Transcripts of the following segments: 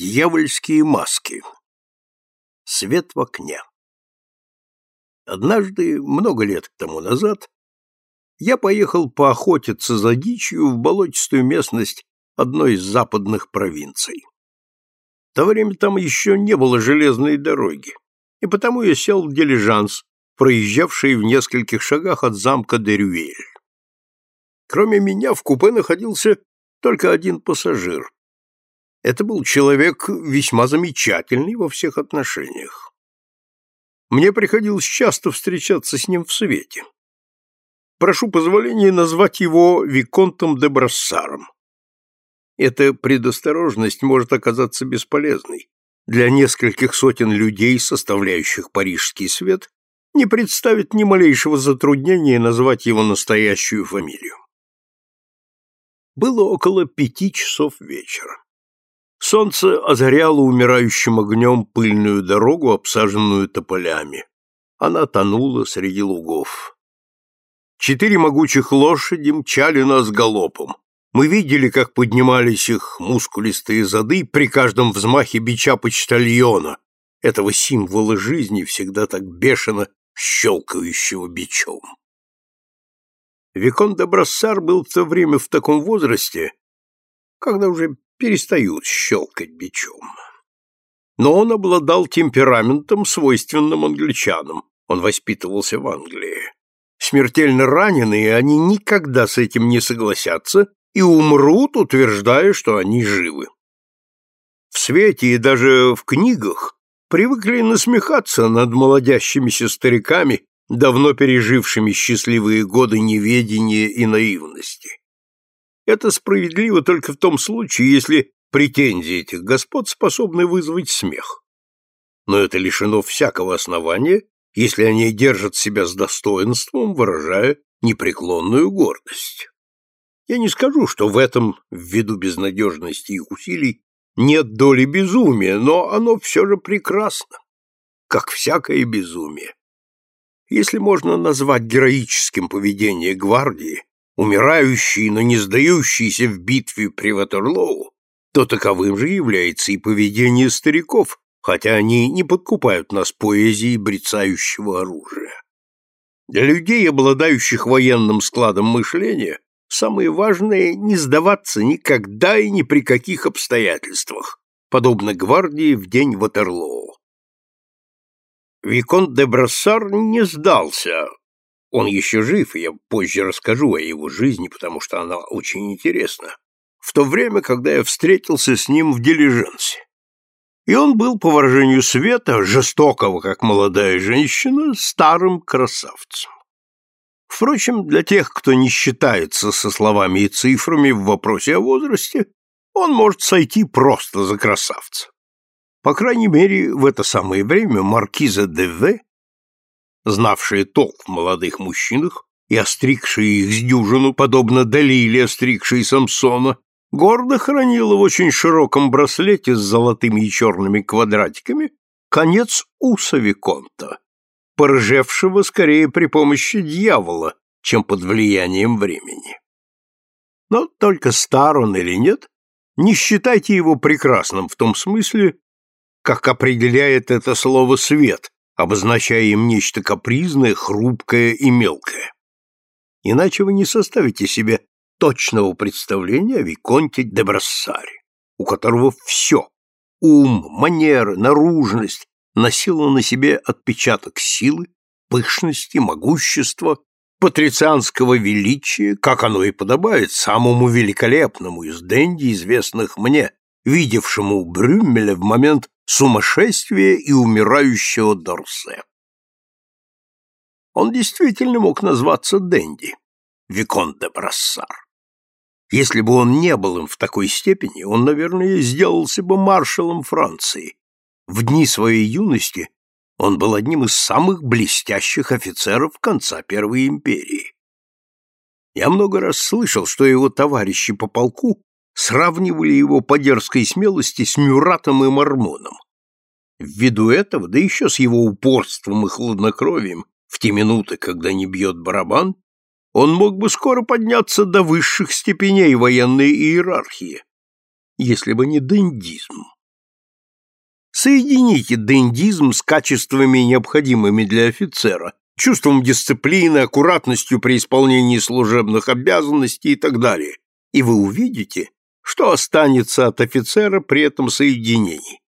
Дьявольские маски. Свет в окне. Однажды, много лет тому назад, я поехал поохотиться за дичью в болотистую местность одной из западных провинций. В то время там еще не было железной дороги, и потому я сел в дилижанс, проезжавший в нескольких шагах от замка Дерюэль. Кроме меня в купе находился только один пассажир, это был человек весьма замечательный во всех отношениях. Мне приходилось часто встречаться с ним в свете. Прошу позволения назвать его Виконтом де Брассаром. Эта предосторожность может оказаться бесполезной. Для нескольких сотен людей, составляющих парижский свет, не представит ни малейшего затруднения назвать его настоящую фамилию. Было около пяти часов вечера. Солнце озаряло умирающим огнем пыльную дорогу, обсаженную тополями. Она тонула среди лугов. Четыре могучих лошади мчали нас галопом. Мы видели, как поднимались их мускулистые зады при каждом взмахе бича почтальона, этого символа жизни, всегда так бешено щелкающего бичом. Викон де Брассар был в то время в таком возрасте, когда уже перестают щелкать бичом. Но он обладал темпераментом, свойственным англичанам. Он воспитывался в Англии. Смертельно раненые, они никогда с этим не согласятся и умрут, утверждая, что они живы. В свете и даже в книгах привыкли насмехаться над молодящимися стариками, давно пережившими счастливые годы неведения и наивности. Это справедливо только в том случае, если претензии этих господ способны вызвать смех. Но это лишено всякого основания, если они держат себя с достоинством, выражая непреклонную гордость. Я не скажу, что в этом, ввиду безнадежности их усилий, нет доли безумия, но оно все же прекрасно, как всякое безумие. Если можно назвать героическим поведение гвардии, умирающий, но не сдающийся в битве при Ватерлоу, то таковым же является и поведение стариков, хотя они не подкупают нас поэзией брецающего оружия. Для людей, обладающих военным складом мышления, самое важное — не сдаваться никогда и ни при каких обстоятельствах, подобно гвардии в день Ватерлоу. Виконт де Брассар не сдался, он еще жив, и я позже расскажу о его жизни, потому что она очень интересна. В то время, когда я встретился с ним в дилижансе. И он был, по выражению света, жестокого, как молодая женщина, старым красавцем. Впрочем, для тех, кто не считается со словами и цифрами в вопросе о возрасте, он может сойти просто за красавца. По крайней мере, в это самое время маркиза де В знавшие толк в молодых мужчинах и остригшие их с дюжину, подобно Далиле, остригшей Самсона, гордо хранила в очень широком браслете с золотыми и черными квадратиками конец уса Виконта, порыжевшего скорее при помощи дьявола, чем под влиянием времени. Но только стар он или нет, не считайте его прекрасным в том смысле, как определяет это слово «свет», обозначая им нечто капризное, хрупкое и мелкое. Иначе вы не составите себе точного представления о Виконте де Брассаре, у которого все — ум, манеры, наружность — носило на себе отпечаток силы, пышности, могущества, патрицианского величия, как оно и подобает самому великолепному из денди, известных мне, видевшему Брюмеля в момент сумасшествия и умирающего Дорсе. Он действительно мог назваться Дэнди, Викон де Брассар. Если бы он не был им в такой степени, он, наверное, сделался бы маршалом Франции. В дни своей юности он был одним из самых блестящих офицеров конца Первой империи. Я много раз слышал, что его товарищи по полку сравнивали его по дерзкой смелости с Мюратом и Мормоном. Ввиду этого, да еще с его упорством и хладнокровием, в те минуты, когда не бьет барабан, он мог бы скоро подняться до высших степеней военной иерархии, если бы не дендизм. Соедините дендизм с качествами, необходимыми для офицера, чувством дисциплины, аккуратностью при исполнении служебных обязанностей и так далее, и вы увидите, что останется от офицера при этом соединении.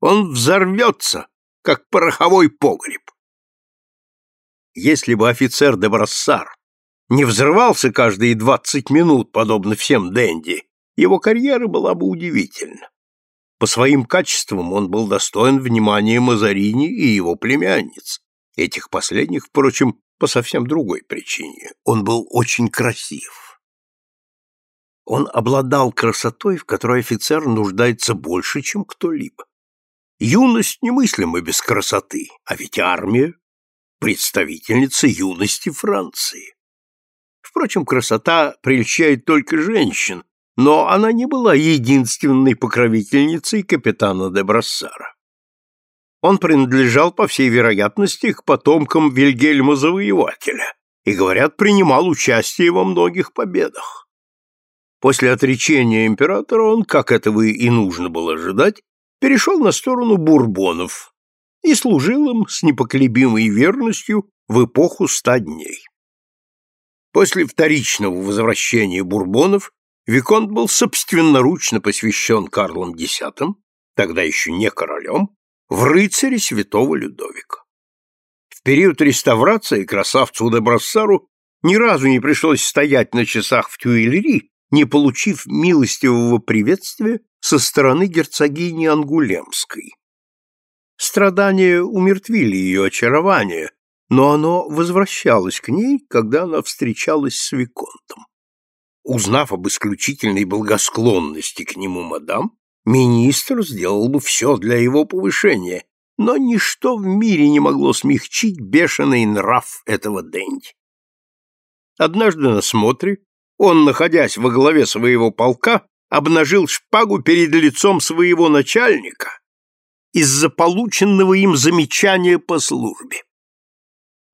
Он взорвется, как пороховой погреб. Если бы офицер де Брассар не взрывался каждые двадцать минут, подобно всем Дэнди, его карьера была бы удивительна. По своим качествам он был достоин внимания Мазарини и его племянниц. Этих последних, впрочем, по совсем другой причине. Он был очень красив. Он обладал красотой, в которой офицер нуждается больше, чем кто-либо. Юность немыслима без красоты, а ведь армия — представительница юности Франции. Впрочем, красота прельщает только женщин, но она не была единственной покровительницей капитана де Брассара. Он принадлежал, по всей вероятности, к потомкам Вильгельма Завоевателя и, говорят, принимал участие во многих победах. После отречения императора он, как этого и нужно было ожидать, перешел на сторону бурбонов и служил им с непоколебимой верностью в эпоху ста дней. После вторичного возвращения бурбонов Виконт был собственноручно посвящен Карлом X, тогда еще не королем, в рыцаре святого Людовика. В период реставрации красавцу де Брассару ни разу не пришлось стоять на часах в Тюильри, не получив милостивого приветствия со стороны герцогини Ангулемской. Страдания умертвили ее очарование, но оно возвращалось к ней, когда она встречалась с Виконтом. Узнав об исключительной благосклонности к нему мадам, министр сделал бы все для его повышения, но ничто в мире не могло смягчить бешеный нрав этого Дэнди. Однажды на смотре он, находясь во главе своего полка, обнажил шпагу перед лицом своего начальника из-за полученного им замечания по службе.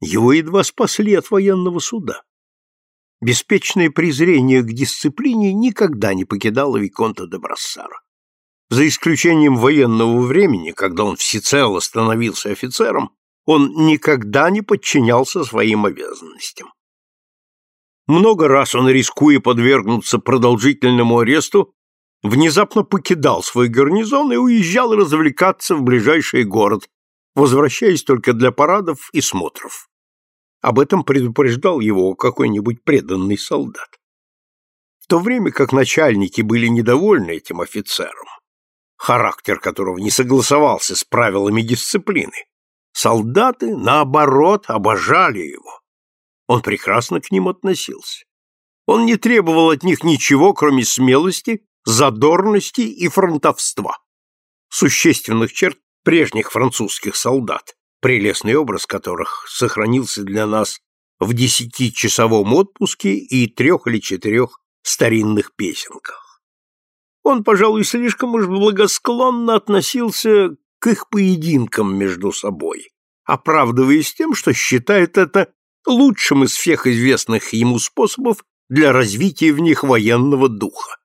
Его едва спасли от военного суда. Беспечное презрение к дисциплине никогда не покидало Виконта де Брассара. За исключением военного времени, когда он всецело становился офицером, он никогда не подчинялся своим обязанностям. Много раз он, рискуя подвергнуться продолжительному аресту, внезапно покидал свой гарнизон и уезжал развлекаться в ближайший город, возвращаясь только для парадов и смотров. Об этом предупреждал его какой-нибудь преданный солдат. В то время как начальники были недовольны этим офицером, характер которого не согласовался с правилами дисциплины, солдаты, наоборот, обожали его. Он прекрасно к ним относился. Он не требовал от них ничего, кроме смелости, задорности и фронтовства. Существенных черт прежних французских солдат, прелестный образ которых сохранился для нас в десятичасовом отпуске и трех или четырех старинных песенках. Он, пожалуй, слишком уж благосклонно относился к их поединкам между собой, оправдываясь тем, что считает это лучшим из всех известных ему способов для развития в них военного духа.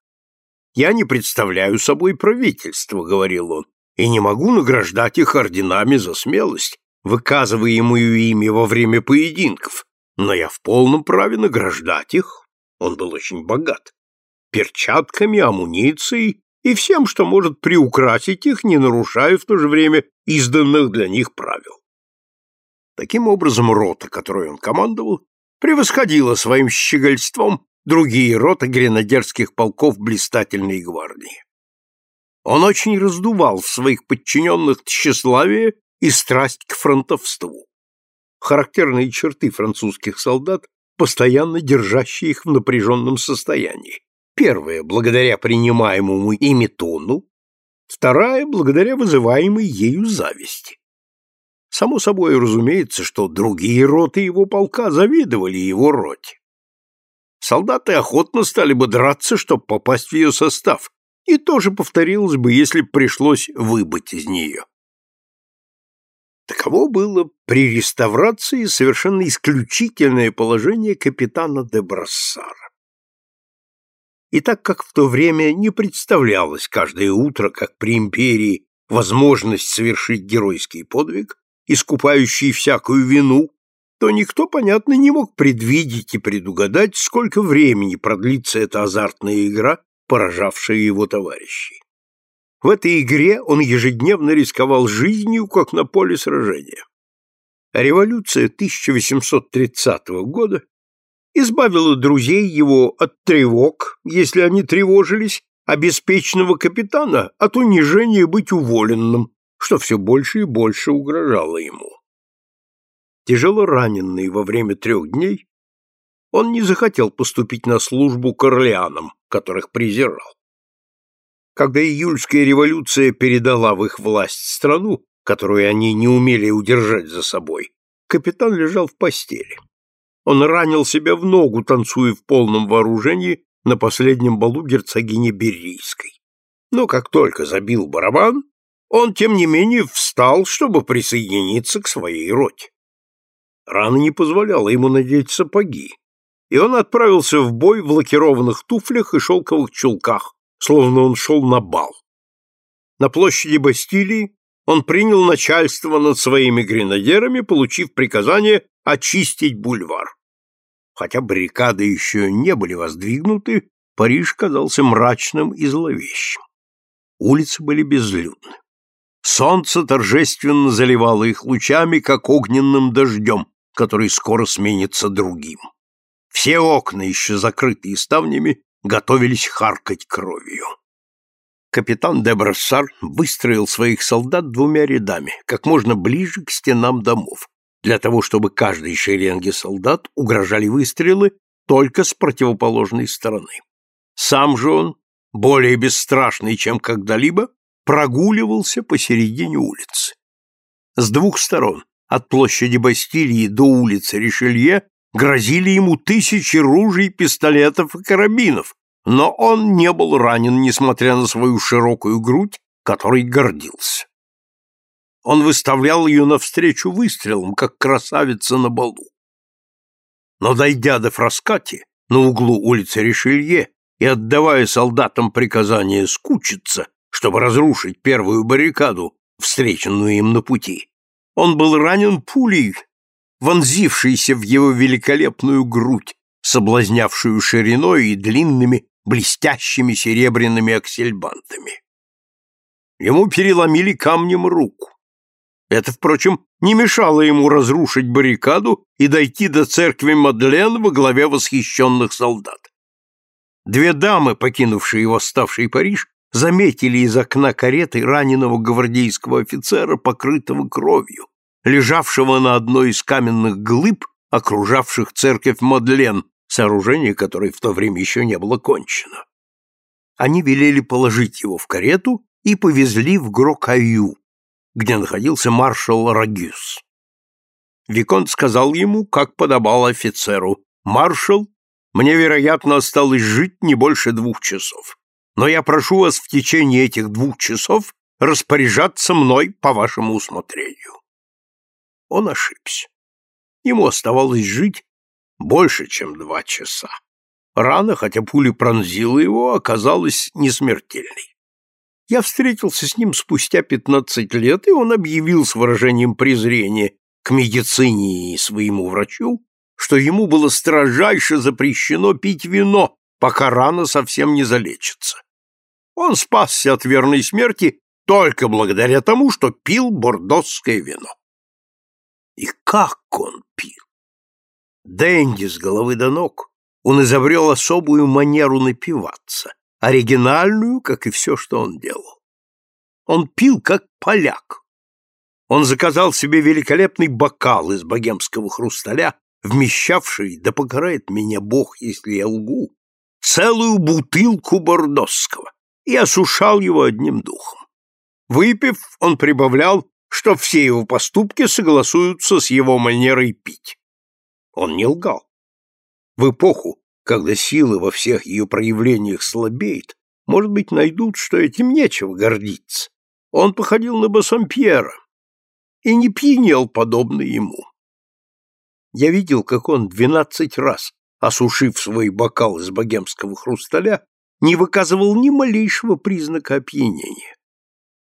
«Я не представляю собой правительство», — говорил он, «и не могу награждать их орденами за смелость, выказываемую ими во время поединков, но я в полном праве награждать их, он был очень богат, перчатками, амуницией и всем, что может приукрасить их, не нарушая в то же время изданных для них правил. Таким образом, рота, которой он командовал, превосходила своим щегольством другие роты гренадерских полков блистательной гвардии. Он очень раздувал в своих подчиненных тщеславие и страсть к фронтовству. Характерные черты французских солдат, постоянно держащие их в напряженном состоянии. Первая – благодаря принимаемому ими тону, вторая – благодаря вызываемой ею зависти. Само собой разумеется, что другие роты его полка завидовали его роте. Солдаты охотно стали бы драться, чтобы попасть в ее состав, и тоже повторилось бы, если пришлось выбыть из нее. Таково было при реставрации совершенно исключительное положение капитана де Брассара. И так как в то время не представлялось каждое утро, как при империи, возможность совершить геройский подвиг, искупающий всякую вину, то никто, понятно, не мог предвидеть и предугадать, сколько времени продлится эта азартная игра, поражавшая его товарищей. В этой игре он ежедневно рисковал жизнью, как на поле сражения. Революция 1830 года избавила друзей его от тревог, если они тревожились, беспечного капитана от унижения быть уволенным, что все больше и больше угрожало ему. Тяжело раненный во время трех дней, он не захотел поступить на службу к которых презирал. Когда июльская революция передала в их власть страну, которую они не умели удержать за собой, капитан лежал в постели. Он ранил себя в ногу, танцуя в полном вооружении на последнем балу герцогини Берийской. Но как только забил барабан, он, тем не менее, встал, чтобы присоединиться к своей роте. Рана не позволяла ему надеть сапоги, и он отправился в бой в лакированных туфлях и шелковых чулках, словно он шел на бал. На площади Бастилии он принял начальство над своими гренадерами, получив приказание очистить бульвар. Хотя баррикады еще не были воздвигнуты, Париж казался мрачным и зловещим. Улицы были безлюдны. Солнце торжественно заливало их лучами, как огненным дождем, который скоро сменится другим. Все окна, еще закрытые ставнями, готовились харкать кровью. Капитан де Брассар выстроил своих солдат двумя рядами, как можно ближе к стенам домов, для того, чтобы каждой шеренге солдат угрожали выстрелы только с противоположной стороны. Сам же он, более бесстрашный, чем когда-либо, прогуливался посередине улицы. С двух сторон, от площади Бастилии до улицы Ришелье, грозили ему тысячи ружей, пистолетов и карабинов, но он не был ранен, несмотря на свою широкую грудь, которой гордился. Он выставлял ее навстречу выстрелам, как красавица на балу. Но, дойдя до Фраскати, на углу улицы Ришелье, и отдавая солдатам приказание скучиться, чтобы разрушить первую баррикаду, встреченную им на пути, он был ранен пулей, вонзившейся в его великолепную грудь, соблазнявшую шириной и длинными блестящими серебряными аксельбантами. Ему переломили камнем руку. Это, впрочем, не мешало ему разрушить баррикаду и дойти до церкви Мадлен во главе восхищенных солдат. Две дамы, покинувшие восставший Париж, заметили из окна кареты раненого гвардейского офицера, покрытого кровью, лежавшего на одной из каменных глыб, окружавших церковь Мадлен, сооружение которой в то время еще не было кончено. Они велели положить его в карету и повезли в Грокаю, где находился маршал Рагюс. Виконт сказал ему, как подобал офицеру, «Маршал, мне, вероятно, осталось жить не больше двух часов, но я прошу вас в течение этих двух часов распоряжаться мной по вашему усмотрению». Он ошибся. Ему оставалось жить больше, чем два часа. Рана, хотя пуля пронзила его, оказалась несмертельной. Я встретился с ним спустя пятнадцать лет, и он объявил с выражением презрения к медицине и своему врачу, что ему было строжайше запрещено пить вино, пока рана совсем не залечится. Он спасся от верной смерти только благодаря тому, что пил бордосское вино. И как он пил! Дэнди с головы до ног, он изобрел особую манеру напиваться, оригинальную, как и все, что он делал. Он пил, как поляк. Он заказал себе великолепный бокал из богемского хрусталя, вмещавший, да покарает меня Бог, если я лгу, целую бутылку бордосского, и осушал его одним духом. Выпив, он прибавлял, что все его поступки согласуются с его манерой пить. Он не лгал. В эпоху, когда сила во всех ее проявлениях слабеет, может быть, найдут, что этим нечего гордиться. Он походил на Бассампьера и не пьянел, подобно ему. Я видел, как он двенадцать раз, осушив свой бокал из богемского хрусталя, не выказывал ни малейшего признака опьянения.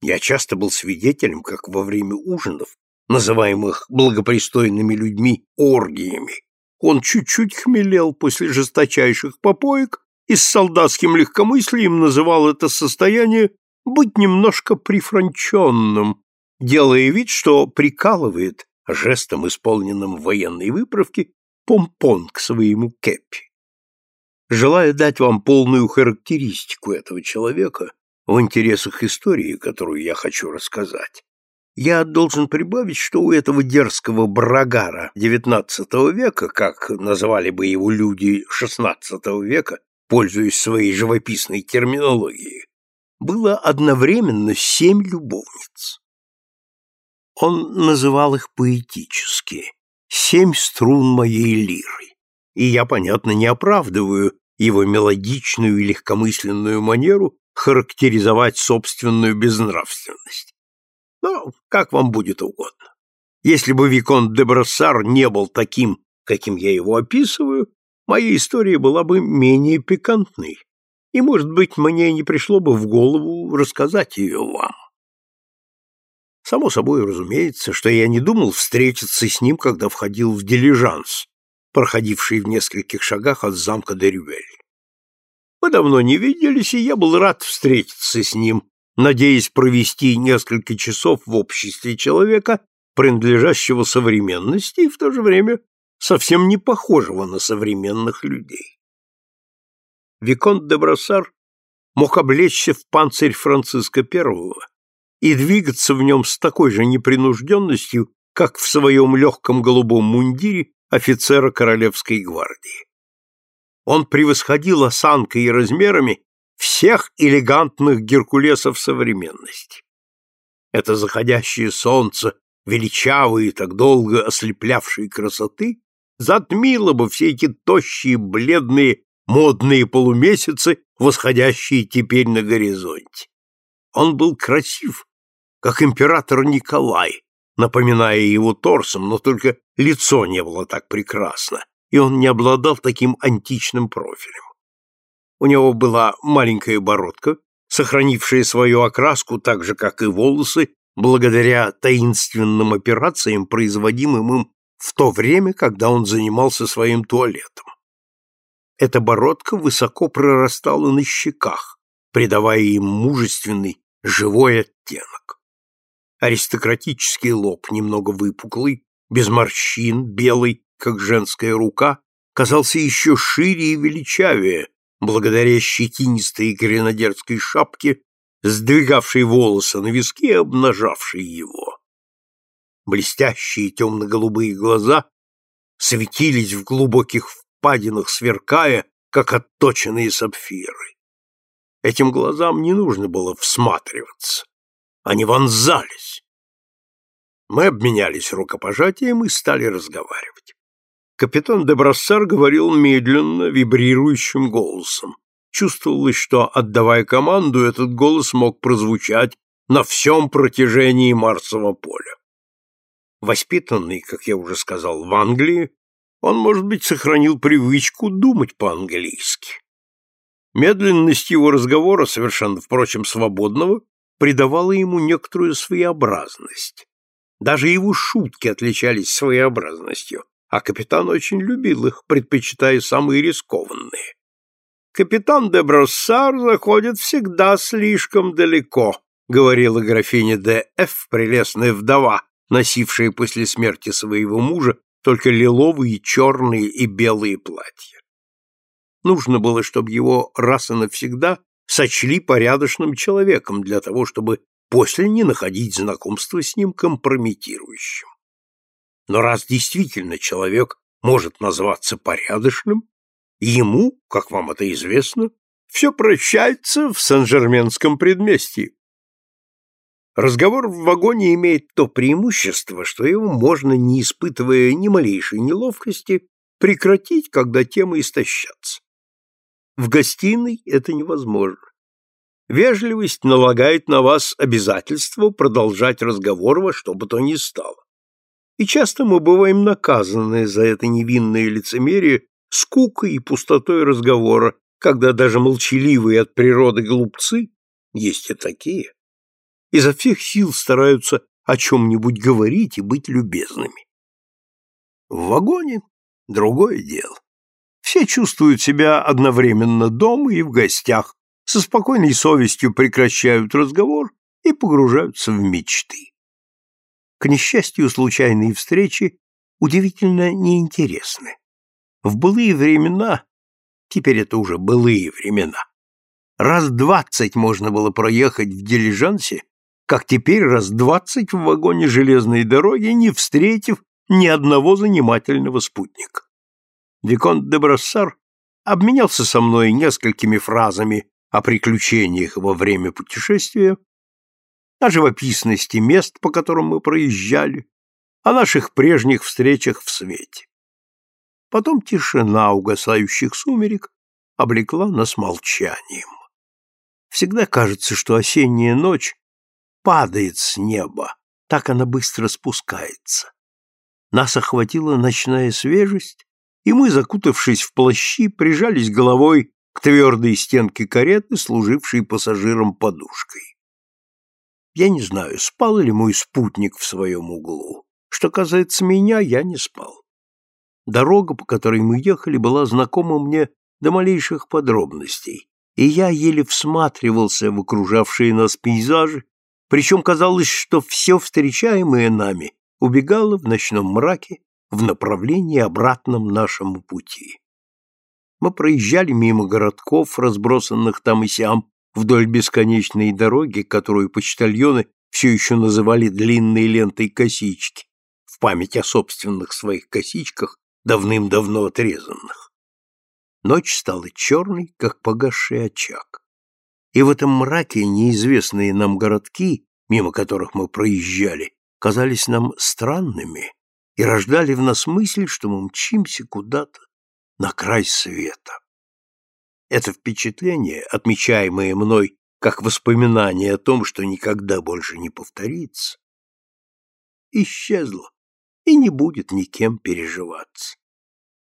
Я часто был свидетелем, как во время ужинов, называемых благопристойными людьми оргиями, он чуть-чуть хмелел после жесточайших попоек и с солдатским легкомыслием называл это состояние быть немножко прифранченным, делая вид, что прикалывает жестом, исполненным военной выправки, помпон к своему кепи. Желая дать вам полную характеристику этого человека в интересах истории, которую я хочу рассказать, я должен прибавить, что у этого дерзкого брагара XIX века, как называли бы его люди XVI века, пользуясь своей живописной терминологией, было одновременно семь любовниц. Он называл их поэтически «семь струн моей лиры», и я, понятно, не оправдываю его мелодичную и легкомысленную манеру характеризовать собственную безнравственность. Но как вам будет угодно. Если бы Виконт де Броссар не был таким, каким я его описываю, моя история была бы менее пикантной, и, может быть, мне не пришло бы в голову рассказать ее вам. Само собой разумеется, что я не думал встретиться с ним, когда входил в дилижанс, проходивший в нескольких шагах от замка Дерювель. Мы давно не виделись, и я был рад встретиться с ним, надеясь провести несколько часов в обществе человека, принадлежащего современности и в то же время совсем не похожего на современных людей. Виконт де Броссар мог облечься в панцирь Франциска I и двигаться в нем с такой же непринужденностью, как в своем легком голубом мундире офицера Королевской гвардии. Он превосходил осанкой и размерами всех элегантных геркулесов современности. Это заходящее солнце, величавые, так долго ослеплявшие красоты, затмило бы все эти тощие, бледные, модные полумесяцы, восходящие теперь на горизонте. Он был красив, как император Николай, напоминая его торсом, но только лицо не было так прекрасно, и он не обладал таким античным профилем. У него была маленькая бородка, сохранившая свою окраску так же, как и волосы, благодаря таинственным операциям, производимым им в то время, когда он занимался своим туалетом. Эта бородка высоко прорастала на щеках, придавая им мужественный, живой оттенок. Аристократический лоб, немного выпуклый, без морщин, белый, как женская рука, казался еще шире и величавее, благодаря щетинистой гренадерской шапке, сдвигавшей волосы на виски и обнажавшей его. Блестящие темно-голубые глаза светились в глубоких впадинах, сверкая, как отточенные сапфиры. Этим глазам не нужно было всматриваться. Они вонзались. Мы обменялись рукопожатием и стали разговаривать. Капитан де Брассар говорил медленно, вибрирующим голосом. Чувствовалось, что, отдавая команду, этот голос мог прозвучать на всем протяжении Марсового поля. Воспитанный, как я уже сказал, в Англии, он, может быть, сохранил привычку думать по-английски. Медленность его разговора, совершенно, впрочем, свободного, придавала ему некоторую своеобразность. Даже его шутки отличались своеобразностью, а капитан очень любил их, предпочитая самые рискованные. «Капитан де Броссар заходит всегда слишком далеко», говорила графиня де Ф., прелестная вдова, носившая после смерти своего мужа только лиловые, черные и белые платья. Нужно было, чтобы его раз и навсегда сочли порядочным человеком для того, чтобы после не находить знакомство с ним компрометирующим. Но раз действительно человек может назваться порядочным, ему, как вам это известно, все прощается в Сан-Жерменском предместье. Разговор в вагоне имеет то преимущество, что его можно, не испытывая ни малейшей неловкости, прекратить, когда темы истощатся. В гостиной это невозможно. Вежливость налагает на вас обязательство продолжать разговор во что бы то ни стало и часто мы бываем наказаны за это невинное лицемерие скукой и пустотой разговора, когда даже молчаливые от природы глупцы, есть и такие, изо всех сил стараются о чем-нибудь говорить и быть любезными. В вагоне другое дело. Все чувствуют себя одновременно дома и в гостях, со спокойной совестью прекращают разговор и погружаются в мечты. К несчастью, случайные встречи удивительно неинтересны. В былые времена, теперь это уже былые времена, раз двадцать можно было проехать в дилижансе, как теперь раз двадцать в вагоне железной дороги, не встретив ни одного занимательного спутника. Виконт де Брассар обменялся со мной несколькими фразами о приключениях во время путешествия, о живописности мест, по которым мы проезжали, о наших прежних встречах в свете. Потом тишина угасающих сумерек облекла нас молчанием. Всегда кажется, что осенняя ночь падает с неба, так она быстро спускается. Нас охватила ночная свежесть, и мы, закутавшись в плащи, прижались головой к твердой стенке кареты, служившей пассажирам подушкой. Я не знаю, спал ли мой спутник в своем углу. Что касается меня, я не спал. Дорога, по которой мы ехали, была знакома мне до малейших подробностей, и я еле всматривался в окружавшие нас пейзажи, причем казалось, что все встречаемое нами убегало в ночном мраке в направлении обратном нашему пути. Мы проезжали мимо городков, разбросанных там и сям, вдоль бесконечной дороги, которую почтальоны все еще называли длинной лентой косички, в память о собственных своих косичках, давным-давно отрезанных. Ночь стала черной, как погасший очаг. И в этом мраке неизвестные нам городки, мимо которых мы проезжали, казались нам странными и рождали в нас мысль, что мы мчимся куда-то на край света. Это впечатление, отмечаемое мной как воспоминание о том, что никогда больше не повторится, исчезло и не будет никем переживаться.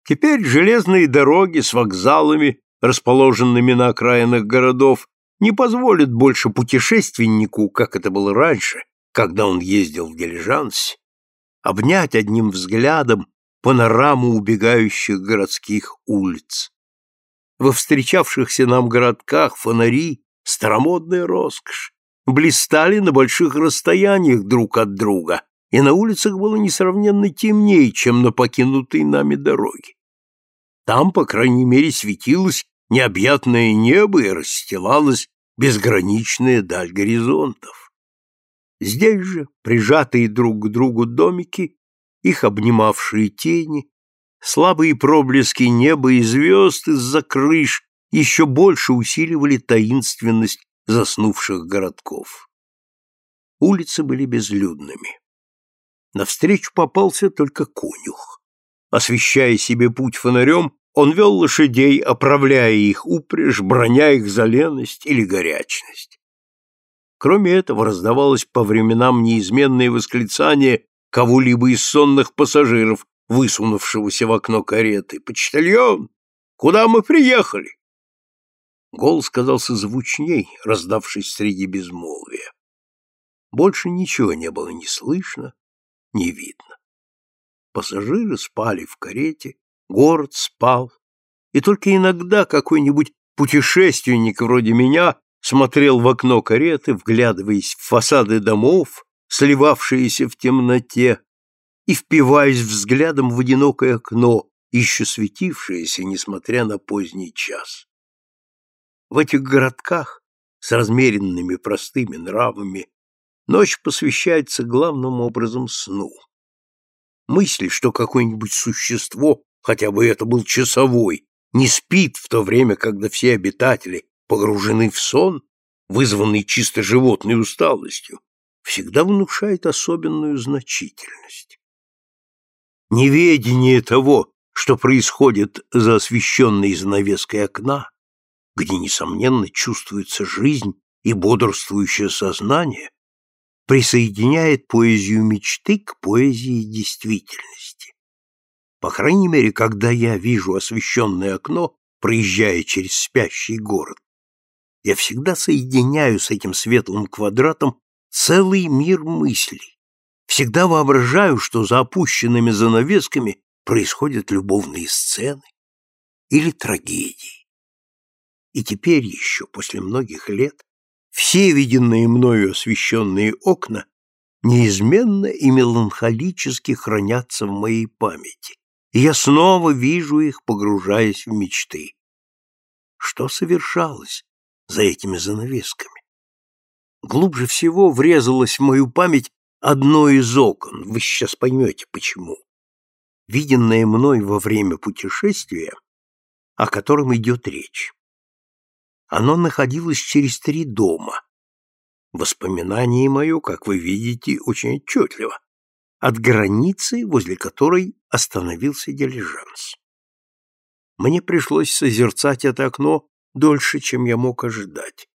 Теперь железные дороги с вокзалами, расположенными на окраинах городов, не позволят больше путешественнику, как это было раньше, когда он ездил в дилижансе, обнять одним взглядом панораму убегающих городских улиц. Во встречавшихся нам городках фонари, старомодная роскошь, блистали на больших расстояниях друг от друга, и на улицах было несравненно темнее, чем на покинутой нами дороге. Там, по крайней мере, светилось необъятное небо и расстилалась безграничная даль горизонтов. Здесь же, прижатые друг к другу домики, их обнимавшие тени, слабые проблески неба и звезд из-за крыш еще больше усиливали таинственность заснувших городков. Улицы были безлюдными. Навстречу попался только конюх. Освещая себе путь фонарем, он вел лошадей, оправляя их упряжь, броня их за леность или горячность. Кроме этого, раздавалось по временам неизменное восклицание кого-либо из сонных пассажиров, высунувшегося в окно кареты. «Почтальон! Куда мы приехали?» Голос казался звучней, раздавшись среди безмолвия. Больше ничего не было ни слышно, ни видно. Пассажиры спали в карете, город спал, и только иногда какой-нибудь путешественник вроде меня смотрел в окно кареты, вглядываясь в фасады домов, сливавшиеся в темноте, и впиваясь взглядом в одинокое окно, еще светившееся, несмотря на поздний час. В этих городках с размеренными простыми нравами ночь посвящается главным образом сну. Мысли, что какое-нибудь существо, хотя бы это был часовой, не спит в то время, когда все обитатели погружены в сон, вызванный чисто животной усталостью, всегда внушает особенную значительность. Неведение того, что происходит за освещенной занавеской окна, где, несомненно, чувствуется жизнь и бодрствующее сознание, присоединяет поэзию мечты к поэзии действительности. По крайней мере, когда я вижу освещенное окно, проезжая через спящий город, я всегда соединяю с этим светлым квадратом целый мир мыслей. Всегда воображаю, что за опущенными занавесками происходят любовные сцены или трагедии. И теперь еще, после многих лет, все виденные мною освещенные окна неизменно и меланхолически хранятся в моей памяти, и я снова вижу их, погружаясь в мечты. Что совершалось за этими занавесками? Глубже всего врезалось в мою память одно из окон, вы сейчас поймете почему. Виденное мной во время путешествия, о котором идет речь. Оно находилось через три дома. Воспоминание мое, как вы видите, очень отчетливо, от границы, возле которой остановился дилижанс. Мне пришлось созерцать это окно дольше, чем я мог ожидать.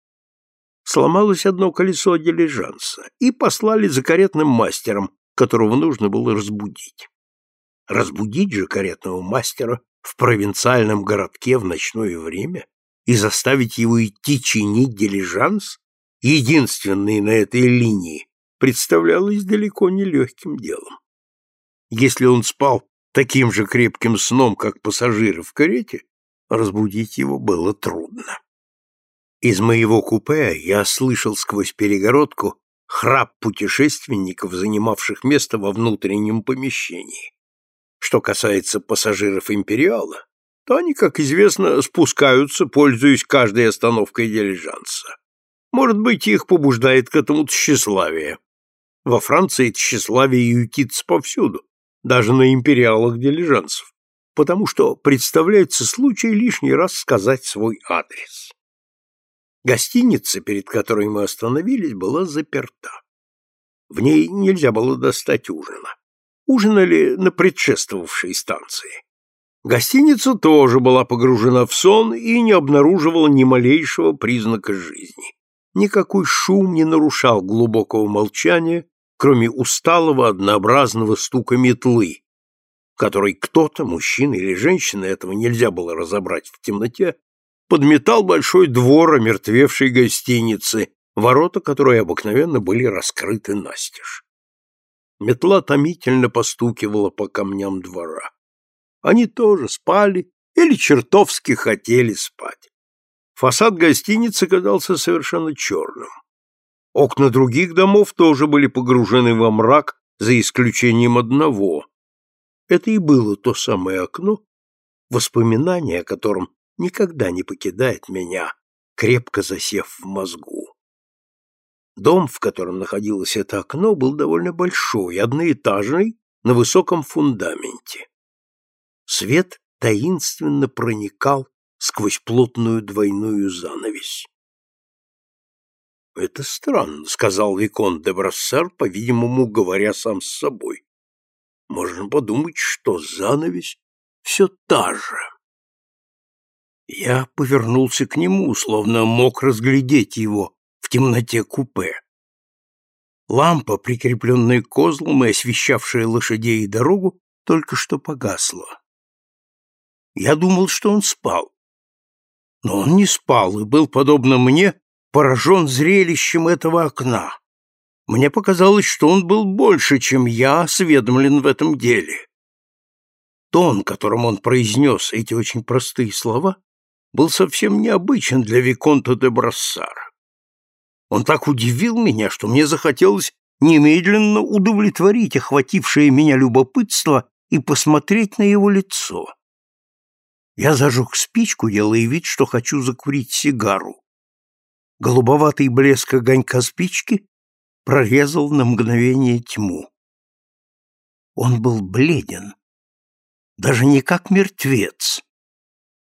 Сломалось одно колесо дилижанса, и послали за каретным мастером, которого нужно было разбудить. Разбудить же каретного мастера в провинциальном городке в ночное время и заставить его идти чинить дилижанс, единственный на этой линии, представлялось далеко не легким делом. Если он спал таким же крепким сном, как пассажиры в карете, разбудить его было трудно. Из моего купе я слышал сквозь перегородку храп путешественников, занимавших место во внутреннем помещении. Что касается пассажиров «Империала», то они, как известно, спускаются, пользуясь каждой остановкой дилижанса. Может быть, их побуждает к этому тщеславие. Во Франции тщеславие ютится повсюду, даже на империалах дилижансов, потому что представляется случай лишний раз сказать свой адрес. Гостиница, перед которой мы остановились, была заперта. В ней нельзя было достать ужина. Ужинали на предшествовавшей станции. Гостиница тоже была погружена в сон и не обнаруживала ни малейшего признака жизни. Никакой шум не нарушал глубокого молчания, кроме усталого однообразного стука метлы, который кто-то, мужчина или женщина, этого нельзя было разобрать в темноте, подметал большой двор омертвевшей гостиницы, ворота которой обыкновенно были раскрыты настежь. Метла томительно постукивала по камням двора. Они тоже спали или чертовски хотели спать. Фасад гостиницы казался совершенно черным. Окна других домов тоже были погружены во мрак, за исключением одного. Это и было то самое окно, воспоминание о котором никогда не покидает меня, крепко засев в мозгу. Дом, в котором находилось это окно, был довольно большой, одноэтажный, на высоком фундаменте. Свет таинственно проникал сквозь плотную двойную занавесь. «Это странно», — сказал Викон де Брассар, по-видимому, говоря сам с собой. «Можно подумать, что занавесь все та же». Я повернулся к нему, словно мог разглядеть его в темноте купе. Лампа, прикрепленная к козлам и освещавшая лошадей и дорогу, только что погасла. Я думал, что он спал. Но он не спал и был, подобно мне, поражен зрелищем этого окна. Мне показалось, что он был больше, чем я осведомлен в этом деле. Тон, которым он произнес эти очень простые слова, был совсем необычен для Виконта де Брассара. Он так удивил меня, что мне захотелось немедленно удовлетворить охватившее меня любопытство и посмотреть на его лицо. Я зажег спичку, делая вид, что хочу закурить сигару. Голубоватый блеск огонька спички прорезал на мгновение тьму. Он был бледен, даже не как мертвец,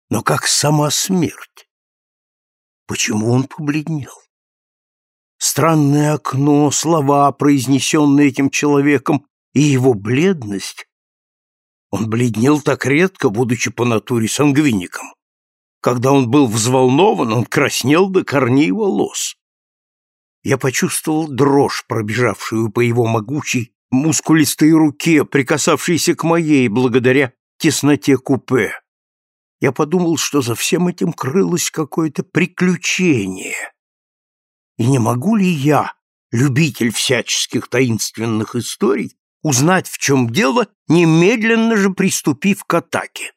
но как сама смерть. Почему он побледнел? Странное окно, слова, произнесенные этим человеком, и его бледность. Он бледнел так редко, будучи по натуре сангвиником. Когда он был взволнован, он краснел до корней волос. Я почувствовал дрожь, пробежавшую по его могучей, мускулистой руке, прикасавшейся к моей благодаря тесноте купе. Я подумал, что за всем этим крылось какое-то приключение. И не могу ли я любитель всяческих таинственных историй, узнать, в чем дело, немедленно же приступив к атаке.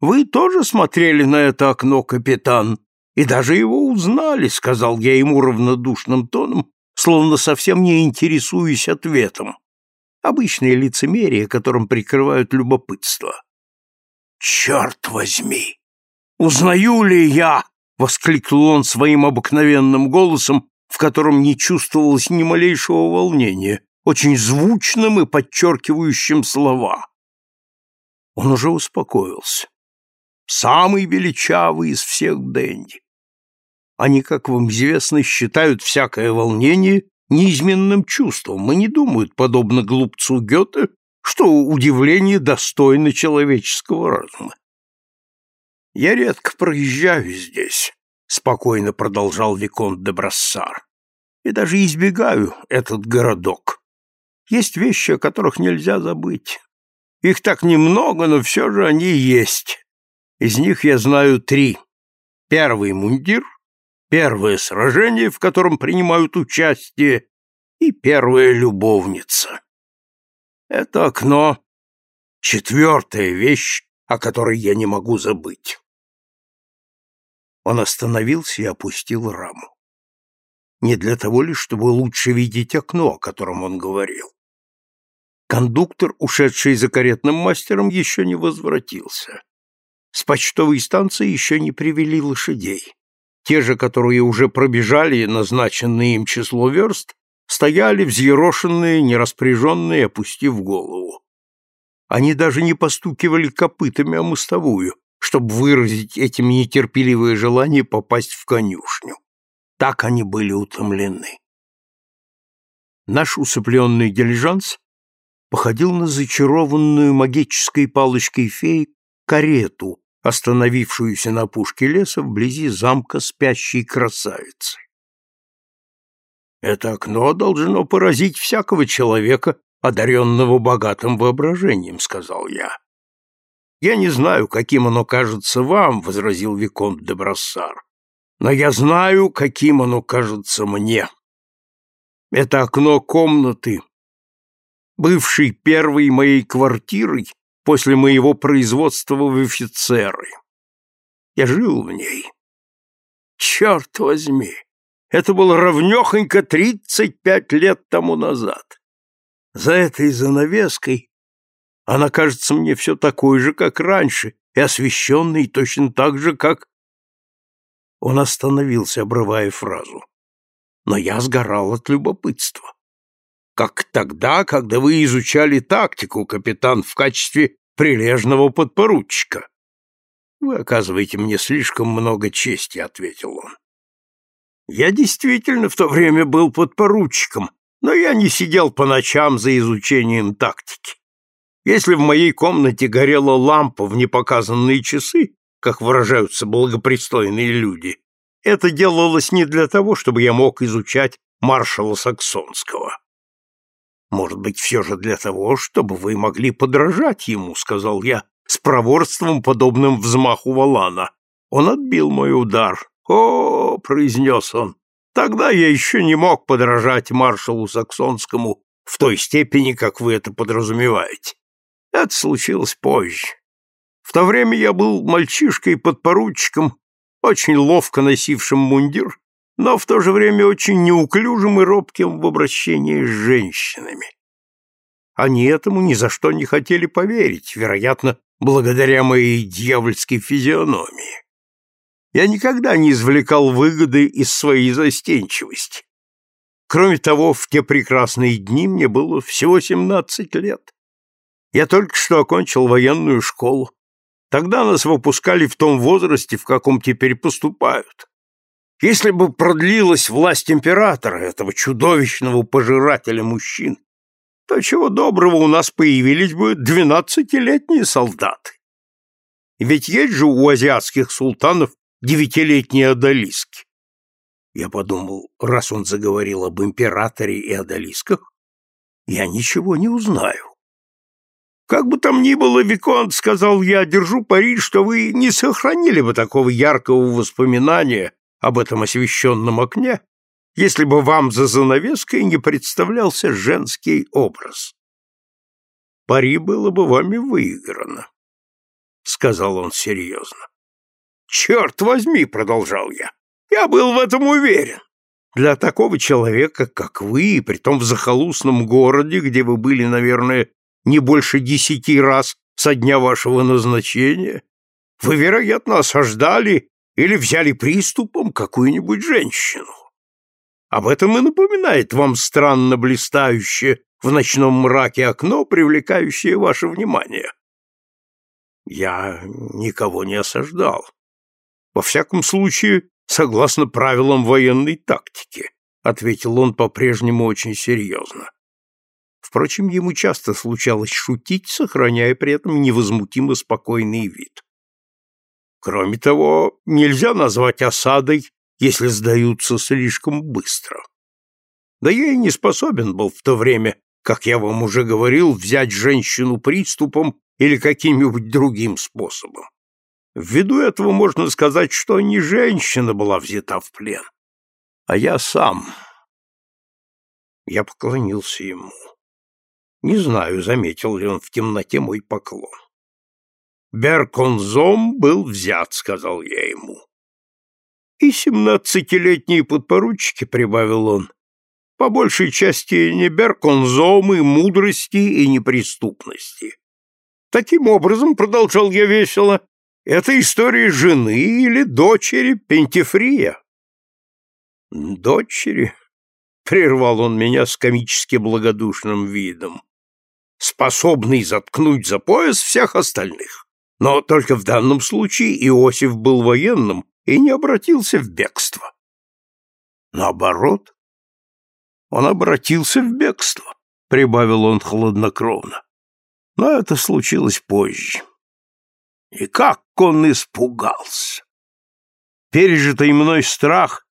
«Вы тоже смотрели на это окно, капитан, и даже его узнали», — сказал я ему равнодушным тоном, словно совсем не интересуясь ответом. Обычное лицемерие, которым прикрывают любопытство. «Черт возьми! Узнаю ли я?» — воскликнул он своим обыкновенным голосом, в котором не чувствовалось ни малейшего волнения, очень звучным и подчеркивающим слова. Он уже успокоился. Самый величавый из всех Дэнди. Они, как вам известно, считают всякое волнение неизменным чувством и не думают, подобно глупцу Гёте, что удивление достойно человеческого разума. «Я редко проезжаю здесь», — спокойно продолжал Виконт де Брассар, «и даже избегаю этот городок. Есть вещи, о которых нельзя забыть. Их так немного, но все же они есть. Из них я знаю три. Первый мундир, первое сражение, в котором принимают участие, и первая любовница. Это окно — четвертая вещь, о которой я не могу забыть. Он остановился и опустил раму. Не для того ли, чтобы лучше видеть окно, о котором он говорил. Кондуктор, ушедший за каретным мастером, еще не возвратился. С почтовой станции еще не привели лошадей. Те же, которые уже пробежали назначенное им число верст, стояли взъерошенные, нераспряженные, опустив голову. Они даже не постукивали копытами о мостовую, чтобы выразить этим нетерпеливое желание попасть в конюшню. Так они были утомлены. Наш усыпленный дилижанс походил на зачарованную магической палочкой феи карету, остановившуюся на пушке леса вблизи замка спящей красавицы. Это окно должно поразить всякого человека, одаренного богатым воображением, сказал я. Я не знаю, каким оно кажется вам, возразил виконт де Брассар, но я знаю, каким оно кажется мне. Это окно комнаты, бывшей первой моей квартирой после моего производства в офицеры. Я жил в ней. Черт возьми, это было ровнёхонько тридцать пять лет тому назад. За этой занавеской она кажется мне все такой же, как раньше, и освещенной точно так же, как... Он остановился, обрывая фразу. Но я сгорал от любопытства как тогда, когда вы изучали тактику, капитан, в качестве прилежного подпоручика. Вы оказываете мне слишком много чести, ответил он. Я действительно в то время был подпоручиком, но я не сидел по ночам за изучением тактики. Если в моей комнате горела лампа в непоказанные часы, как выражаются благопристойные люди, это делалось не для того, чтобы я мог изучать маршала Саксонского. Может быть, все же для того, чтобы вы могли подражать ему, сказал я, с проворством, подобным взмаху валана. Он отбил мой удар. О, произнес он, тогда я еще не мог подражать маршалу Саксонскому в той степени, как вы это подразумеваете. Это случилось позже. В то время я был мальчишкой-подпоручиком, очень ловко носившим мундир но в то же время очень неуклюжим и робким в обращении с женщинами. Они этому ни за что не хотели поверить, вероятно, благодаря моей дьявольской физиономии. Я никогда не извлекал выгоды из своей застенчивости. Кроме того, в те прекрасные дни мне было всего семнадцать лет. Я только что окончил военную школу. Тогда нас выпускали в том возрасте, в каком теперь поступают. Если бы продлилась власть императора, этого чудовищного пожирателя мужчин, то чего доброго у нас появились бы двенадцатилетние солдаты. Ведь есть же у азиатских султанов девятилетние одолиски. Я подумал, раз он заговорил об императоре и одолисках, я ничего не узнаю. Как бы там ни было, Виконт, сказал я, держу пари, что вы не сохранили бы такого яркого воспоминания об этом освещенном окне, если бы вам за занавеской не представлялся женский образ. Пари было бы вами выиграно, — сказал он серьезно. «Черт возьми!» — продолжал я. «Я был в этом уверен. Для такого человека, как вы, и притом в захолустном городе, где вы были, наверное, не больше десяти раз со дня вашего назначения, вы, вероятно, осаждали или взяли приступом какую-нибудь женщину. Об этом и напоминает вам странно блистающее в ночном мраке окно, привлекающее ваше внимание. Я никого не осаждал. Во всяком случае, согласно правилам военной тактики, ответил он по-прежнему очень серьезно. Впрочем, ему часто случалось шутить, сохраняя при этом невозмутимо спокойный вид. Кроме того, нельзя назвать осадой, если сдаются слишком быстро. Да я и не способен был в то время, как я вам уже говорил, взять женщину приступом или каким-нибудь другим способом. Ввиду этого можно сказать, что не женщина была взята в плен, а я сам. Я поклонился ему. Не знаю, заметил ли он в темноте мой поклон. Берконзом был взят, сказал я ему. И семнадцатилетние подпоручики, прибавил он, по большей части не берконзомы, мудрости и неприступности. Таким образом, продолжал я весело, это история жены или дочери Пентифрия. Дочери? Прервал он меня с комически благодушным видом. Способный заткнуть за пояс всех остальных. Но только в данном случае Иосиф был военным и не обратился в бегство. Наоборот, он обратился в бегство, прибавил он хладнокровно. Но это случилось позже. И как он испугался! Пережитый мной страх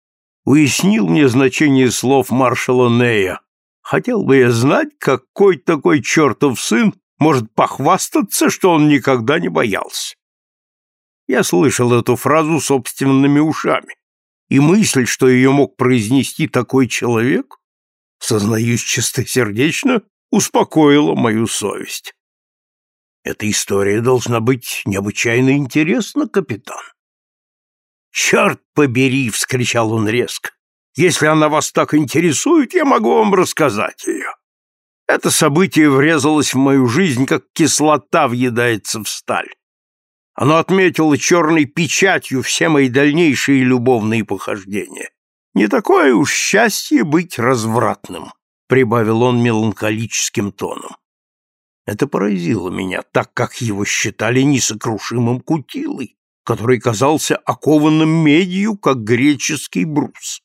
уяснил мне значение слов маршала Нея. Хотел бы я знать, какой такой чертов сын может похвастаться, что он никогда не боялся. Я слышал эту фразу собственными ушами, и мысль, что ее мог произнести такой человек, сознаюсь чистосердечно, успокоила мою совесть. Эта история должна быть необычайно интересна, капитан. «Черт побери!» — вскричал он резко. «Если она вас так интересует, я могу вам рассказать ее. Это событие врезалось в мою жизнь, как кислота въедается в сталь. Оно отметило черной печатью все мои дальнейшие любовные похождения. Не такое уж счастье быть развратным, прибавил он меланхолическим тоном. Это поразило меня, так как его считали несокрушимым кутилой, который казался окованным медью, как греческий брус.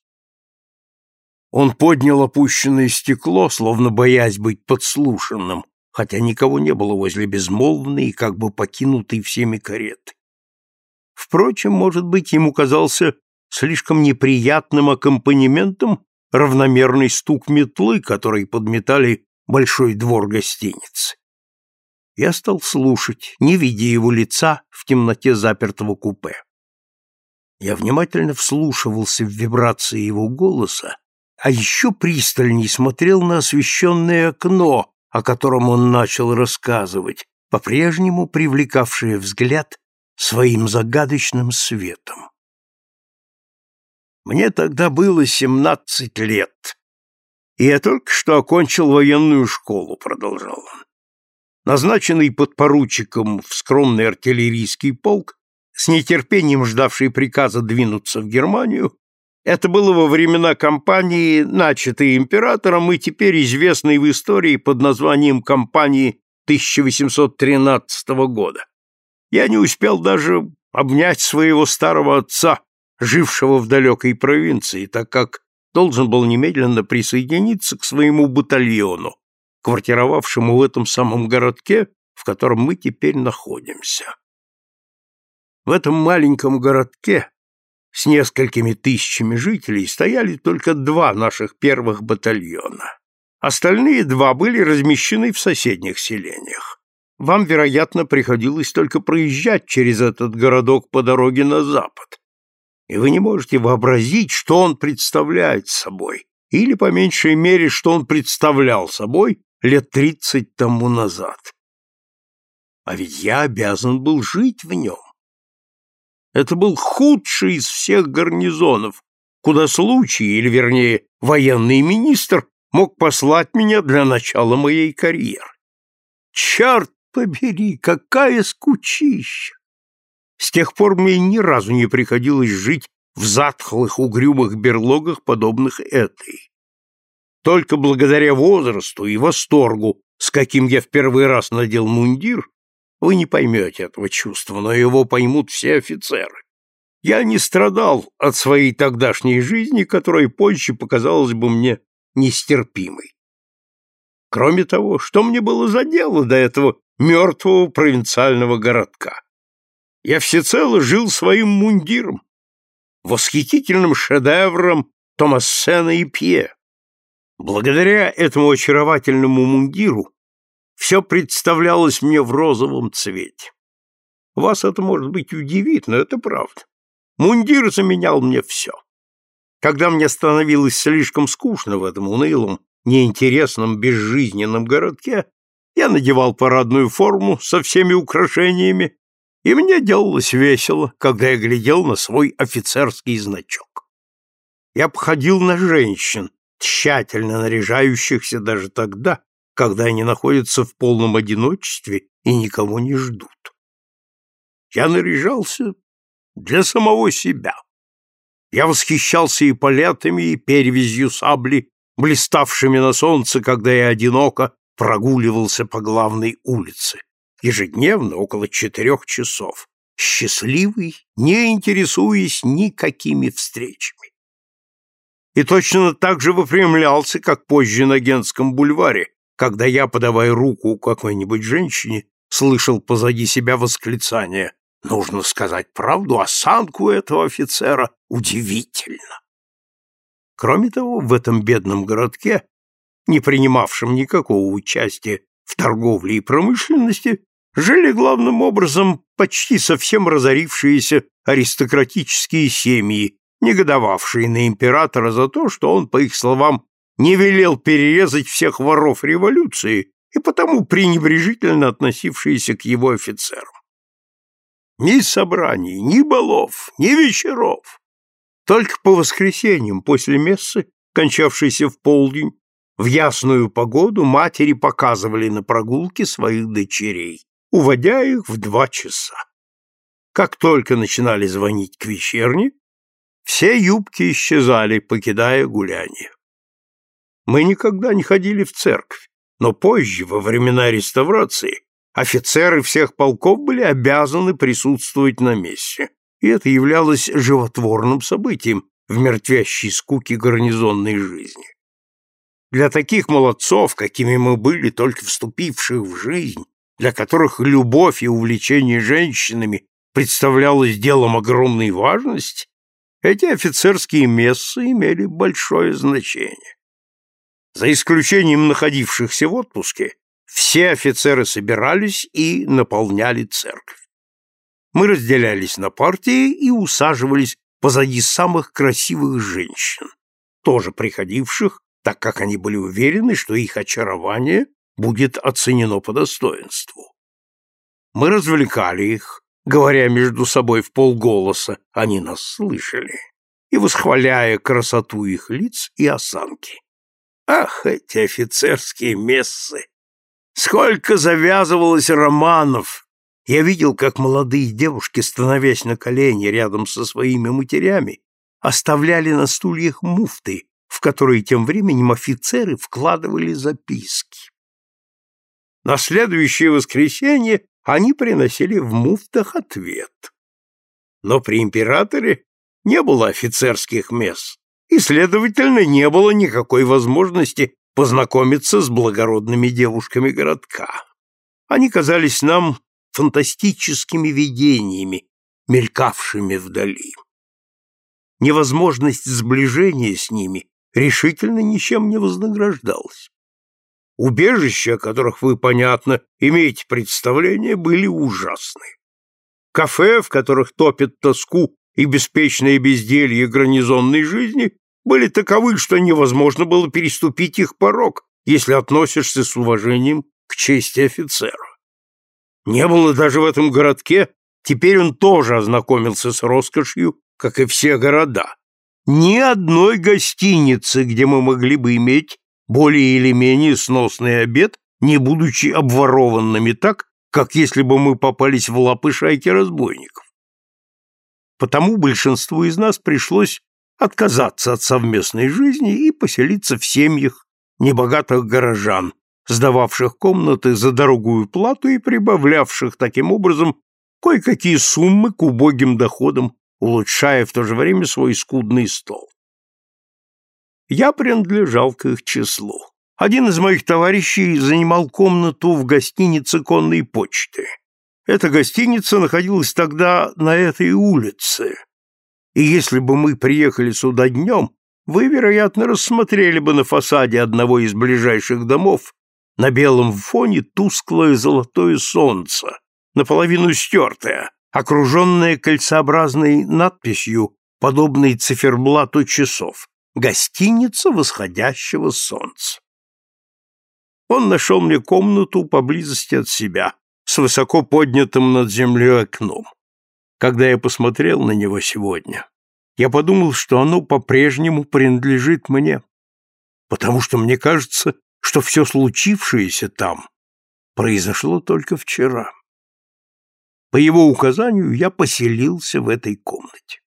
Он поднял опущенное стекло, словно боясь быть подслушанным, хотя никого не было возле безмолвной и как бы покинутой всеми кареты. Впрочем, может быть, ему казался слишком неприятным аккомпанементом равномерный стук метлы, который подметали большой двор гостиницы. Я стал слушать, не видя его лица в темноте запертого купе. Я внимательно вслушивался в вибрации его голоса, а еще пристальней смотрел на освещенное окно, о котором он начал рассказывать, по-прежнему привлекавшее взгляд своим загадочным светом. Мне тогда было семнадцать лет, и я только что окончил военную школу, продолжал он. Назначенный подпоручиком в скромный артиллерийский полк, с нетерпением ждавший приказа двинуться в Германию, это было во времена кампании, начатой императором и теперь известной в истории под названием кампании 1813 года. Я не успел даже обнять своего старого отца, жившего в далекой провинции, так как должен был немедленно присоединиться к своему батальону, квартировавшему в этом самом городке, в котором мы теперь находимся. В этом маленьком городке с несколькими тысячами жителей стояли только два наших первых батальона. Остальные два были размещены в соседних селениях. Вам, вероятно, приходилось только проезжать через этот городок по дороге на запад. и вы не можете вообразить, что он представляет собой, или, по меньшей мере, что он представлял собой лет тридцать тому назад. А ведь я обязан был жить в нем. Это был худший из всех гарнизонов, куда случай, или, вернее, военный министр мог послать меня для начала моей карьеры. Черт побери, какая скучища! С тех пор мне ни разу не приходилось жить в затхлых угрюмых берлогах, подобных этой. Только благодаря возрасту и восторгу, с каким я в первый раз надел мундир, вы не поймете этого чувства, но его поймут все офицеры. Я не страдал от своей тогдашней жизни, которая позже показалась бы мне нестерпимой. Кроме того, что мне было за дело до этого мертвого провинциального городка? Я всецело жил своим мундиром, восхитительным шедевром Томассена и Пье. Благодаря этому очаровательному мундиру все представлялось мне в розовом цвете. Вас это, может быть, удивит, но это правда. Мундир заменял мне все. Когда мне становилось слишком скучно в этом унылом, неинтересном, безжизненном городке, я надевал парадную форму со всеми украшениями, и мне делалось весело, когда я глядел на свой офицерский значок. Я походил на женщин, тщательно наряжающихся даже тогда, когда они находятся в полном одиночестве и никого не ждут. Я наряжался для самого себя. Я восхищался и полетами, и перевязью сабли, блиставшими на солнце, когда я одиноко прогуливался по главной улице, ежедневно около четырех часов, счастливый, не интересуясь никакими встречами. И точно так же выпрямлялся, как позже на Генском бульваре, когда я, подавая руку какой-нибудь женщине, слышал позади себя восклицание «Нужно сказать правду, осанку этого офицера удивительно». Кроме того, в этом бедном городке, не принимавшем никакого участия в торговле и промышленности, жили главным образом почти совсем разорившиеся аристократические семьи, негодовавшие на императора за то, что он, по их словам, не велел перерезать всех воров революции и потому пренебрежительно относившиеся к его офицерам. Ни собраний, ни балов, ни вечеров. Только по воскресеньям после мессы, кончавшейся в полдень, в ясную погоду матери показывали на прогулке своих дочерей, уводя их в два часа. Как только начинали звонить к вечерне, все юбки исчезали, покидая гуляние. Мы никогда не ходили в церковь, но позже, во времена реставрации, офицеры всех полков были обязаны присутствовать на мессе, и это являлось животворным событием в мертвящей скуке гарнизонной жизни. Для таких молодцов, какими мы были, только вступивших в жизнь, для которых любовь и увлечение женщинами представлялось делом огромной важности, эти офицерские мессы имели большое значение. За исключением находившихся в отпуске, все офицеры собирались и наполняли церковь. Мы разделялись на партии и усаживались позади самых красивых женщин, тоже приходивших, так как они были уверены, что их очарование будет оценено по достоинству. Мы развлекали их, говоря между собой в полголоса, они нас слышали, и восхваляя красоту их лиц и осанки. Ах, эти офицерские мессы! Сколько завязывалось романов! Я видел, как молодые девушки, становясь на колени рядом со своими матерями, оставляли на стульях муфты, в которые тем временем офицеры вкладывали записки. На следующее воскресенье они приносили в муфтах ответ. Но при императоре не было офицерских мест, и, следовательно, не было никакой возможности познакомиться с благородными девушками городка. Они казались нам фантастическими видениями, мелькавшими вдали. Невозможность сближения с ними решительно ничем не вознаграждалась. Убежища, о которых вы, понятно, имеете представление, были ужасны. Кафе, в которых топят тоску и беспечное безделье гарнизонной жизни были таковы, что невозможно было переступить их порог, если относишься с уважением к чести офицера. Не было даже в этом городке, теперь он тоже ознакомился с роскошью, как и все города. Ни одной гостиницы, где мы могли бы иметь более или менее сносный обед, не будучи обворованными так, как если бы мы попались в лапы шайки разбойников. Потому большинству из нас пришлось отказаться от совместной жизни и поселиться в семьях небогатых горожан, сдававших комнаты за дорогую плату и прибавлявших таким образом кое-какие суммы к убогим доходам, улучшая в то же время свой скудный стол. Я принадлежал к их числу. Один из моих товарищей занимал комнату в гостинице конной почты. Эта гостиница находилась тогда на этой улице, и если бы мы приехали сюда днем, вы, вероятно, рассмотрели бы на фасаде одного из ближайших домов на белом фоне тусклое золотое солнце, наполовину стертое, окруженное кольцеобразной надписью, подобной циферблату часов «Гостиница восходящего солнца». Он нашел мне комнату поблизости от себя, с высоко поднятым над землей окном. Когда я посмотрел на него сегодня, я подумал, что оно по-прежнему принадлежит мне, потому что мне кажется, что все случившееся там произошло только вчера. По его указанию я поселился в этой комнате.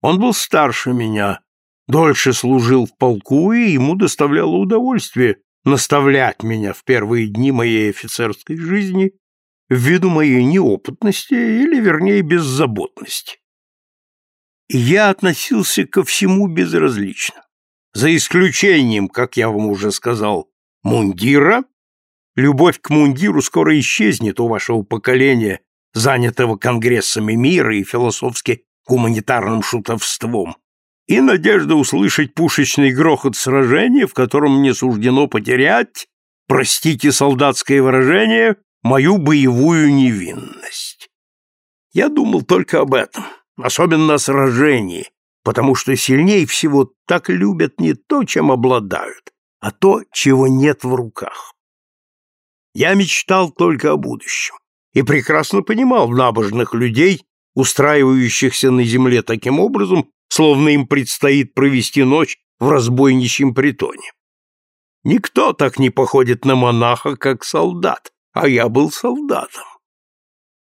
Он был старше меня, дольше служил в полку, и ему доставляло удовольствие наставлять меня в первые дни моей офицерской жизни ввиду моей неопытности или, вернее, беззаботности. Я относился ко всему безразлично. За исключением, как я вам уже сказал, мундира, любовь к мундиру скоро исчезнет у вашего поколения, занятого конгрессами мира и философски-гуманитарным шутовством, и надежда услышать пушечный грохот сражения, в котором мне суждено потерять, простите солдатское выражение, мою боевую невинность. Я думал только об этом, особенно о сражении, потому что сильнее всего так любят не то, чем обладают, а то, чего нет в руках. Я мечтал только о будущем и прекрасно понимал набожных людей, устраивающихся на земле таким образом, словно им предстоит провести ночь в разбойничьем притоне. Никто так не походит на монаха, как солдат, а я был солдатом.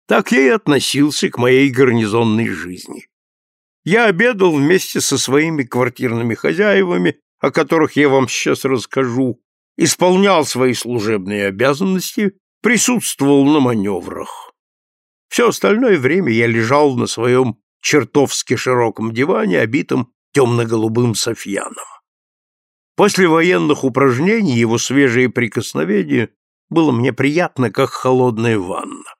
Так я и относился к моей гарнизонной жизни. Я обедал вместе со своими квартирными хозяевами, о которых я вам сейчас расскажу, исполнял свои служебные обязанности, присутствовал на маневрах. Все остальное время я лежал на своем чертовски широком диване, обитом темно-голубым софьяном. После военных упражнений его свежие прикосновения было мне приятно, как холодная ванна.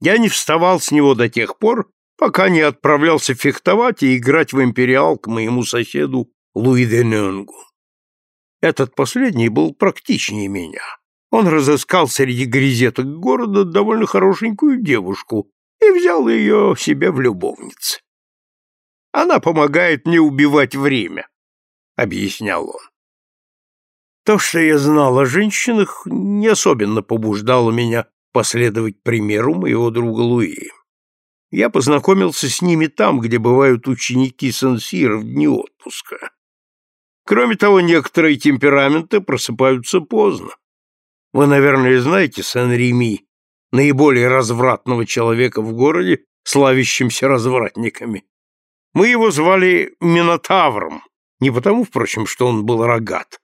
Я не вставал с него до тех пор, пока не отправлялся фехтовать и играть в империал к моему соседу Луи де Нёнгу. Этот последний был практичнее меня. Он разыскал среди грезеток города довольно хорошенькую девушку и взял ее себе в любовницы. Она помогает мне убивать время, — объяснял он. То, что я знал о женщинах, не особенно побуждало меня последовать примеру моего друга Луи. Я познакомился с ними там, где бывают ученики Сансира в дни отпуска. Кроме того, некоторые темпераменты просыпаются поздно. Вы, наверное, знаете Сан-Реми, наиболее развратного человека в городе, славящимся развратниками. Мы его звали Минотавром, не потому, впрочем, что он был рогат,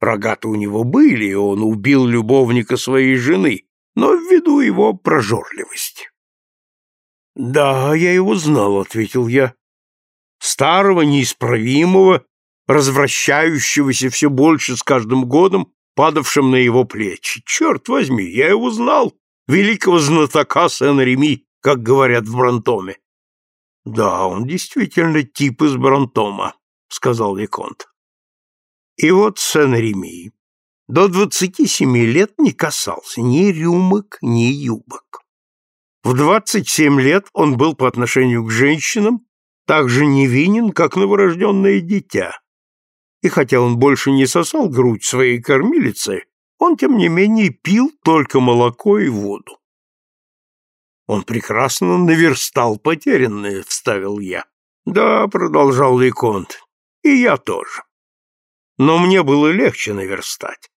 Рогаты у него были, и он убил любовника своей жены, но ввиду его прожорливости. «Да, я его знал», — ответил я. «Старого, неисправимого, развращающегося все больше с каждым годом, падавшим на его плечи. Черт возьми, я его знал, великого знатока Сен-Реми, как говорят в Бронтоме». «Да, он действительно тип из Бронтома», — сказал Виконт. И вот Сен-Реми до двадцати семи лет не касался ни рюмок, ни юбок. В двадцать семь лет он был по отношению к женщинам так же невинен, как новорожденное дитя. И хотя он больше не сосал грудь своей кормилицы, он, тем не менее, пил только молоко и воду. Он прекрасно наверстал потерянное, — вставил я. Да, — продолжал Виконт, — и я тоже. Но мне было легче наверстать.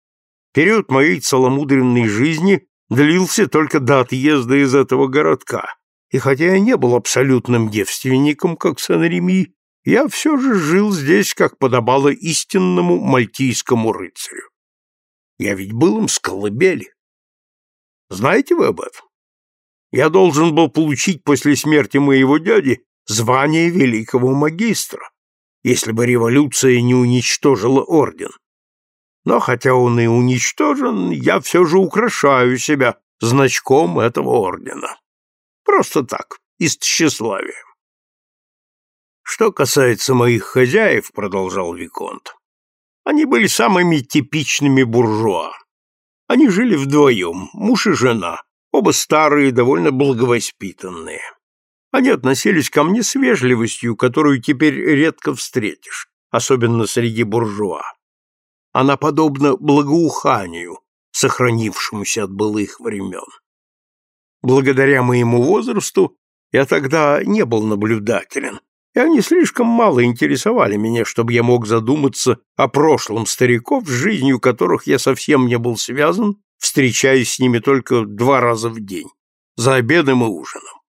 Период моей целомудренной жизни длился только до отъезда из этого городка, и хотя я не был абсолютным девственником, как Сан-Реми, я все же жил здесь, как подобало истинному мальтийскому рыцарю. Я ведь был им с колыбели. Знаете вы об этом? Я должен был получить после смерти моего дяди звание великого магистра, если бы революция не уничтожила орден. Но хотя он и уничтожен, я все же украшаю себя значком этого ордена. Просто так, из тщеславия. Что касается моих хозяев, продолжал Виконт, они были самыми типичными буржуа. Они жили вдвоем, муж и жена, оба старые, довольно благовоспитанные. Они относились ко мне с вежливостью, которую теперь редко встретишь, особенно среди буржуа. Она подобна благоуханию, сохранившемуся от былых времен. Благодаря моему возрасту я тогда не был наблюдателен, и они слишком мало интересовали меня, чтобы я мог задуматься о прошлом стариков, с жизнью которых я совсем не был связан, встречаясь с ними только два раза в день, за обедом и ужином.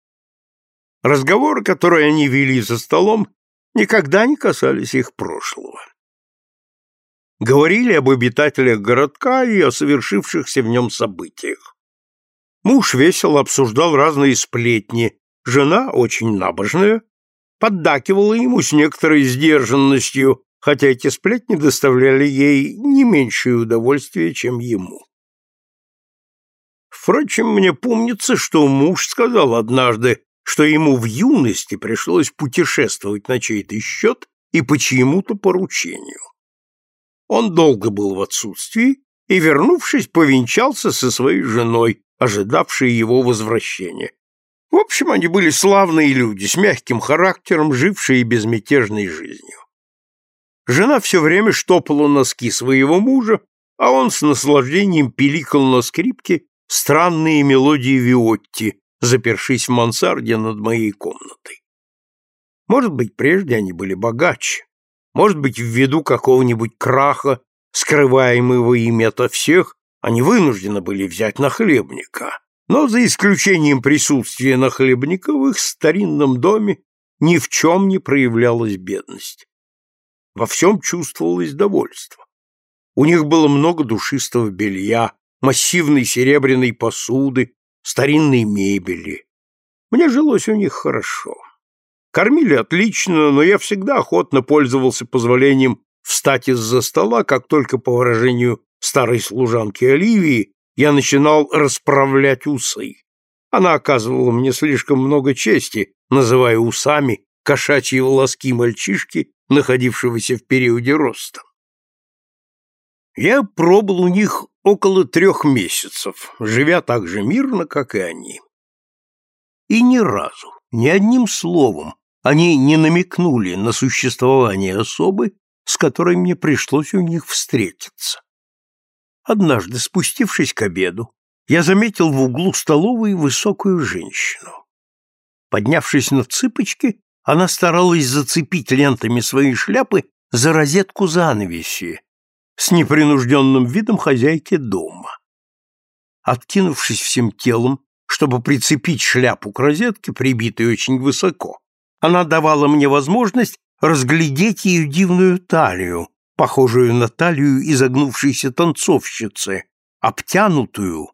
Разговоры, которые они вели за столом, никогда не касались их прошлого. Говорили об обитателях городка и о совершившихся в нем событиях. Муж весело обсуждал разные сплетни, жена, очень набожная, поддакивала ему с некоторой сдержанностью, хотя эти сплетни доставляли ей не меньшее удовольствие, чем ему. Впрочем, мне помнится, что муж сказал однажды, что ему в юности пришлось путешествовать на чей-то счет и по чьему-то поручению. Он долго был в отсутствии и, вернувшись, повенчался со своей женой, ожидавшей его возвращения, в общем, они были славные люди, с мягким характером, жившие безмятежной жизнью. Жена все время штопала носки своего мужа, а он с наслаждением пиликал на скрипке странные мелодии Виотти, запершись в мансарде над моей комнатой. Может быть, прежде они были богаче, может быть, ввиду какого-нибудь краха, скрываемого ими ото всех, они вынуждены были взять на хлебника но за исключением присутствия на в их старинном доме ни в чем не проявлялась бедность. Во всем чувствовалось довольство. У них было много душистого белья, массивной серебряной посуды, старинной мебели. Мне жилось у них хорошо. Кормили отлично, но я всегда охотно пользовался позволением встать из-за стола, как только по выражению старой служанки Оливии я начинал расправлять усы. Она оказывала мне слишком много чести, называя усами кошачьи волоски мальчишки, находившегося в периоде роста. Я пробыл у них около трех месяцев, живя так же мирно, как и они. И ни разу, ни одним словом они не намекнули на существование особы, с которой мне пришлось у них встретиться. Однажды, спустившись к обеду, я заметил в углу столовой высокую женщину. Поднявшись на цыпочки, она старалась зацепить лентами своей шляпы за розетку занавеси с непринужденным видом хозяйки дома. Откинувшись всем телом, чтобы прицепить шляпу к розетке, прибитой очень высоко, она давала мне возможность разглядеть ее дивную талию, похожую на талию изогнувшейся танцовщицы, обтянутую,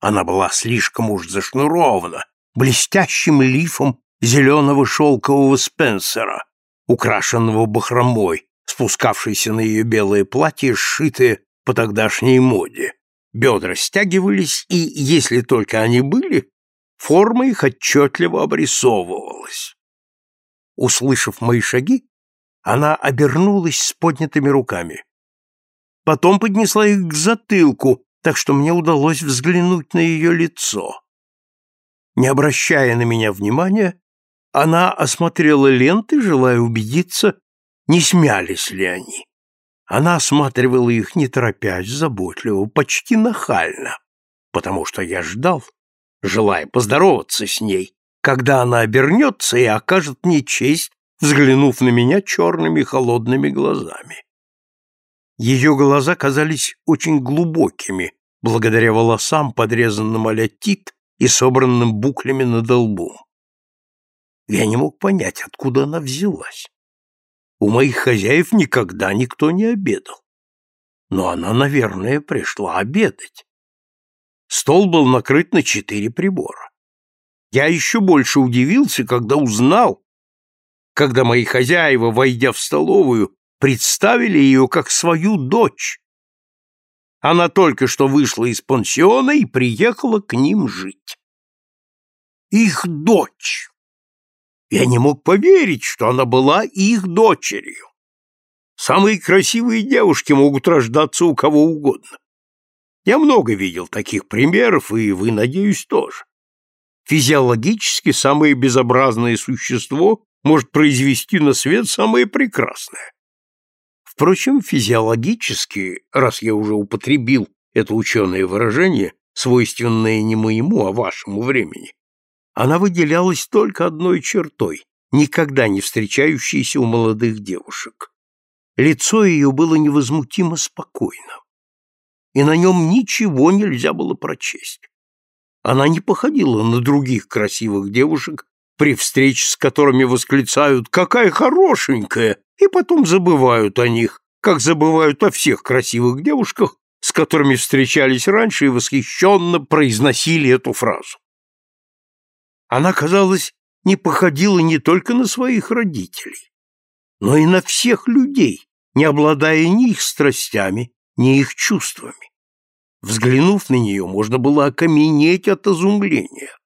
она была слишком уж зашнурована, блестящим лифом зеленого шелкового спенсера, украшенного бахромой, спускавшейся на ее белое платье, сшитое по тогдашней моде. Бедра стягивались, и, если только они были, форма их отчетливо обрисовывалась. Услышав мои шаги, она обернулась с поднятыми руками. Потом поднесла их к затылку, так что мне удалось взглянуть на ее лицо. Не обращая на меня внимания, Она осмотрела ленты, желая убедиться, не смялись ли они. Она осматривала их не торопясь, заботливо, почти нахально, потому что я ждал, желая поздороваться с ней, когда она обернется и окажет мне честь, взглянув на меня черными холодными глазами. Ее глаза казались очень глубокими, благодаря волосам, подрезанным а тит и собранным буклями над лбом. Я не мог понять, откуда она взялась. У моих хозяев никогда никто не обедал. Но она, наверное, пришла обедать. Стол был накрыт на четыре прибора. Я еще больше удивился, когда узнал, когда мои хозяева, войдя в столовую, представили ее как свою дочь. Она только что вышла из пансиона и приехала к ним жить. Их дочь! Я не мог поверить, что она была их дочерью. Самые красивые девушки могут рождаться у кого угодно. Я много видел таких примеров, и вы, надеюсь, тоже. Физиологически самое безобразное существо может произвести на свет самое прекрасное. Впрочем, физиологически, раз я уже употребил это ученое выражение, свойственное не моему, а вашему времени, она выделялась только одной чертой, никогда не встречающейся у молодых девушек. Лицо ее было невозмутимо спокойно, и на нем ничего нельзя было прочесть. Она не походила на других красивых девушек, при встрече с которыми восклицают «какая хорошенькая!» и потом забывают о них, как забывают о всех красивых девушках, с которыми встречались раньше и восхищенно произносили эту фразу. Она, казалось, не походила не только на своих родителей, но и на всех людей, не обладая ни их страстями, ни их чувствами. Взглянув на нее, можно было окаменеть от изумления.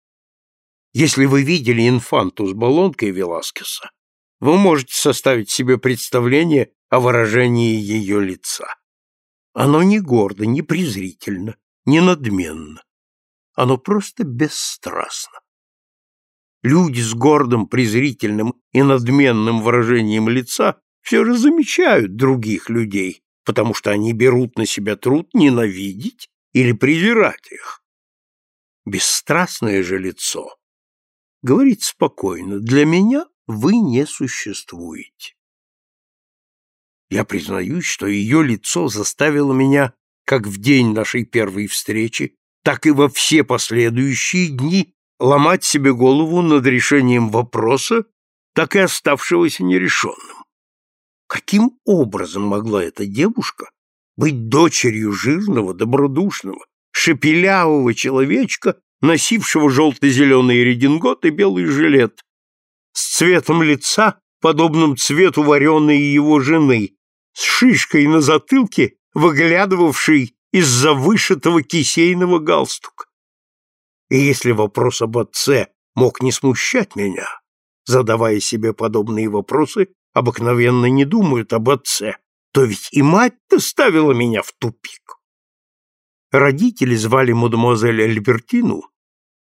Если вы видели инфанту с баллонкой Веласкеса, вы можете составить себе представление о выражении ее лица. Оно не гордо, не презрительно, не надменно. Оно просто бесстрастно. Люди с гордым, презрительным и надменным выражением лица все же замечают других людей, потому что они берут на себя труд ненавидеть или презирать их. Бесстрастное же лицо говорит спокойно, для меня вы не существуете. Я признаюсь, что ее лицо заставило меня, как в день нашей первой встречи, так и во все последующие дни, ломать себе голову над решением вопроса, так и оставшегося нерешенным. Каким образом могла эта девушка быть дочерью жирного, добродушного, шепелявого человечка, носившего желто-зеленый редингот и белый жилет, с цветом лица, подобным цвету вареной его жены, с шишкой на затылке, выглядывавшей из-за вышитого кисейного галстука. И если вопрос об отце мог не смущать меня, задавая себе подобные вопросы, обыкновенно не думают об отце, то ведь и мать-то ставила меня в тупик. Родители звали мадемуазель Альбертину,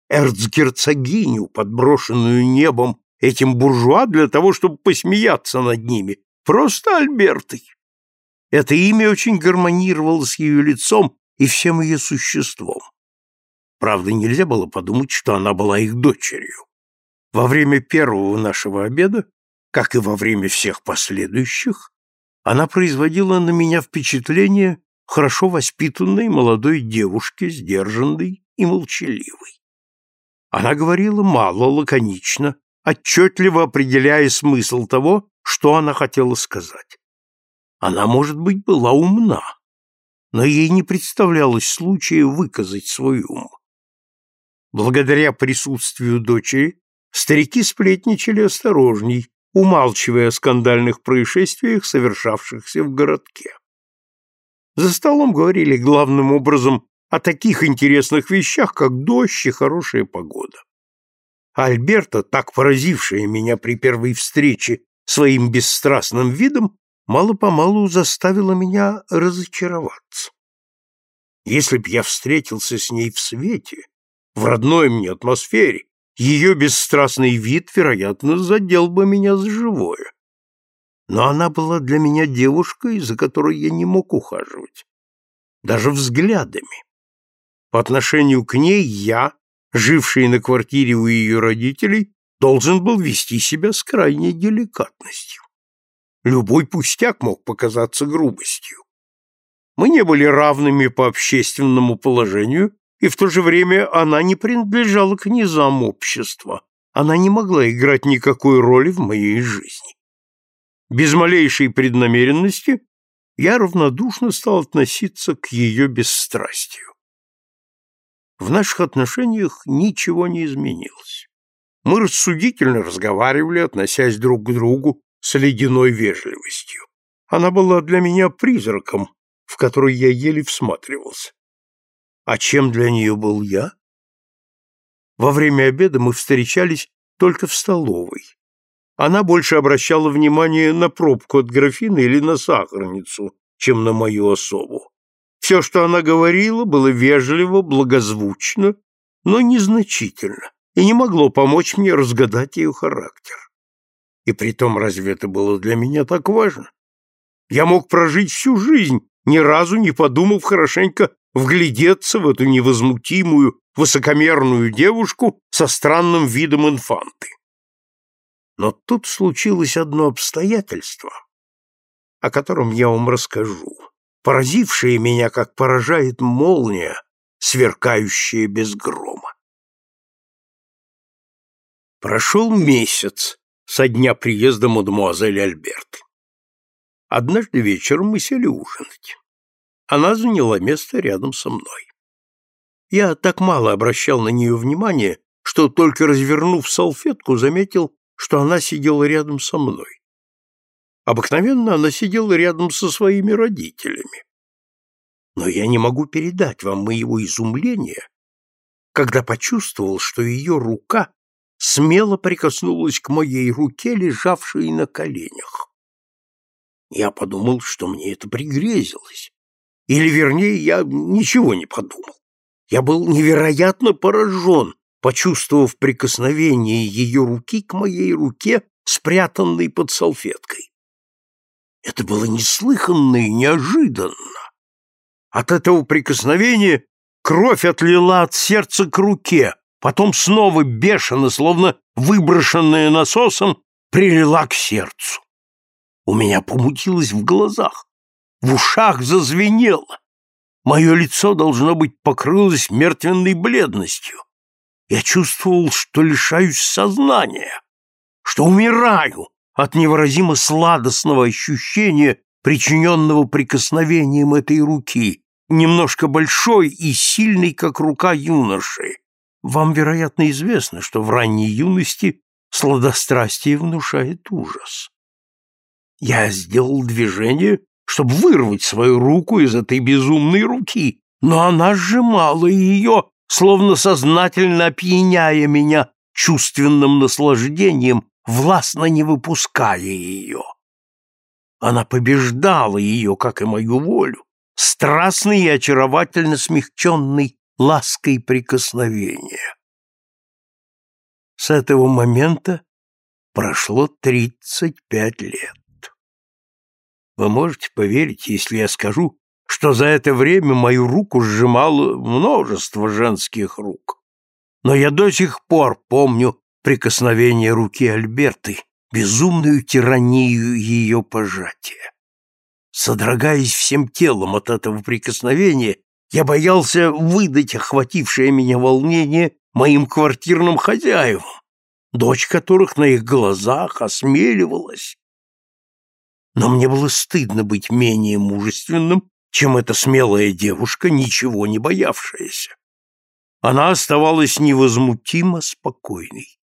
эрцгерцогиню, подброшенную небом этим буржуа для того, чтобы посмеяться над ними, просто Альбертой. Это имя очень гармонировало с ее лицом и всем ее существом. Правда, нельзя было подумать, что она была их дочерью. Во время первого нашего обеда, как и во время всех последующих, она производила на меня впечатление хорошо воспитанной молодой девушки, сдержанной и молчаливой. Она говорила мало, лаконично, отчетливо определяя смысл того, что она хотела сказать. Она, может быть, была умна, но ей не представлялось случая выказать свой ум. Благодаря присутствию дочери старики сплетничали осторожней, умалчивая о скандальных происшествиях, совершавшихся в городке. За столом говорили главным образом о таких интересных вещах, как дождь и хорошая погода. Альберта, так поразившая меня при первой встрече своим бесстрастным видом, мало-помалу заставила меня разочароваться. Если б я встретился с ней в свете, в родной мне атмосфере, ее бесстрастный вид, вероятно, задел бы меня за живое. Но она была для меня девушкой, за которой я не мог ухаживать. Даже взглядами. По отношению к ней я, живший на квартире у ее родителей, должен был вести себя с крайней деликатностью. Любой пустяк мог показаться грубостью. Мы не были равными по общественному положению, и в то же время она не принадлежала к низам общества. Она не могла играть никакой роли в моей жизни. Без малейшей преднамеренности я равнодушно стал относиться к ее бесстрастию. В наших отношениях ничего не изменилось. Мы рассудительно разговаривали, относясь друг к другу с ледяной вежливостью. Она была для меня призраком, в который я еле всматривался. А чем для нее был я? Во время обеда мы встречались только в столовой. Она больше обращала внимание на пробку от графина или на сахарницу, чем на мою особу. Все, что она говорила, было вежливо, благозвучно, но незначительно, и не могло помочь мне разгадать ее характер. И притом, разве это было для меня так важно? Я мог прожить всю жизнь, ни разу не подумав хорошенько вглядеться в эту невозмутимую, высокомерную девушку со странным видом инфанты. Но тут случилось одно обстоятельство, о котором я вам расскажу, поразившее меня, как поражает молния, сверкающая без грома. Прошел месяц со дня приезда мадемуазель Альберты. Однажды вечером мы сели ужинать. Она заняла место рядом со мной. Я так мало обращал на нее внимания, что только развернув салфетку, заметил, что она сидела рядом со мной. Обыкновенно она сидела рядом со своими родителями. Но я не могу передать вам моего изумления, когда почувствовал, что ее рука смело прикоснулась к моей руке, лежавшей на коленях. Я подумал, что мне это пригрезилось. Или, вернее, я ничего не подумал. Я был невероятно поражен, почувствовав прикосновение ее руки к моей руке, спрятанной под салфеткой. Это было неслыханно и неожиданно. От этого прикосновения кровь отлила от сердца к руке, потом снова бешено, словно выброшенная насосом, прилила к сердцу. У меня помутилось в глазах, в ушах зазвенело. Мое лицо, должно быть, покрылось мертвенной бледностью. Я чувствовал, что лишаюсь сознания, что умираю от невыразимо сладостного ощущения, причиненного прикосновением этой руки, немножко большой и сильной, как рука юноши, вам, вероятно, известно, что в ранней юности сладострастие внушает ужас. Я сделал движение, чтобы вырвать свою руку из этой безумной руки, но она сжимала ее, словно сознательно опьяняя меня чувственным наслаждением, властно не выпуская ее. Она побеждала ее, как и мою волю, страстный и очаровательно смягченный лаской прикосновения. С этого момента прошло тридцать пять лет. Вы можете поверить, если я скажу, что за это время мою руку сжимало множество женских рук. Но я до сих пор помню прикосновение руки Альберты, безумную тиранию ее пожатия. Содрогаясь всем телом от этого прикосновения, я боялся выдать охватившее меня волнение моим квартирным хозяевам, дочь которых на их глазах осмеливалась. Но мне было стыдно быть менее мужественным, чем эта смелая девушка, ничего не боявшаяся. Она оставалась невозмутимо спокойной.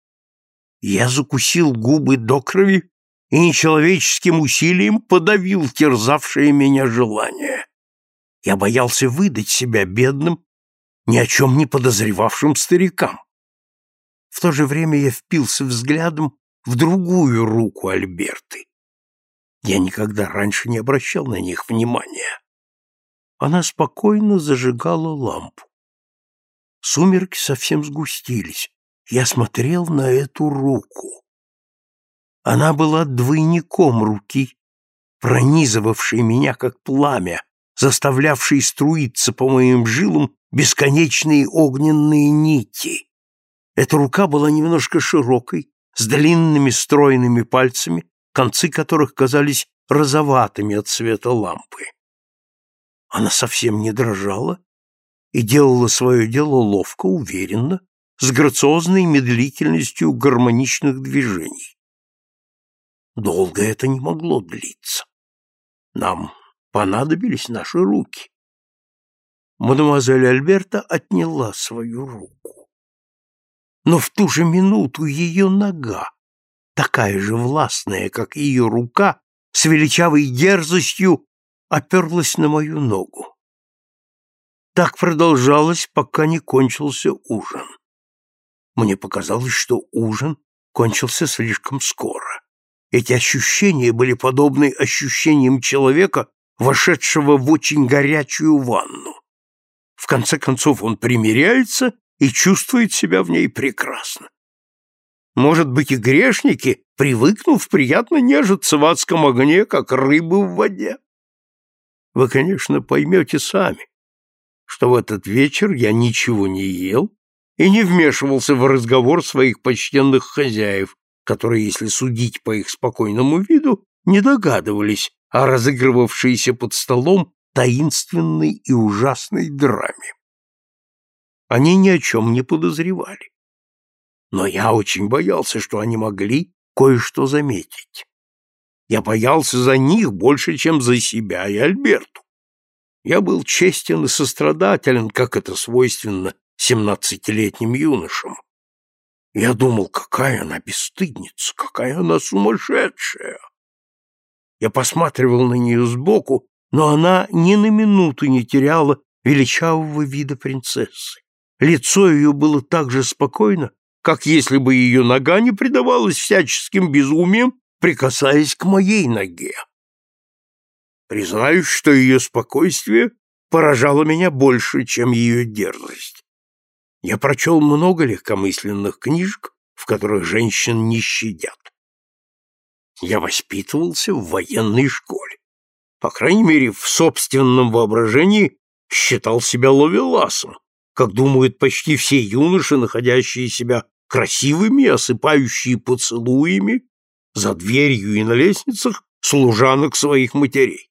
Я закусил губы до крови и нечеловеческим усилием подавил терзавшее меня желание. Я боялся выдать себя бедным, ни о чем не подозревавшим старикам. В то же время я впился взглядом в другую руку Альберты. Я никогда раньше не обращал на них внимания. Она спокойно зажигала лампу. Сумерки совсем сгустились. Я смотрел на эту руку. Она была двойником руки, пронизывавшей меня как пламя, заставлявшей струиться по моим жилам бесконечные огненные нити. Эта рука была немножко широкой, с длинными стройными пальцами, концы которых казались розоватыми от света лампы. Она совсем не дрожала и делала свое дело ловко, уверенно, с грациозной медлительностью гармоничных движений. Долго это не могло длиться. Нам понадобились наши руки. Мадемуазель Альберта отняла свою руку. Но в ту же минуту ее нога, такая же властная, как ее рука, с величавой дерзостью оперлась на мою ногу. Так продолжалось, пока не кончился ужин. Мне показалось, что ужин кончился слишком скоро. Эти ощущения были подобны ощущениям человека, вошедшего в очень горячую ванну. В конце концов он примиряется и чувствует себя в ней прекрасно. Может быть, и грешники, привыкнув, приятно нежатся в адском огне, как рыбы в воде. Вы, конечно, поймете сами, что в этот вечер я ничего не ел и не вмешивался в разговор своих почтенных хозяев, которые, если судить по их спокойному виду, не догадывались о разыгрывавшейся под столом таинственной и ужасной драме. Они ни о чем не подозревали. Но я очень боялся, что они могли кое-что заметить. Я боялся за них больше, чем за себя и Альберту. Я был честен и сострадателен, как это свойственно семнадцатилетним юношам. Я думал, какая она бесстыдница, какая она сумасшедшая. Я посматривал на нее сбоку, но она ни на минуту не теряла величавого вида принцессы. Лицо ее было так же спокойно, как если бы ее нога не предавалась всяческим безумиям, прикасаясь к моей ноге. Признаюсь, что ее спокойствие поражало меня больше, чем ее дерзость. Я прочел много легкомысленных книжек, в которых женщин не щадят. Я воспитывался в военной школе. По крайней мере, в собственном воображении считал себя ловеласом, как думают почти все юноши, находящие себя красивыми, осыпающие поцелуями за дверью и на лестницах служанок своих матерей.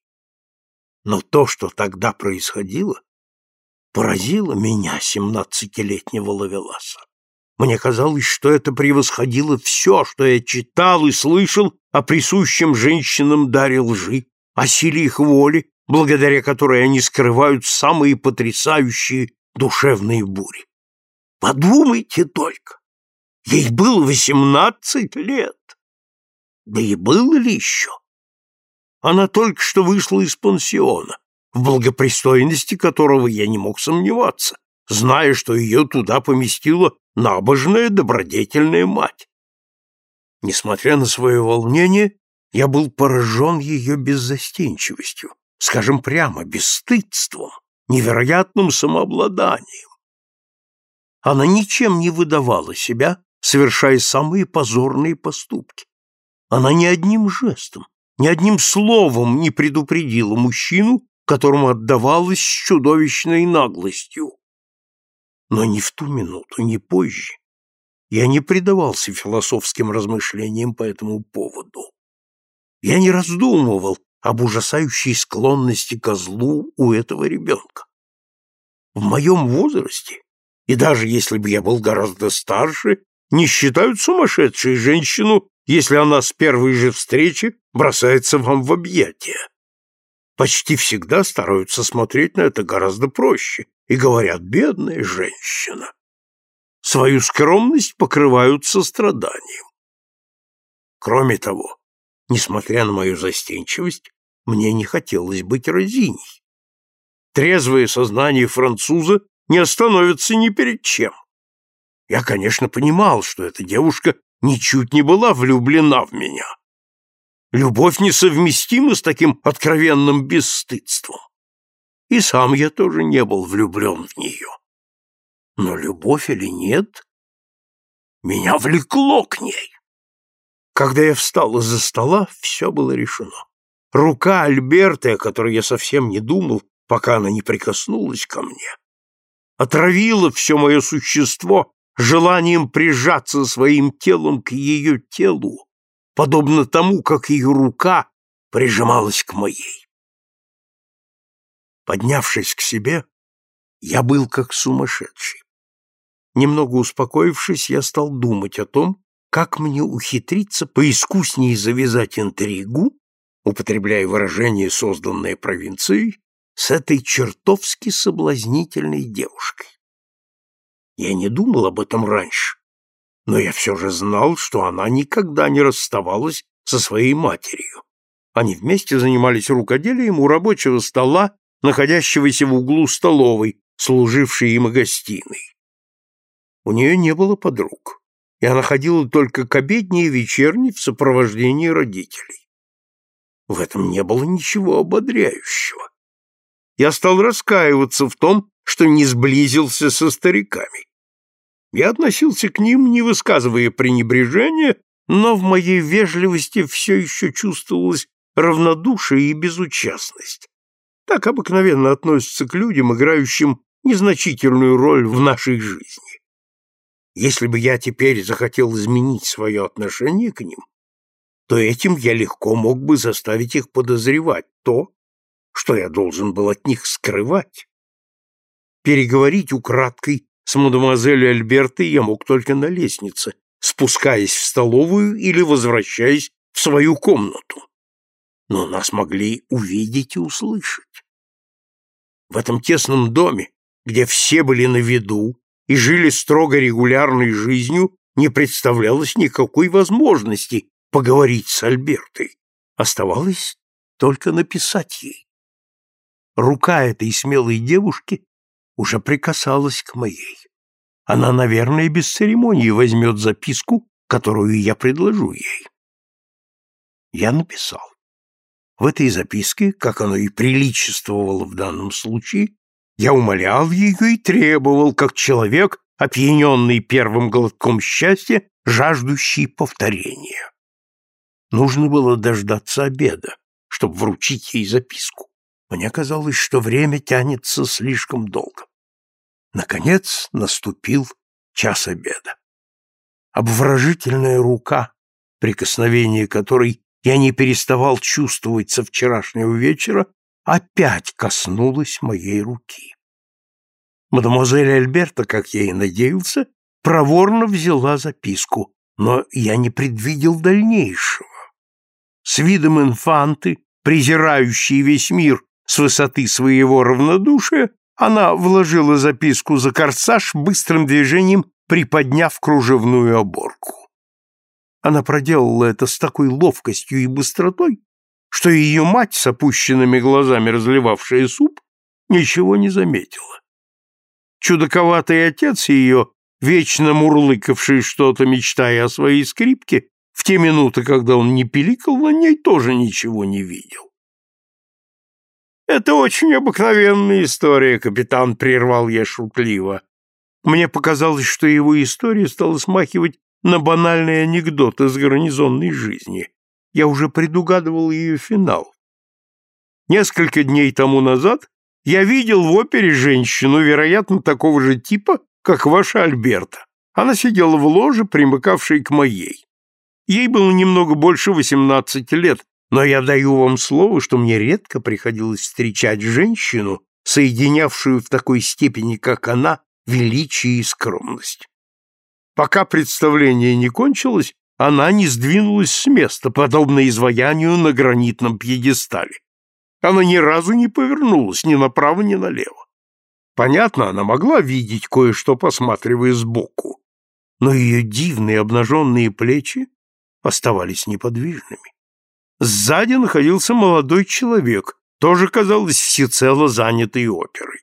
Но то, что тогда происходило, поразило меня, семнадцатилетнего ловеласа. Мне казалось, что это превосходило все, что я читал и слышал о присущем женщинам даре лжи, о силе их воли, благодаря которой они скрывают самые потрясающие душевные бури. Подумайте только, ей было восемнадцать лет. Да и было ли еще? Она только что вышла из пансиона, в благопристойности которого я не мог сомневаться, зная, что ее туда поместила набожная добродетельная мать. Несмотря на свое волнение, я был поражен ее беззастенчивостью, скажем прямо, бесстыдством, невероятным самообладанием. Она ничем не выдавала себя, совершая самые позорные поступки. Она ни одним жестом, ни одним словом не предупредила мужчину, которому отдавалась с чудовищной наглостью. Но ни в ту минуту, ни позже я не предавался философским размышлениям по этому поводу. Я не раздумывал об ужасающей склонности ко злу у этого ребенка. В моем возрасте, и даже если бы я был гораздо старше, не считают сумасшедшей женщину, если она с первой же встречи бросается вам в объятия. Почти всегда стараются смотреть на это гораздо проще и говорят «бедная женщина». Свою скромность покрывают состраданием. Кроме того, несмотря на мою застенчивость, мне не хотелось быть разиней. Трезвое сознание француза не остановится ни перед чем. Я, конечно, понимал, что эта девушка ничуть не была влюблена в меня. Любовь несовместима с таким откровенным бесстыдством. И сам я тоже не был влюблен в нее. Но любовь или нет, Меня влекло к ней. Когда я встал из-за стола, все было решено. Рука Альберты, о которой я совсем не думал, пока она не прикоснулась ко мне, отравила все мое существо желанием прижаться своим телом к ее телу, подобно тому, как ее рука прижималась к моей. Поднявшись к себе, я был как сумасшедший. Немного успокоившись, я стал думать о том, как мне ухитриться поискуснее завязать интригу, употребляя выражение, созданное провинцией, с этой чертовски соблазнительной девушкой. Я не думал об этом раньше, но я все же знал, что она никогда не расставалась со своей матерью. Они вместе занимались рукоделием у рабочего стола, находящегося в углу столовой, служившей им гостиной. У нее не было подруг, и она ходила только к обедне и вечерней в сопровождении родителей. В этом не было ничего ободряющего. Я стал раскаиваться в том, что не сблизился со стариками. Я относился к ним, не высказывая пренебрежения, но в моей вежливости все еще чувствовалось равнодушие и безучастность. Так обыкновенно относятся к людям, играющим незначительную роль в нашей жизни. Если бы я теперь захотел изменить свое отношение к ним, то этим я легко мог бы заставить их подозревать то, что я должен был от них скрывать. Переговорить украдкой с мадемуазель Альбертой я мог только на лестнице, спускаясь в столовую или возвращаясь в свою комнату. Но нас могли увидеть и услышать. В этом тесном доме, где все были на виду и жили строго регулярной жизнью, не представлялось никакой возможности поговорить с Альбертой. Оставалось только написать ей. Рука этой смелой девушки уже прикасалась к моей. Она, наверное, без церемонии возьмет записку, которую я предложу ей. Я написал. В этой записке, как оно и приличествовало в данном случае, я умолял ее и требовал, как человек, опьяненный первым глотком счастья, жаждущий повторения. Нужно было дождаться обеда, чтобы вручить ей записку. Мне казалось, что время тянется слишком долго. Наконец наступил час обеда. Обворожительная рука, прикосновение которой я не переставал чувствовать со вчерашнего вечера, опять коснулась моей руки. Мадемуазель Альберта, как я и надеялся, проворно взяла записку, но я не предвидел дальнейшего. С видом инфанты, презирающей весь мир с высоты своего равнодушия, она вложила записку за корсаж быстрым движением, приподняв кружевную оборку. Она проделала это с такой ловкостью и быстротой, что ее мать, с опущенными глазами разливавшая суп, ничего не заметила. Чудаковатый отец ее, вечно мурлыкавший что-то, мечтая о своей скрипке, в те минуты, когда он не пиликал на ней, тоже ничего не видел. «Это очень обыкновенная история», — капитан прервал я шутливо. Мне показалось, что его история стала смахивать на банальный анекдот из гарнизонной жизни. Я уже предугадывал ее финал. Несколько дней тому назад я видел в опере женщину, вероятно, такого же типа, как ваша Альберта. Она сидела в ложе, примыкавшей к моей. Ей было немного больше восемнадцати лет, но я даю вам слово, что мне редко приходилось встречать женщину, соединявшую в такой степени, как она, величие и скромность. Пока представление не кончилось, она не сдвинулась с места, подобно изваянию на гранитном пьедестале. Она ни разу не повернулась ни направо, ни налево. Понятно, она могла видеть кое-что, посматривая сбоку, но ее дивные обнаженные плечи оставались неподвижными. Сзади находился молодой человек, тоже, казалось, всецело занятый оперой.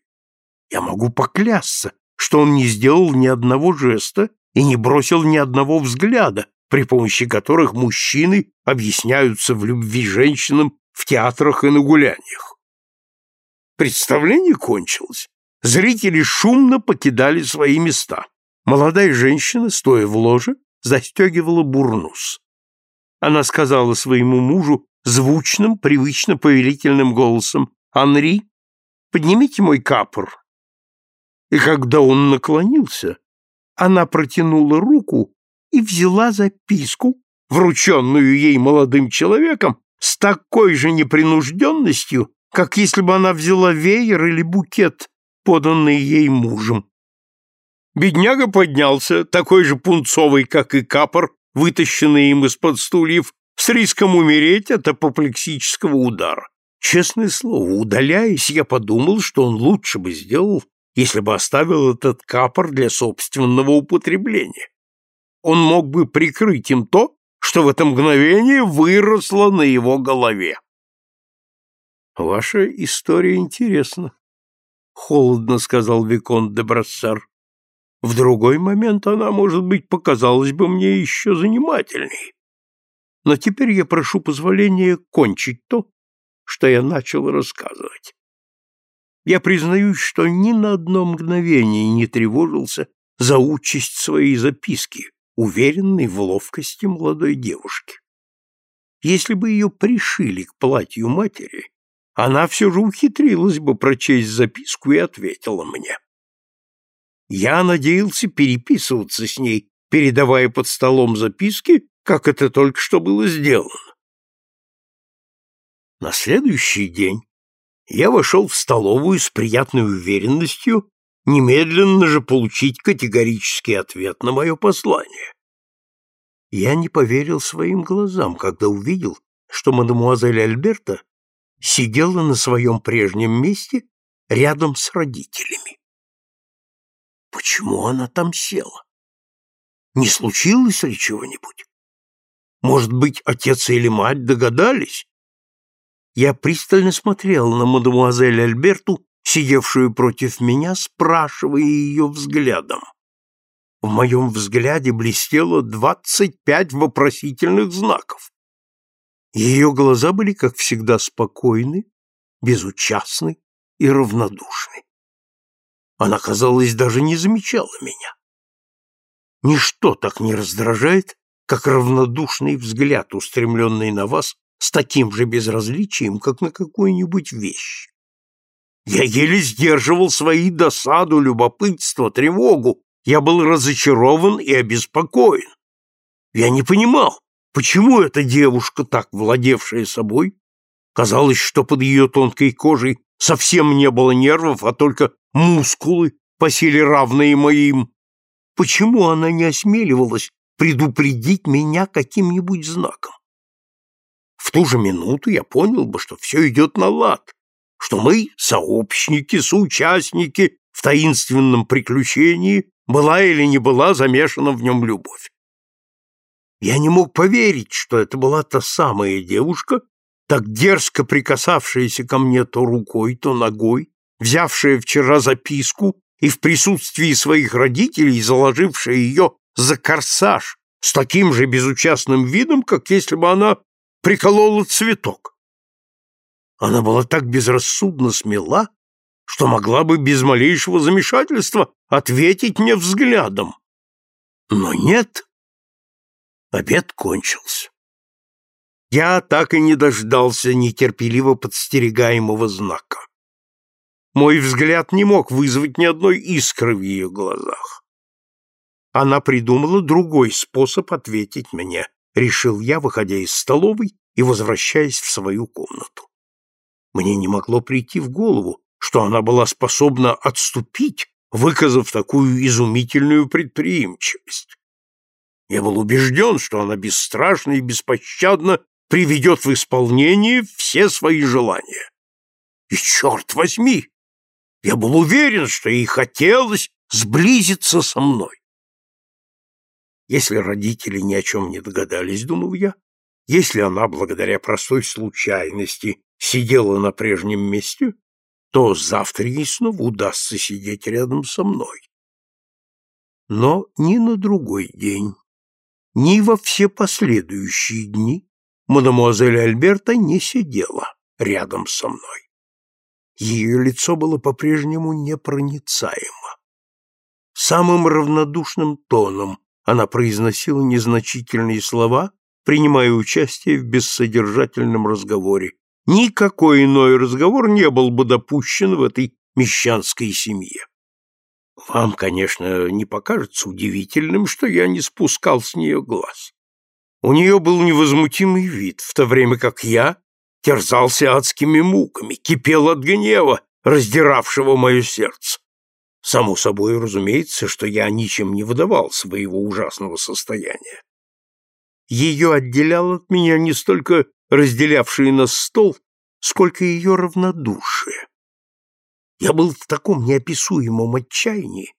Я могу поклясться, что он не сделал ни одного жеста и не бросил ни одного взгляда, при помощи которых мужчины объясняются в любви женщинам в театрах и на гуляниях. Представление кончилось. Зрители шумно покидали свои места. Молодая женщина, стоя в ложе, застегивала бурнус. Она сказала своему мужу звучным, привычно повелительным голосом «Анри, поднимите мой капор». И когда он наклонился, она протянула руку и взяла записку, врученную ей молодым человеком, с такой же непринужденностью, как если бы она взяла веер или букет, поданный ей мужем. Бедняга поднялся, такой же пунцовый, как и капор, вытащенный им из-под стульев, с риском умереть от апоплексического удара. Честное слово, удаляясь, я подумал, что он лучше бы сделал, если бы оставил этот капор для собственного употребления. Он мог бы прикрыть им то, что в это мгновение выросло на его голове. Ваша история интересна, холодно сказал виконт де Брассар. В другой момент она, может быть, показалась бы мне еще занимательней. Но теперь я прошу позволения кончить то, что я начал рассказывать. Я признаюсь, что ни на одно мгновение не тревожился за участь своей записки, уверенный в ловкости молодой девушки. Если бы ее пришили к платью матери, она все же ухитрилась бы прочесть записку и ответила мне. Я надеялся переписываться с ней, передавая под столом записки, как это только что было сделано. На следующий день я вошел в столовую с приятной уверенностью немедленно же получить категорический ответ на мое послание. Я не поверил своим глазам, когда увидел, что мадемуазель Альберта сидела на своем прежнем месте рядом с родителями. Почему она там села? Не случилось ли чего-нибудь? Может быть, отец или мать догадались? Я пристально смотрел на мадемуазель Альберту, сидевшую против меня, спрашивая ее взглядом. В моем взгляде блестело двадцать пять вопросительных знаков. Ее глаза были, как всегда, спокойны, безучастны и равнодушны. Она, казалось, даже не замечала меня. Ничто так не раздражает, как равнодушный взгляд, устремленный на вас с таким же безразличием, как на какую-нибудь вещь. Я еле сдерживал свои досаду, любопытство, тревогу. Я был разочарован и обеспокоен. Я не понимал, почему эта девушка, так владевшая собой, казалось, что под ее тонкой кожей совсем не было нервов, а только мускулы, по силе равные моим. Почему она не осмеливалась предупредить меня каким-нибудь знаком? В ту же минуту я понял бы, что все идет на лад, что мы сообщники, соучастники в таинственном приключении, была или не была замешана в нем любовь. Я не мог поверить, что это была та самая девушка, так дерзко прикасавшаяся ко мне то рукой, то ногой, взявшая вчера записку и в присутствии своих родителей заложившая ее за корсаж с таким же безучастным видом, как если бы она приколола цветок. Она была так безрассудно смела, что могла бы без малейшего замешательства ответить мне взглядом. Но нет. Обед кончился. Я так и не дождался нетерпеливо подстерегаемого знака. Мой взгляд не мог вызвать ни одной искры в ее глазах. Она придумала другой способ ответить мне, решил я, выходя из столовой и возвращаясь в свою комнату. Мне не могло прийти в голову, что она была способна отступить, выказав такую изумительную предприимчивость. Я был убежден, что она бесстрашно и беспощадно приведет в исполнение все свои желания. И черт возьми! Я был уверен, что ей хотелось сблизиться со мной. Если родители ни о чем не догадались, думал я, если она, благодаря простой случайности, сидела на прежнем месте, то завтра ей снова удастся сидеть рядом со мной. Но ни на другой день, ни во все последующие дни мадемуазель Альберта не сидела рядом со мной. Ее лицо было по-прежнему непроницаемо. Самым равнодушным тоном она произносила незначительные слова, принимая участие в бессодержательном разговоре. Никакой иной разговор не был бы допущен в этой мещанской семье. Вам, конечно, не покажется удивительным, что я не спускал с нее глаз. У нее был невозмутимый вид, в то время как я терзался адскими муками, кипел от гнева, раздиравшего мое сердце. Само собой разумеется, что я ничем не выдавал своего ужасного состояния. Ее отделял от меня не столько разделявший нас стол, сколько ее равнодушие. Я был в таком неописуемом отчаянии,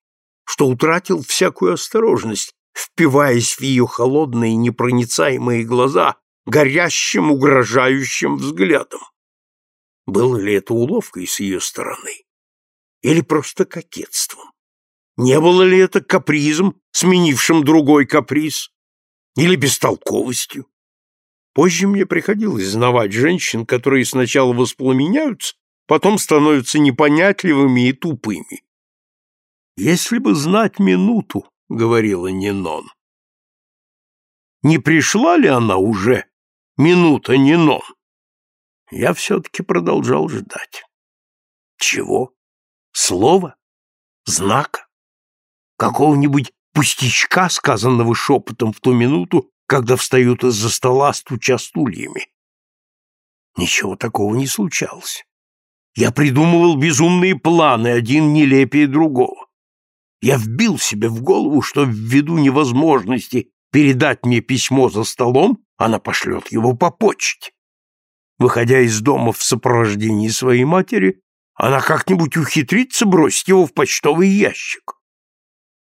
что утратил всякую осторожность, впиваясь в ее холодные непроницаемые глаза горящим, угрожающим взглядом. Было ли это уловкой с ее стороны? или просто кокетством? Не было ли это капризом, сменившим другой каприз? Или бестолковостью? Позже мне приходилось знавать женщин, которые сначала воспламеняются, потом становятся непонятливыми и тупыми. «Если бы знать минуту», — говорила Нинон. Не пришла ли она уже, минута Нинон? Я все-таки продолжал ждать. Чего? слова, знака, какого-нибудь пустячка, сказанного шепотом в ту минуту, когда встают из-за стола, стуча стульями. Ничего такого не случалось. Я придумывал безумные планы, один нелепее другого. Я вбил себе в голову, что ввиду невозможности передать мне письмо за столом, она пошлет его по почте. Выходя из дома в сопровождении своей матери, она как-нибудь ухитрится бросить его в почтовый ящик.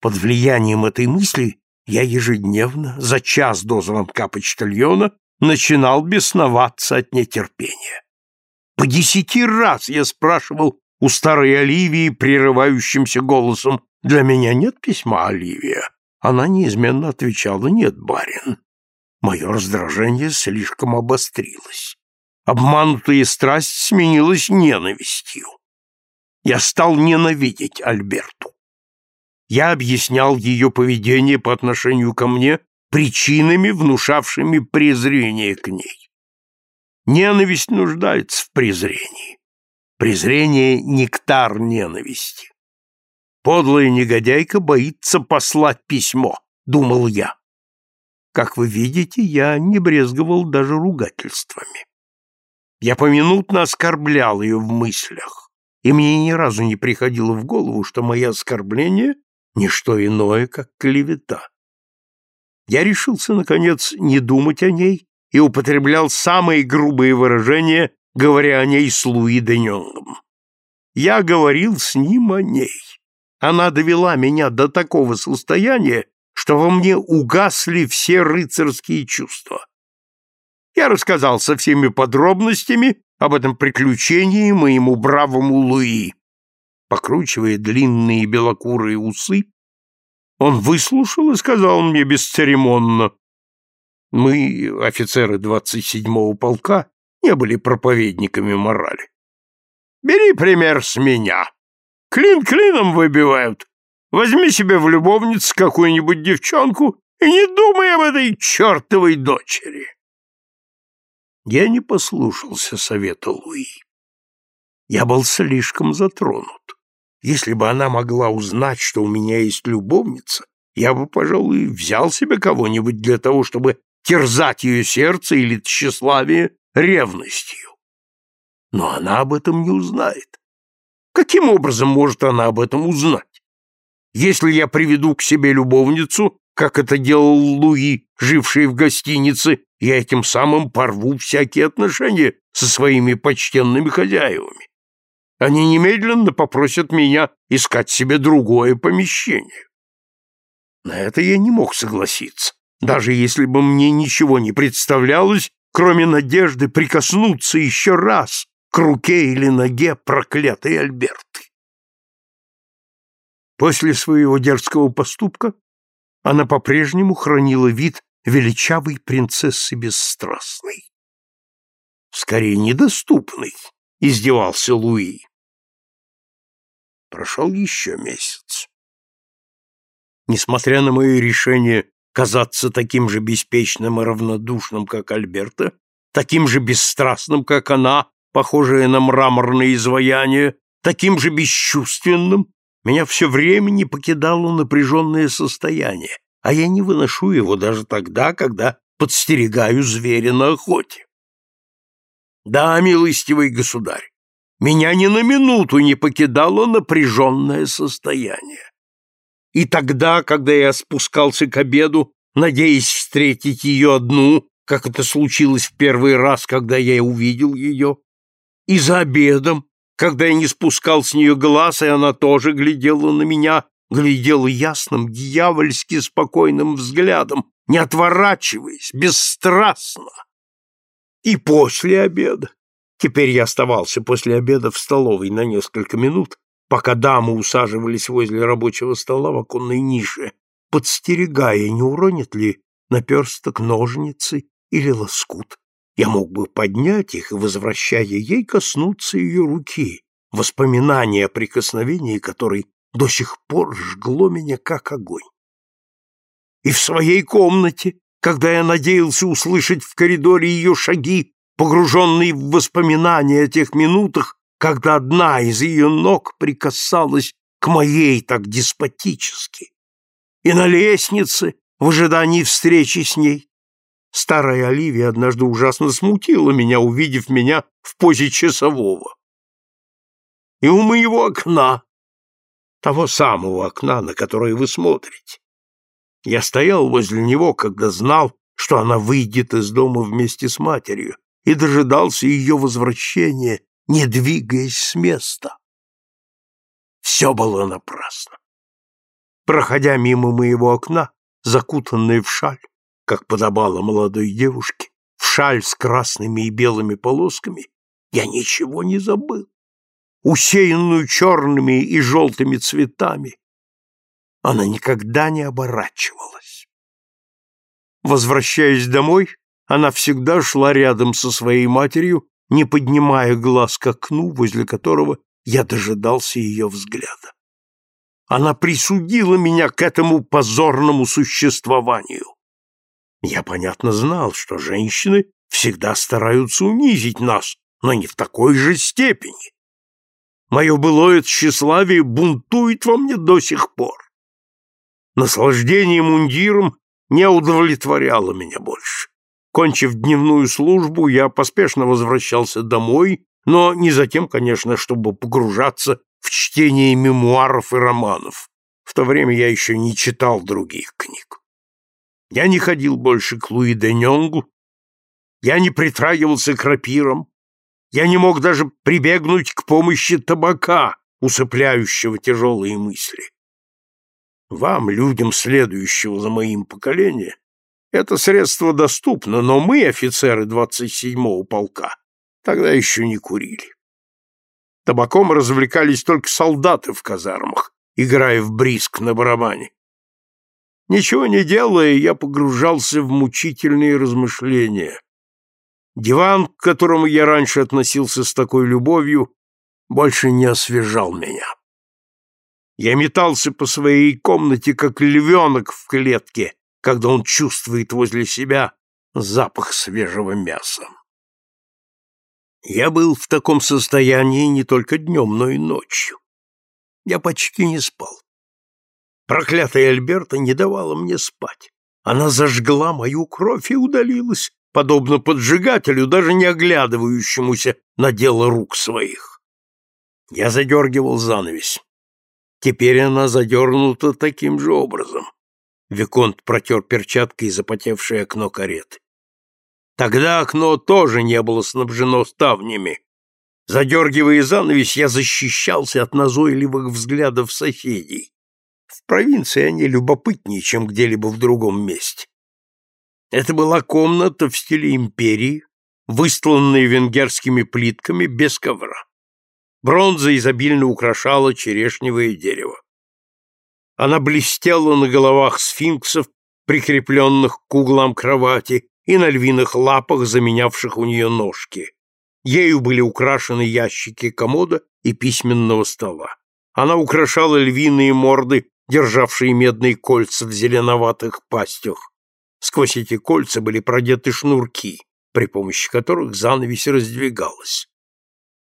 Под влиянием этой мысли я ежедневно, за час до звонка почтальона, начинал бесноваться от нетерпения. По десяти раз я спрашивал у старой Оливии прерывающимся голосом «Для меня нет письма, Оливия?» Она неизменно отвечала «Нет, барин». Мое раздражение слишком обострилось. Обманутая страсть сменилась ненавистью я стал ненавидеть Альберту. Я объяснял ее поведение по отношению ко мне причинами, внушавшими презрение к ней. Ненависть нуждается в презрении. Презрение — нектар ненависти. Подлая негодяйка боится послать письмо, думал я. Как вы видите, я не брезговал даже ругательствами. Я поминутно оскорблял ее в мыслях и мне ни разу не приходило в голову, что мои оскорбления — не что иное, как клевета. Я решился, наконец, не думать о ней и употреблял самые грубые выражения, говоря о ней с Луи Деньонгом. Я говорил с ним о ней. Она довела меня до такого состояния, что во мне угасли все рыцарские чувства. Я рассказал со всеми подробностями об этом приключении моему бравому Луи. Покручивая длинные белокурые усы, он выслушал и сказал мне бесцеремонно, «Мы, офицеры 27-го полка, не были проповедниками морали. Бери пример с меня. Клин клином выбивают. Возьми себе в любовницу какую-нибудь девчонку и не думай об этой чертовой дочери». Я не послушался совета Луи. Я был слишком затронут. Если бы она могла узнать, что у меня есть любовница, я бы, пожалуй, взял себе кого-нибудь для того, чтобы терзать ее сердце или тщеславие ревностью. Но она об этом не узнает. Каким образом может она об этом узнать? Если я приведу к себе любовницу, как это делал Луи, живший в гостинице, я этим самым порву всякие отношения со своими почтенными хозяевами. Они немедленно попросят меня искать себе другое помещение. На это я не мог согласиться, даже если бы мне ничего не представлялось, кроме надежды прикоснуться еще раз к руке или ноге проклятой Альберты. После своего дерзкого поступка она по-прежнему хранила вид величавой принцессы бесстрастной. Скорее, недоступной, издевался Луи. Прошел еще месяц. несмотря на мое решение казаться таким же беспечным и равнодушным, как Альберта, таким же бесстрастным, как она, похожая на мраморное изваяние, таким же бесчувственным, меня все время не покидало напряженное состояние, а я не выношу его даже тогда, когда подстерегаю зверя на охоте. Да, милостивый государь, меня ни на минуту не покидало напряженное состояние. И тогда, когда я спускался к обеду, надеясь встретить ее одну, как это случилось в первый раз, когда я увидел ее, и за обедом, когда я не спускал с нее глаз, и она тоже глядела на меня, глядела ясным, дьявольски спокойным взглядом, не отворачиваясь, бесстрастно. И после обеда. Теперь я оставался после обеда в столовой на несколько минут, пока дамы усаживались возле рабочего стола в оконной нише, подстерегая, не уронит ли наперсток ножницы или лоскут. Я мог бы поднять их и, возвращая ей, коснуться ее руки, воспоминание о прикосновении которой до сих пор жгло меня, как огонь. И в своей комнате, когда я надеялся услышать в коридоре ее шаги, погруженный в воспоминания о тех минутах, когда одна из ее ног прикасалась к моей так деспотически. И на лестнице, в ожидании встречи с ней, старая Оливия однажды ужасно смутила меня, увидев меня в позе часового. И у моего окна, того самого окна, на которое вы смотрите, я стоял возле него, когда знал, что она выйдет из дома вместе с матерью, и дожидался ее возвращения, не двигаясь с места. Все было напрасно. Проходя мимо моего окна, закутанная в шаль, как подобало молодой девушке, в шаль с красными и белыми полосками, я ничего не забыл. Усеянную черными и желтыми цветами, она никогда не оборачивалась. Возвращаясь домой, она всегда шла рядом со своей матерью, не поднимая глаз к окну, возле которого я дожидался ее взгляда. Она присудила меня к этому позорному существованию. Я, понятно, знал, что женщины всегда стараются унизить нас, но не в такой же степени. Мое былое тщеславие бунтует во мне до сих пор. Наслаждение мундиром не удовлетворяло меня больше. Кончив дневную службу, я поспешно возвращался домой, но не за тем, конечно, чтобы погружаться в чтение мемуаров и романов. В то время я еще не читал других книг. Я не ходил больше к Луи де я не притрагивался к рапирам, я не мог даже прибегнуть к помощи табака, усыпляющего тяжелые мысли. Вам, людям, следующего за моим поколением, это средство доступно, но мы, офицеры 27-го полка, тогда еще не курили. Табаком развлекались только солдаты в казармах, играя в бриск на барабане. Ничего не делая, я погружался в мучительные размышления. Диван, к которому я раньше относился с такой любовью, больше не освежал меня. Я метался по своей комнате, как львенок в клетке, когда он чувствует возле себя запах свежего мяса. Я был в таком состоянии не только днем, но и ночью. Я почти не спал. Проклятая Альберта не давала мне спать. Она зажгла мою кровь и удалилась, подобно поджигателю, даже не оглядывающемуся на дело рук своих. Я задергивал занавесь. Теперь она задернута таким же образом. Виконт протер перчаткой запотевшее окно кареты. Тогда окно тоже не было снабжено ставнями. Задергивая занавес, я защищался от назойливых взглядов соседей. В провинции они любопытнее, чем где-либо в другом месте. Это была комната в стиле империи, выстланная венгерскими плитками без ковра. Бронза изобильно украшала черешневое дерево. Она блестела на головах сфинксов, прикрепленных к углам кровати, и на львиных лапах, заменявших у нее ножки. Ею были украшены ящики комода и письменного стола. Она украшала львиные морды державшие медные кольца в зеленоватых пастях. Сквозь эти кольца были продеты шнурки, при помощи которых занавесь раздвигалась.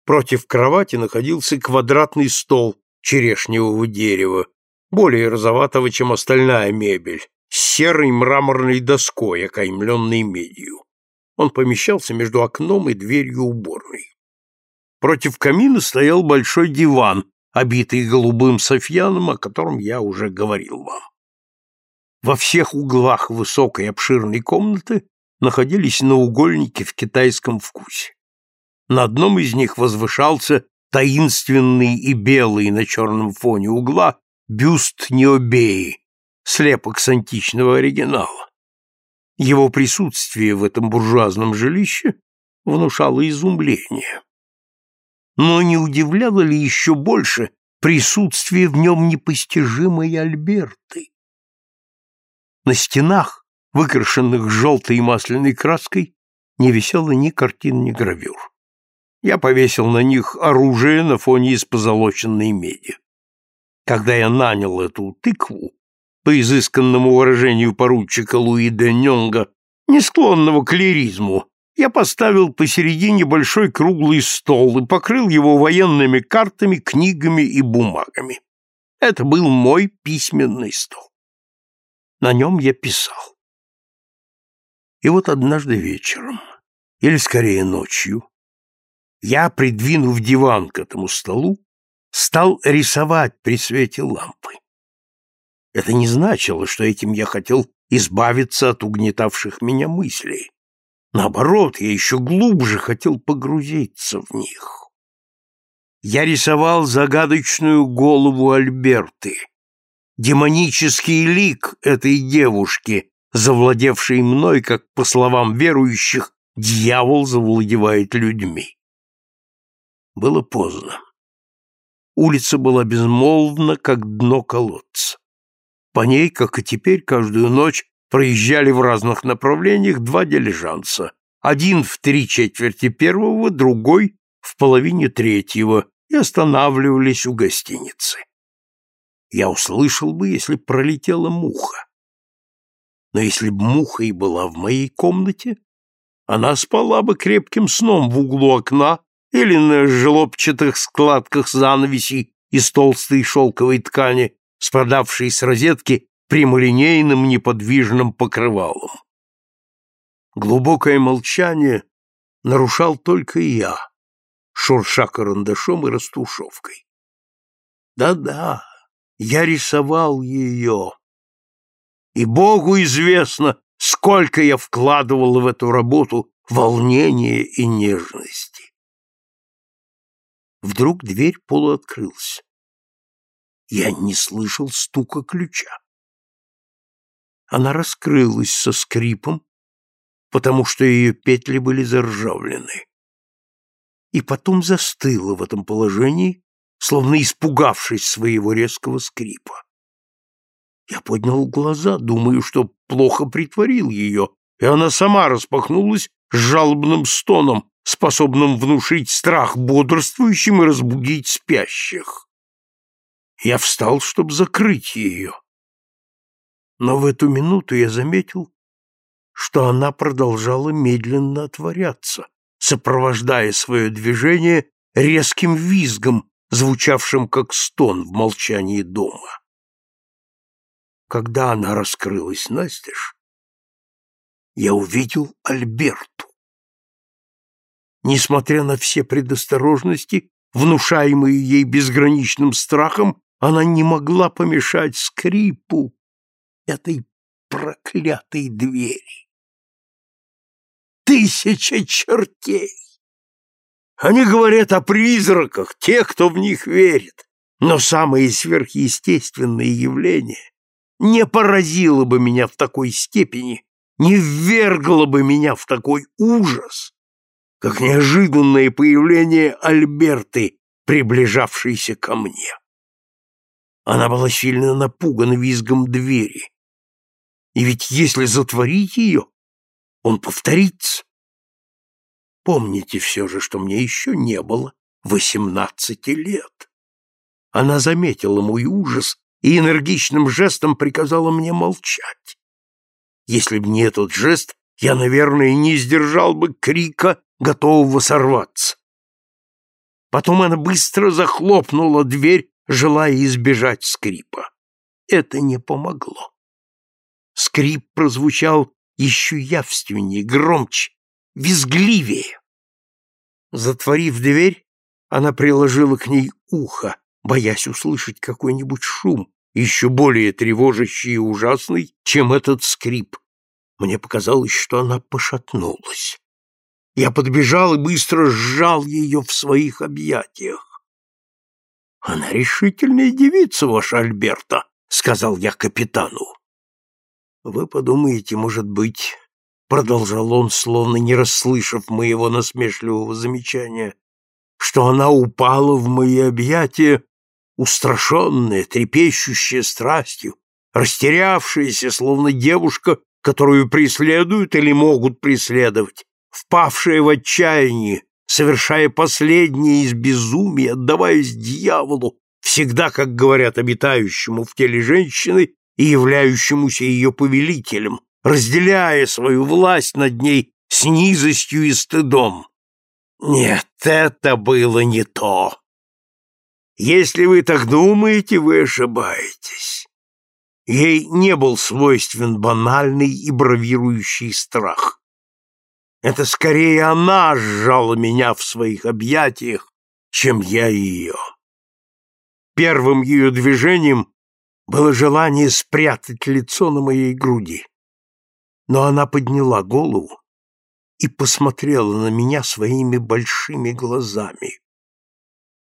Против кровати находился квадратный стол черешневого дерева, более розоватого, чем остальная мебель, с серой мраморной доской, окаймленной медью. Он помещался между окном и дверью уборной. Против камина стоял большой диван, обитый голубым софьяном, о котором я уже говорил вам. Во всех углах высокой обширной комнаты находились наугольники в китайском вкусе. На одном из них возвышался таинственный и белый на черном фоне угла бюст Необеи, слепок с античного оригинала. Его присутствие в этом буржуазном жилище внушало изумление. Но не удивляло ли еще больше присутствие в нем непостижимой Альберты? На стенах, выкрашенных желтой масляной краской, не висело ни картин, ни гравюр. Я повесил на них оружие на фоне из позолоченной меди. Когда я нанял эту тыкву, по изысканному выражению поручика Луи де Нёнга, не склонного к лиризму, я поставил посередине большой круглый стол и покрыл его военными картами, книгами и бумагами. Это был мой письменный стол. На нем я писал. И вот однажды вечером, или скорее ночью, я, придвинув диван к этому столу, стал рисовать при свете лампы. Это не значило, что этим я хотел избавиться от угнетавших меня мыслей. Наоборот, я еще глубже хотел погрузиться в них. Я рисовал загадочную голову Альберты, демонический лик этой девушки, завладевшей мной, как, по словам верующих, дьявол завладевает людьми. Было поздно. Улица была безмолвна, как дно колодца. По ней, как и теперь, каждую ночь проезжали в разных направлениях два дилижанса. Один в три четверти первого, другой в половине третьего, и останавливались у гостиницы. Я услышал бы, если пролетела муха. Но если б муха и была в моей комнате, она спала бы крепким сном в углу окна или на желобчатых складках занавесей из толстой шелковой ткани, спадавшей с розетки прямолинейным неподвижным покрывалом. Глубокое молчание нарушал только я, шурша карандашом и растушевкой. Да-да, я рисовал ее. И Богу известно, сколько я вкладывал в эту работу волнения и нежности. Вдруг дверь полуоткрылась. Я не слышал стука ключа. Она раскрылась со скрипом, потому что ее петли были заржавлены. И потом застыла в этом положении, словно испугавшись своего резкого скрипа. Я поднял глаза, думаю, что плохо притворил ее, и она сама распахнулась жалобным стоном, способным внушить страх бодрствующим и разбудить спящих. Я встал, чтобы закрыть ее. Но в эту минуту я заметил, что она продолжала медленно отворяться, сопровождая свое движение резким визгом, звучавшим как стон в молчании дома. Когда она раскрылась настежь, я увидел Альберту. Несмотря на все предосторожности, внушаемые ей безграничным страхом, она не могла помешать скрипу этой проклятой двери. Тысяча чертей! Они говорят о призраках, тех, кто в них верит, но самые сверхъестественные явления не поразило бы меня в такой степени, не ввергло бы меня в такой ужас, как неожиданное появление Альберты, приближавшейся ко мне. Она была сильно напугана визгом двери. И ведь если затворить ее, он повторится. Помните все же, что мне еще не было восемнадцати лет. Она заметила мой ужас и энергичным жестом приказала мне молчать. Если бы не этот жест, я, наверное, не сдержал бы крика, готового сорваться. Потом она быстро захлопнула дверь, желая избежать скрипа. Это не помогло. Скрип прозвучал еще явственнее, громче, визгливее. Затворив дверь, она приложила к ней ухо, боясь услышать какой-нибудь шум, еще более тревожащий и ужасный, чем этот скрип. Мне показалось, что она пошатнулась. Я подбежал и быстро сжал ее в своих объятиях. — Она решительная девица, ваша Альберта, — сказал я капитану. — Вы подумаете, может быть, — продолжал он, словно не расслышав моего насмешливого замечания, — что она упала в мои объятия, устрашенная, трепещущая страстью, растерявшаяся, словно девушка, которую преследуют или могут преследовать, впавшая в отчаяние, совершая последнее из безумия, отдаваясь дьяволу, всегда, как говорят, обитающему в теле женщины и являющемуся ее повелителем, разделяя свою власть над ней с низостью и стыдом. Нет, это было не то. Если вы так думаете, вы ошибаетесь. Ей не был свойствен банальный и бравирующий страх. Это скорее она сжала меня в своих объятиях, чем я ее. Первым ее движением было желание спрятать лицо на моей груди. Но она подняла голову и посмотрела на меня своими большими глазами.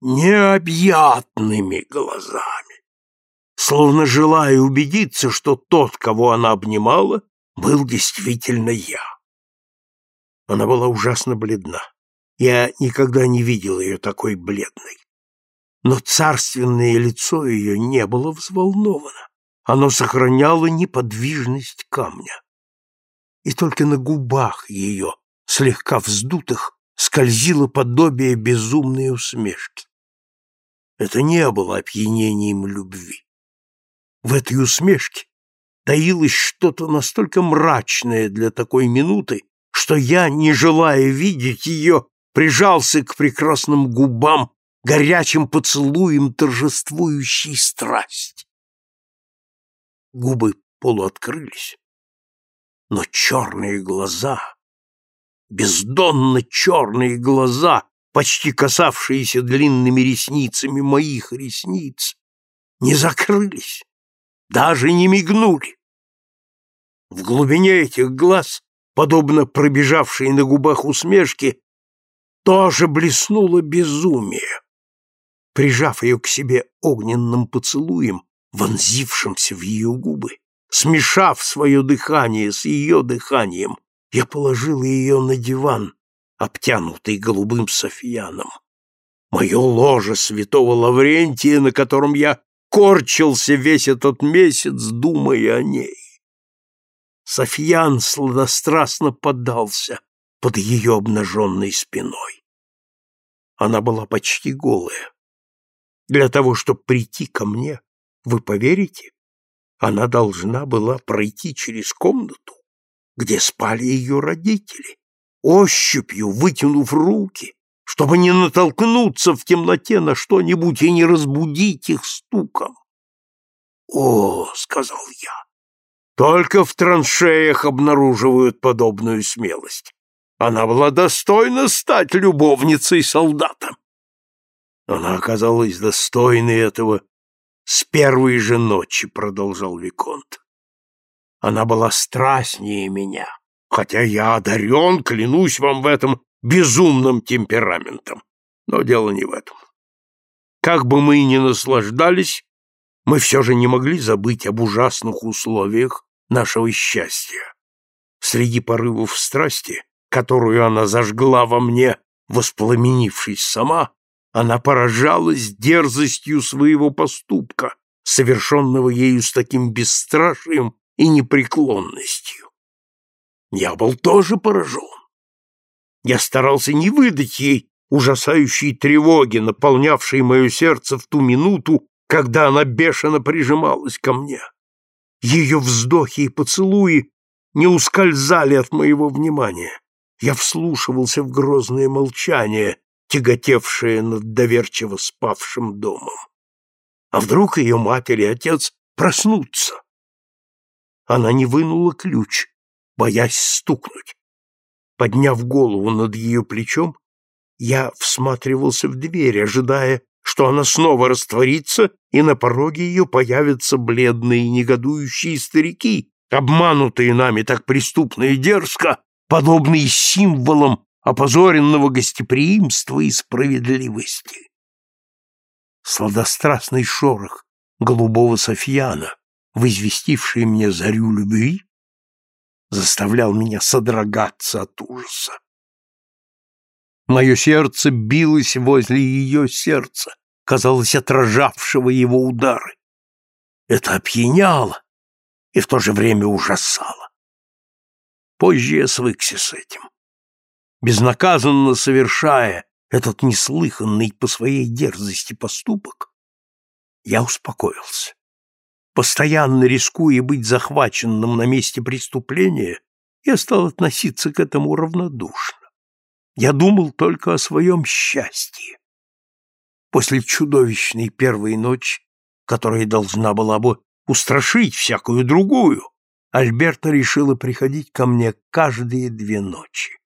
Необъятными глазами. Словно желая убедиться, что тот, кого она обнимала, был действительно я. Она была ужасно бледна. Я никогда не видел ее такой бледной. Но царственное лицо ее не было взволновано. Оно сохраняло неподвижность камня. И только на губах ее, слегка вздутых, скользило подобие безумной усмешки. Это не было опьянением любви. В этой усмешке таилось что-то настолько мрачное для такой минуты, что я, не желая видеть ее, прижался к прекрасным губам горячим поцелуем торжествующей страсти. Губы полуоткрылись, но черные глаза, бездонно черные глаза, почти касавшиеся длинными ресницами моих ресниц, не закрылись, даже не мигнули. В глубине этих глаз подобно пробежавшей на губах усмешки, тоже блеснуло безумие. Прижав ее к себе огненным поцелуем, вонзившимся в ее губы, смешав свое дыхание с ее дыханием, я положил ее на диван, обтянутый голубым софьяном. Мое ложе святого Лаврентия, на котором я корчился весь этот месяц, думая о ней. Софьян сладострастно поддался под ее обнаженной спиной. Она была почти голая. Для того, чтобы прийти ко мне, вы поверите, она должна была пройти через комнату, где спали ее родители, ощупью вытянув руки, чтобы не натолкнуться в темноте на что-нибудь и не разбудить их стуком. «О!» — сказал я. Только в траншеях обнаруживают подобную смелость. Она была достойна стать любовницей солдата. Она оказалась достойной этого с первой же ночи, продолжал Виконт. Она была страстнее меня, хотя я одарен, клянусь вам в этом, безумным темпераментом. Но дело не в этом. Как бы мы ни наслаждались, мы все же не могли забыть об ужасных условиях, нашего счастья. Среди порывов страсти, которую она зажгла во мне, воспламенившись сама, она поражалась дерзостью своего поступка, совершенного ею с таким бесстрашием и непреклонностью. Я был тоже поражен. Я старался не выдать ей ужасающей тревоги, наполнявшей мое сердце в ту минуту, когда она бешено прижималась ко мне. Ее вздохи и поцелуи не ускользали от моего внимания. Я вслушивался в грозное молчание, тяготевшее над доверчиво спавшим домом. А вдруг ее матери и отец проснутся? Она не вынула ключ, боясь стукнуть. Подняв голову над ее плечом, я всматривался в дверь, ожидая, что она снова растворится, и на пороге ее появятся бледные негодующие старики, обманутые нами так преступно и дерзко, подобные символам опозоренного гостеприимства и справедливости. Сладострастный шорох голубого софьяна, возвестивший мне зарю любви, заставлял меня содрогаться от ужаса. Мое сердце билось возле ее сердца, казалось, отражавшего его удары. Это опьяняло и в то же время ужасало. Позже я свыкся с этим. Безнаказанно совершая этот неслыханный по своей дерзости поступок, я успокоился. Постоянно рискуя быть захваченным на месте преступления, я стал относиться к этому равнодушно. Я думал только о своем счастье. После чудовищной первой ночи, которая должна была бы устрашить всякую другую, Альберта решила приходить ко мне каждые две ночи.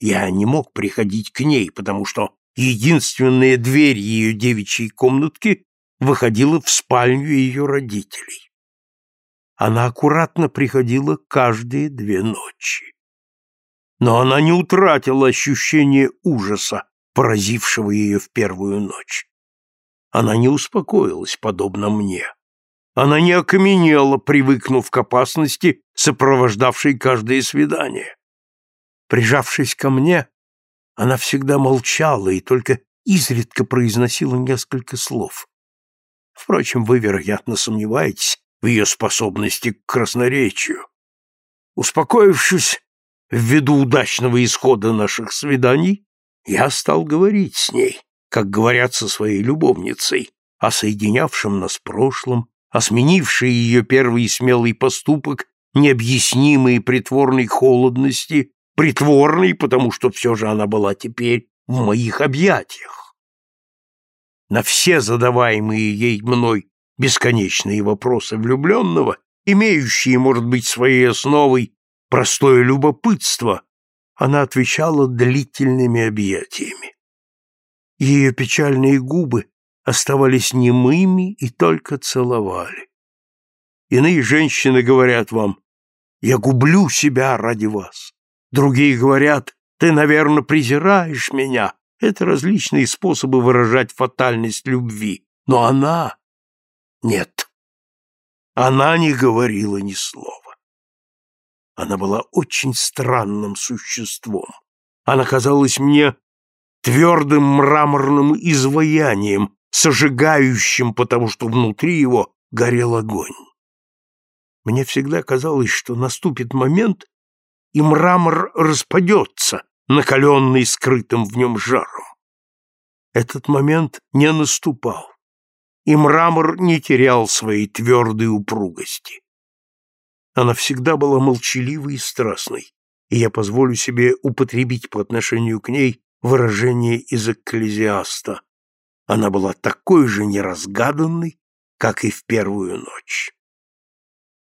Я не мог приходить к ней, потому что единственная дверь ее девичьей комнатки выходила в спальню ее родителей. Она аккуратно приходила каждые две ночи но она не утратила ощущение ужаса, поразившего ее в первую ночь. Она не успокоилась, подобно мне. Она не окаменела, привыкнув к опасности, сопровождавшей каждое свидание. Прижавшись ко мне, она всегда молчала и только изредка произносила несколько слов. Впрочем, вы, вероятно, сомневаетесь в ее способности к красноречию. Успокоившись, Ввиду удачного исхода наших свиданий, я стал говорить с ней, как говорят со своей любовницей, о соединявшем нас прошлом, о сменившей ее первый смелый поступок необъяснимой притворной холодности, притворной, потому что все же она была теперь в моих объятиях. На все задаваемые ей мной бесконечные вопросы влюбленного, имеющие, может быть, своей основой простое любопытство, она отвечала длительными объятиями. Ее печальные губы оставались немыми и только целовали. Иные женщины говорят вам, «Я гублю себя ради вас». Другие говорят, «Ты, наверное, презираешь меня». Это различные способы выражать фатальность любви. Но она... Нет. Она не говорила ни слова. Она была очень странным существом. Она казалась мне твердым мраморным изваянием, сожигающим, потому что внутри его горел огонь. Мне всегда казалось, что наступит момент, и мрамор распадется, накаленный скрытым в нем жаром. Этот момент не наступал, и мрамор не терял своей твердой упругости. Она всегда была молчаливой и страстной, и я позволю себе употребить по отношению к ней выражение из экклезиаста. Она была такой же неразгаданной, как и в первую ночь.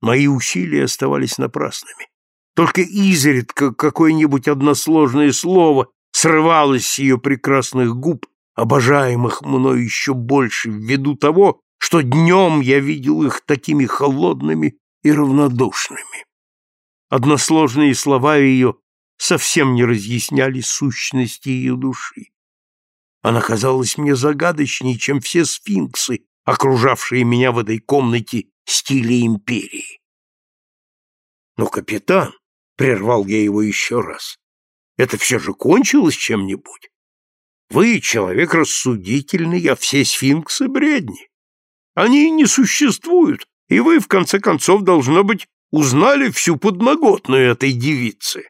Мои усилия оставались напрасными. Только изредка какое-нибудь односложное слово срывалось с ее прекрасных губ, обожаемых мной еще больше, ввиду того, что днем я видел их такими холодными и равнодушными. Односложные слова ее совсем не разъясняли сущности ее души. Она казалась мне загадочней, чем все сфинксы, окружавшие меня в этой комнате стиля империи. Но, капитан, — прервал я его еще раз, — это все же кончилось чем-нибудь? Вы человек рассудительный, а все сфинксы — бредни. Они не существуют, и вы, в конце концов, должно быть, узнали всю подноготную этой девицы.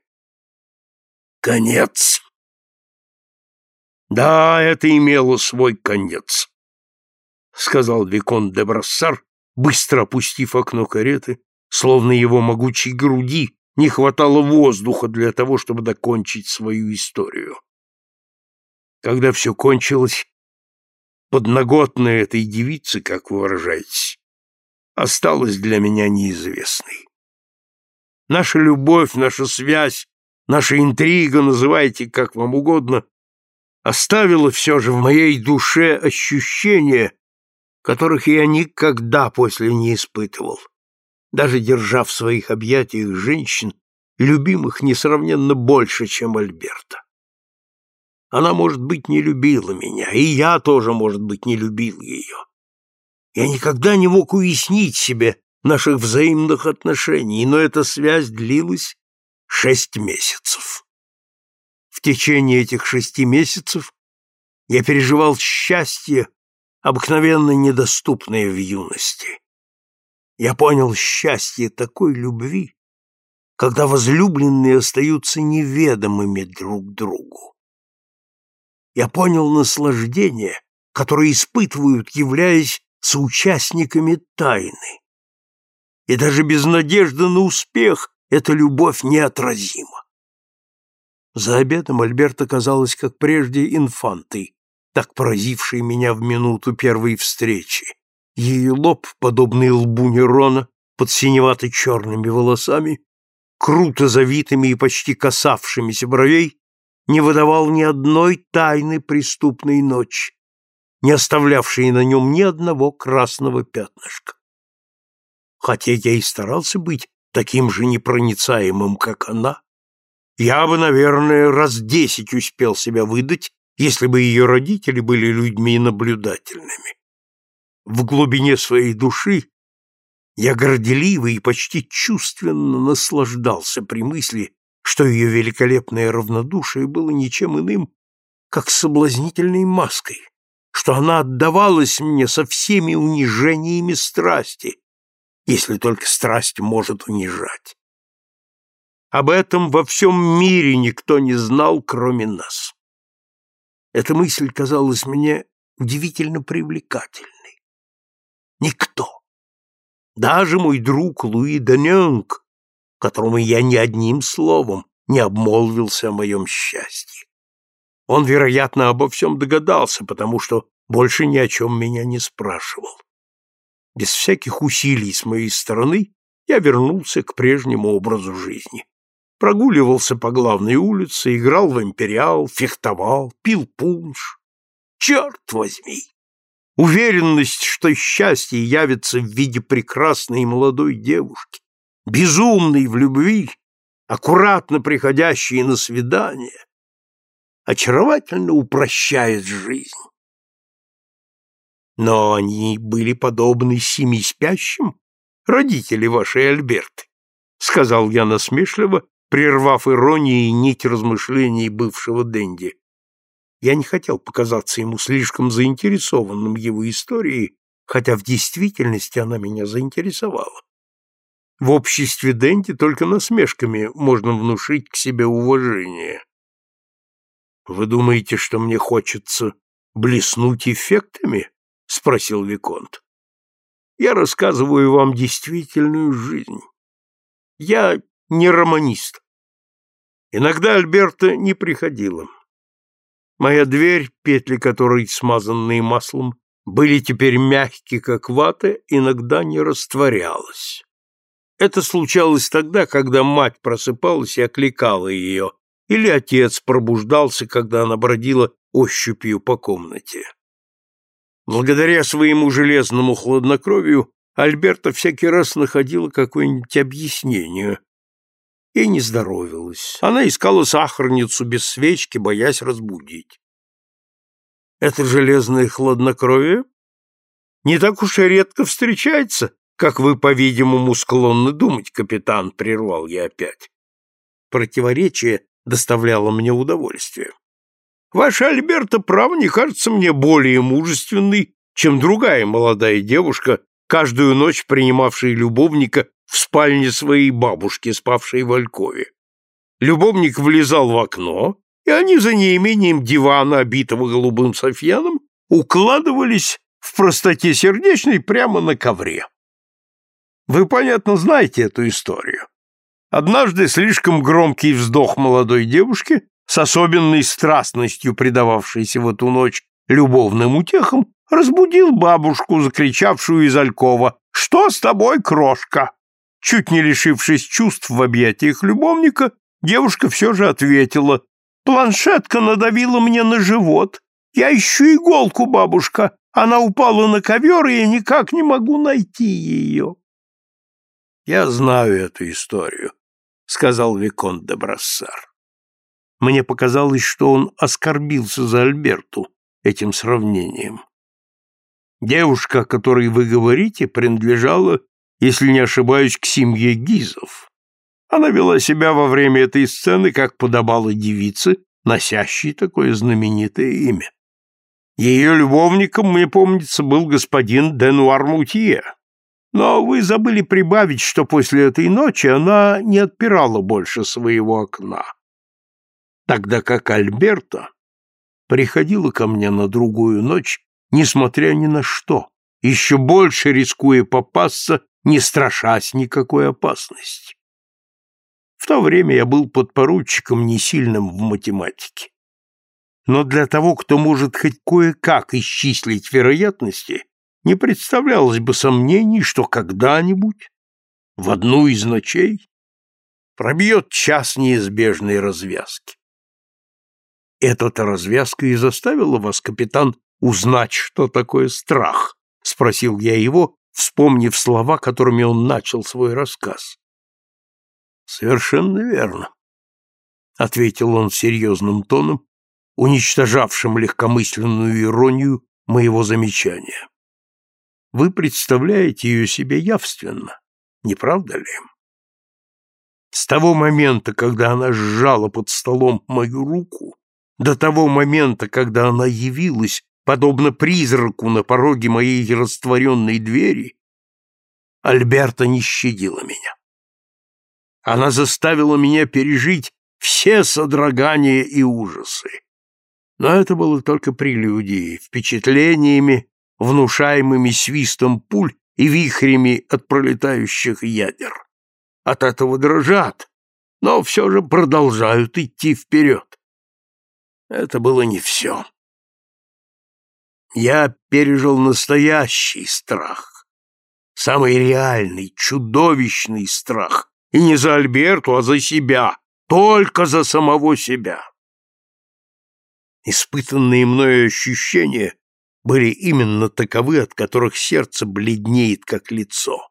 Конец. Да, это имело свой конец. сказал Викон де Брассар, быстро опустив окно кареты, словно его могучей груди не хватало воздуха для того, чтобы докончить свою историю. Когда все кончилось, подноготная этой девицы, как вы выражаетесь, осталась для меня неизвестной. Наша любовь, наша связь, наша интрига, называйте как вам угодно, оставила все же в моей душе ощущения, которых я никогда после не испытывал, даже держа в своих объятиях женщин, любимых несравненно больше, чем Альберта. Она, может быть, не любила меня, и я тоже, может быть, не любил ее. Я никогда не мог уяснить себе наших взаимных отношений, но эта связь длилась шесть месяцев. В течение этих шести месяцев я переживал счастье, обыкновенно недоступное в юности. Я понял счастье такой любви, когда возлюбленные остаются неведомыми друг другу. Я понял наслаждение, которое испытывают, являясь соучастниками тайны. И даже без надежды на успех эта любовь неотразима. За обедом Альберт оказалась, как прежде, инфантой, так поразившей меня в минуту первой встречи. Ее лоб, подобный лбу Нерона, под синевато-черными волосами, круто завитыми и почти касавшимися бровей, не выдавал ни одной тайны преступной ночи, не оставлявшей на нем ни одного красного пятнышка. Хотя я и старался быть таким же непроницаемым, как она, я бы, наверное, раз десять успел себя выдать, если бы ее родители были людьми наблюдательными. В глубине своей души я горделиво и почти чувственно наслаждался при мысли, что ее великолепное равнодушие было ничем иным, как соблазнительной маской, что она отдавалась мне со всеми унижениями страсти, если только страсть может унижать. Об этом во всем мире никто не знал, кроме нас. Эта мысль казалась мне удивительно привлекательной. Никто, даже мой друг Луи Даненг, которому я ни одним словом не обмолвился о моем счастье. Он, вероятно, обо всем догадался, потому что больше ни о чем меня не спрашивал. Без всяких усилий с моей стороны я вернулся к прежнему образу жизни прогуливался по главной улице, играл в империал, фехтовал, пил пунш. Черт возьми! Уверенность, что счастье явится в виде прекрасной молодой девушки, безумной в любви, аккуратно приходящей на свидание, очаровательно упрощает жизнь. Но они были подобны семи спящим, родители вашей Альберты, сказал я насмешливо, прервав иронией нить размышлений бывшего Дэнди. Я не хотел показаться ему слишком заинтересованным его историей, хотя в действительности она меня заинтересовала. В обществе Дэнди только насмешками можно внушить к себе уважение. «Вы думаете, что мне хочется блеснуть эффектами?» — спросил Виконт. «Я рассказываю вам действительную жизнь. Я не романист. Иногда Альберта не приходила. Моя дверь, петли которой, смазанные маслом, были теперь мягкие, как вата, иногда не растворялась. Это случалось тогда, когда мать просыпалась и окликала ее, или отец пробуждался, когда она бродила ощупью по комнате. Благодаря своему железному хладнокровию Альберта всякий раз находила какое-нибудь объяснение, и не здоровилась. Она искала сахарницу без свечки, боясь разбудить. Это железное хладнокровие не так уж и редко встречается, как вы, по-видимому, склонны думать, капитан, прервал я опять. Противоречие доставляло мне удовольствие. Ваша Альберта, право, не кажется мне более мужественной, чем другая молодая девушка, каждую ночь принимавшая любовника в спальне своей бабушки, спавшей в Алькове. Любовник влезал в окно, и они за неимением дивана, обитого голубым софьяном, укладывались в простоте сердечной прямо на ковре. Вы, понятно, знаете эту историю. Однажды слишком громкий вздох молодой девушки, с особенной страстностью предававшейся в эту ночь любовным утехам, разбудил бабушку, закричавшую из Алькова «Что с тобой, крошка?» Чуть не лишившись чувств в объятиях любовника, девушка все же ответила «Планшетка надавила мне на живот. Я ищу иголку, бабушка. Она упала на ковер, и я никак не могу найти ее». «Я знаю эту историю», — сказал Виконт де Брассар. Мне показалось, что он оскорбился за Альберту этим сравнением. Девушка, о которой вы говорите, принадлежала, если не ошибаюсь, к семье Гизов. Она вела себя во время этой сцены, как подобало девице, носящей такое знаменитое имя. Ее любовником, мне помнится, был господин Денуар Мутье. Но вы забыли прибавить, что после этой ночи она не отпирала больше своего окна. Тогда как Альберта приходила ко мне на другую ночь, несмотря ни на что, еще больше рискуя попасться, не страшась никакой опасности. В то время я был подпоручиком не сильным в математике. Но для того, кто может хоть кое-как исчислить вероятности, не представлялось бы сомнений, что когда-нибудь, в одну из ночей, пробьет час неизбежной развязки. Эта-то развязка и заставила вас, капитан, узнать, что такое страх? — спросил я его, вспомнив слова, которыми он начал свой рассказ. — Совершенно верно, — ответил он серьезным тоном, уничтожавшим легкомысленную иронию моего замечания. Вы представляете ее себе явственно, не правда ли? С того момента, когда она сжала под столом мою руку, до того момента, когда она явилась, подобно призраку на пороге моей растворенной двери, Альберта не щадила меня. Она заставила меня пережить все содрогания и ужасы. Но это было только прелюдией, впечатлениями, внушаемыми свистом пуль и вихрями от пролетающих ядер. От этого дрожат, но все же продолжают идти вперед. Это было не все. Я пережил настоящий страх, самый реальный, чудовищный страх, и не за Альберту, а за себя, только за самого себя. Испытанные мною ощущения были именно таковы, от которых сердце бледнеет, как лицо.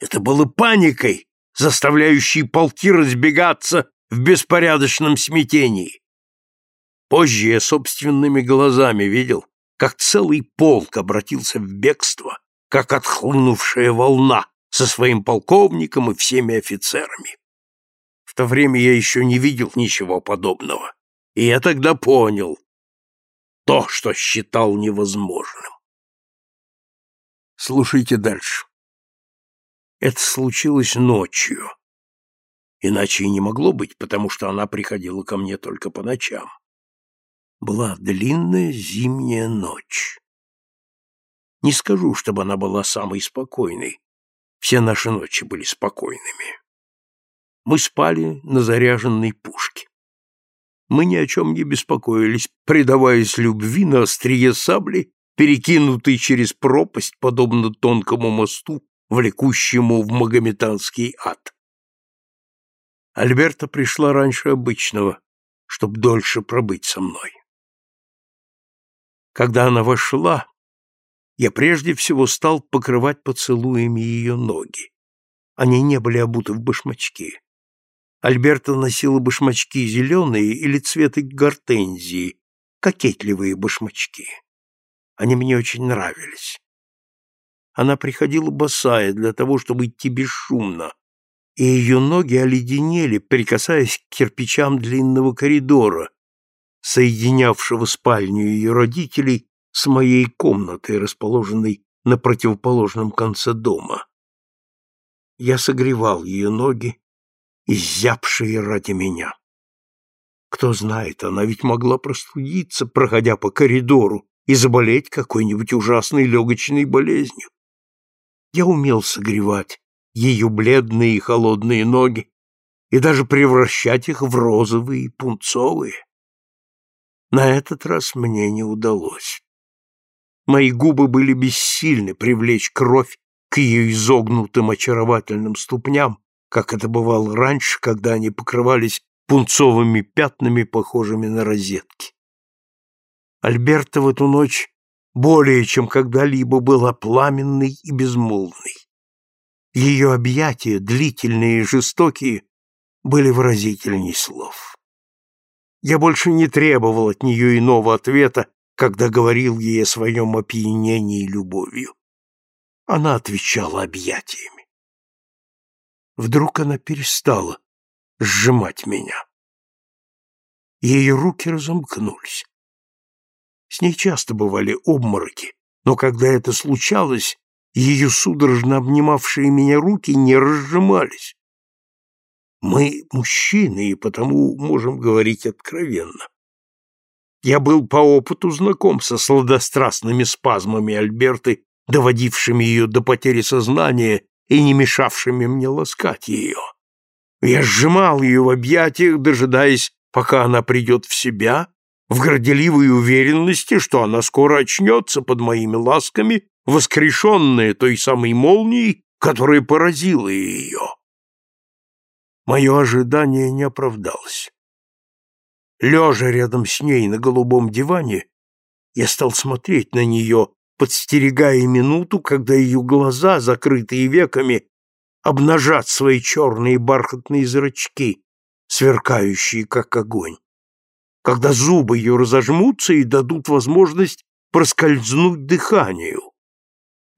Это было паникой, заставляющей полки разбегаться в беспорядочном смятении. Позже я собственными глазами видел, как целый полк обратился в бегство, как отхлынувшая волна со своим полковником и всеми офицерами. В то время я еще не видел ничего подобного, и я тогда понял то, что считал невозможным. Слушайте дальше. Это случилось ночью. Иначе и не могло быть, потому что она приходила ко мне только по ночам. Была длинная зимняя ночь. Не скажу, чтобы она была самой спокойной. Все наши ночи были спокойными. Мы спали на заряженной пушке. Мы ни о чем не беспокоились, предаваясь любви на острие сабли, перекинутой через пропасть, подобно тонкому мосту, влекущему в магометанский ад. Альберта пришла раньше обычного, чтобы дольше пробыть со мной. Когда она вошла, я прежде всего стал покрывать поцелуями ее ноги. Они не были обуты в башмачки. Альберта носила башмачки зеленые или цвета гортензии, кокетливые башмачки. Они мне очень нравились. Она приходила босая для того, чтобы идти бесшумно, и ее ноги оледенели, прикасаясь к кирпичам длинного коридора, соединявшего спальню ее родителей с моей комнатой, расположенной на противоположном конце дома. Я согревал ее ноги, изябшие ради меня. Кто знает, она ведь могла простудиться, проходя по коридору, и заболеть какой-нибудь ужасной легочной болезнью. Я умел согревать ее бледные и холодные ноги и даже превращать их в розовые и пунцовые. На этот раз мне не удалось. Мои губы были бессильны привлечь кровь к ее изогнутым очаровательным ступням, как это бывало раньше, когда они покрывались пунцовыми пятнами, похожими на розетки. Альберта в эту ночь более чем когда-либо была пламенной и безмолвной. Ее объятия, длительные и жестокие, были выразительней слов. Я больше не требовал от нее иного ответа, когда говорил ей о своем опьянении любовью. Она отвечала объятиями. Вдруг она перестала сжимать меня. Ее руки разомкнулись. С ней часто бывали обмороки, но когда это случалось, ее судорожно обнимавшие меня руки не разжимались. Мы мужчины, и потому можем говорить откровенно. Я был по опыту знаком со сладострастными спазмами Альберты, доводившими ее до потери сознания и не мешавшими мне ласкать ее. Я сжимал ее в объятиях, дожидаясь, пока она придет в себя, в горделивой уверенности, что она скоро очнется под моими ласками, воскрешенная той самой молнией, которая поразила ее. Мое ожидание не оправдалось. Лежа рядом с ней на голубом диване, я стал смотреть на нее, подстерегая минуту, когда ее глаза, закрытые веками, обнажат свои черные бархатные зрачки, сверкающие как огонь когда зубы ее разожмутся и дадут возможность проскользнуть дыханию.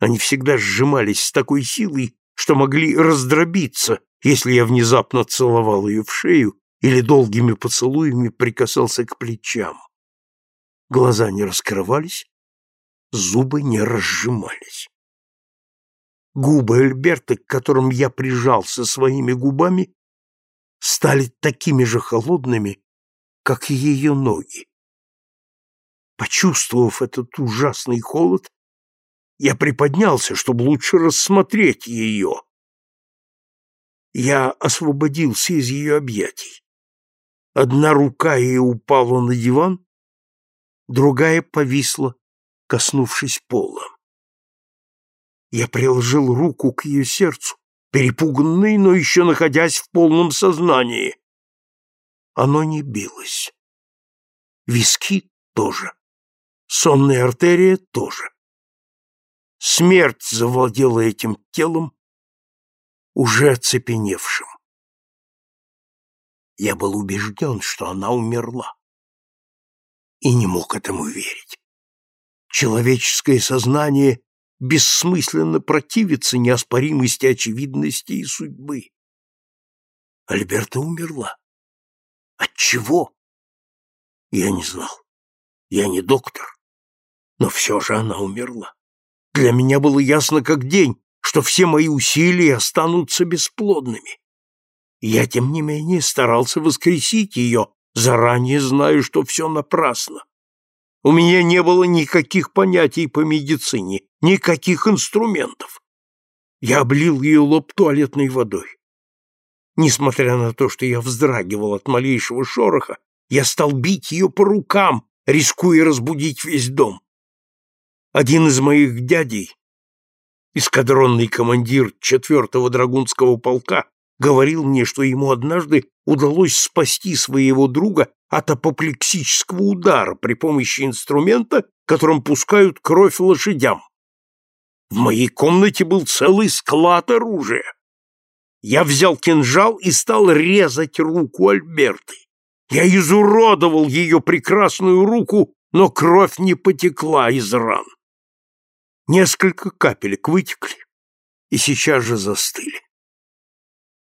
Они всегда сжимались с такой силой, что могли раздробиться, если я внезапно целовал ее в шею или долгими поцелуями прикасался к плечам. Глаза не раскрывались, зубы не разжимались. Губы Альберта, к которым я прижался своими губами, стали такими же холодными, как и ее ноги. Почувствовав этот ужасный холод, я приподнялся, чтобы лучше рассмотреть ее. Я освободился из ее объятий. Одна рука ее упала на диван, другая повисла, коснувшись пола. Я приложил руку к ее сердцу, перепуганный, но еще находясь в полном сознании оно не билось. Виски тоже. Сонная артерия тоже. Смерть завладела этим телом, уже оцепеневшим. Я был убежден, что она умерла. И не мог этому верить. Человеческое сознание бессмысленно противится неоспоримости очевидности и судьбы. Альберта умерла. От чего? Я не знал. Я не доктор. Но все же она умерла. Для меня было ясно как день, что все мои усилия останутся бесплодными. Я, тем не менее, старался воскресить ее, заранее зная, что все напрасно. У меня не было никаких понятий по медицине, никаких инструментов. Я облил ее лоб туалетной водой. Несмотря на то, что я вздрагивал от малейшего шороха, я стал бить ее по рукам, рискуя разбудить весь дом. Один из моих дядей, эскадронный командир четвертого драгунского полка, говорил мне, что ему однажды удалось спасти своего друга от апоплексического удара при помощи инструмента, которым пускают кровь лошадям. В моей комнате был целый склад оружия. Я взял кинжал и стал резать руку Альберты. Я изуродовал ее прекрасную руку, но кровь не потекла из ран. Несколько капелек вытекли и сейчас же застыли.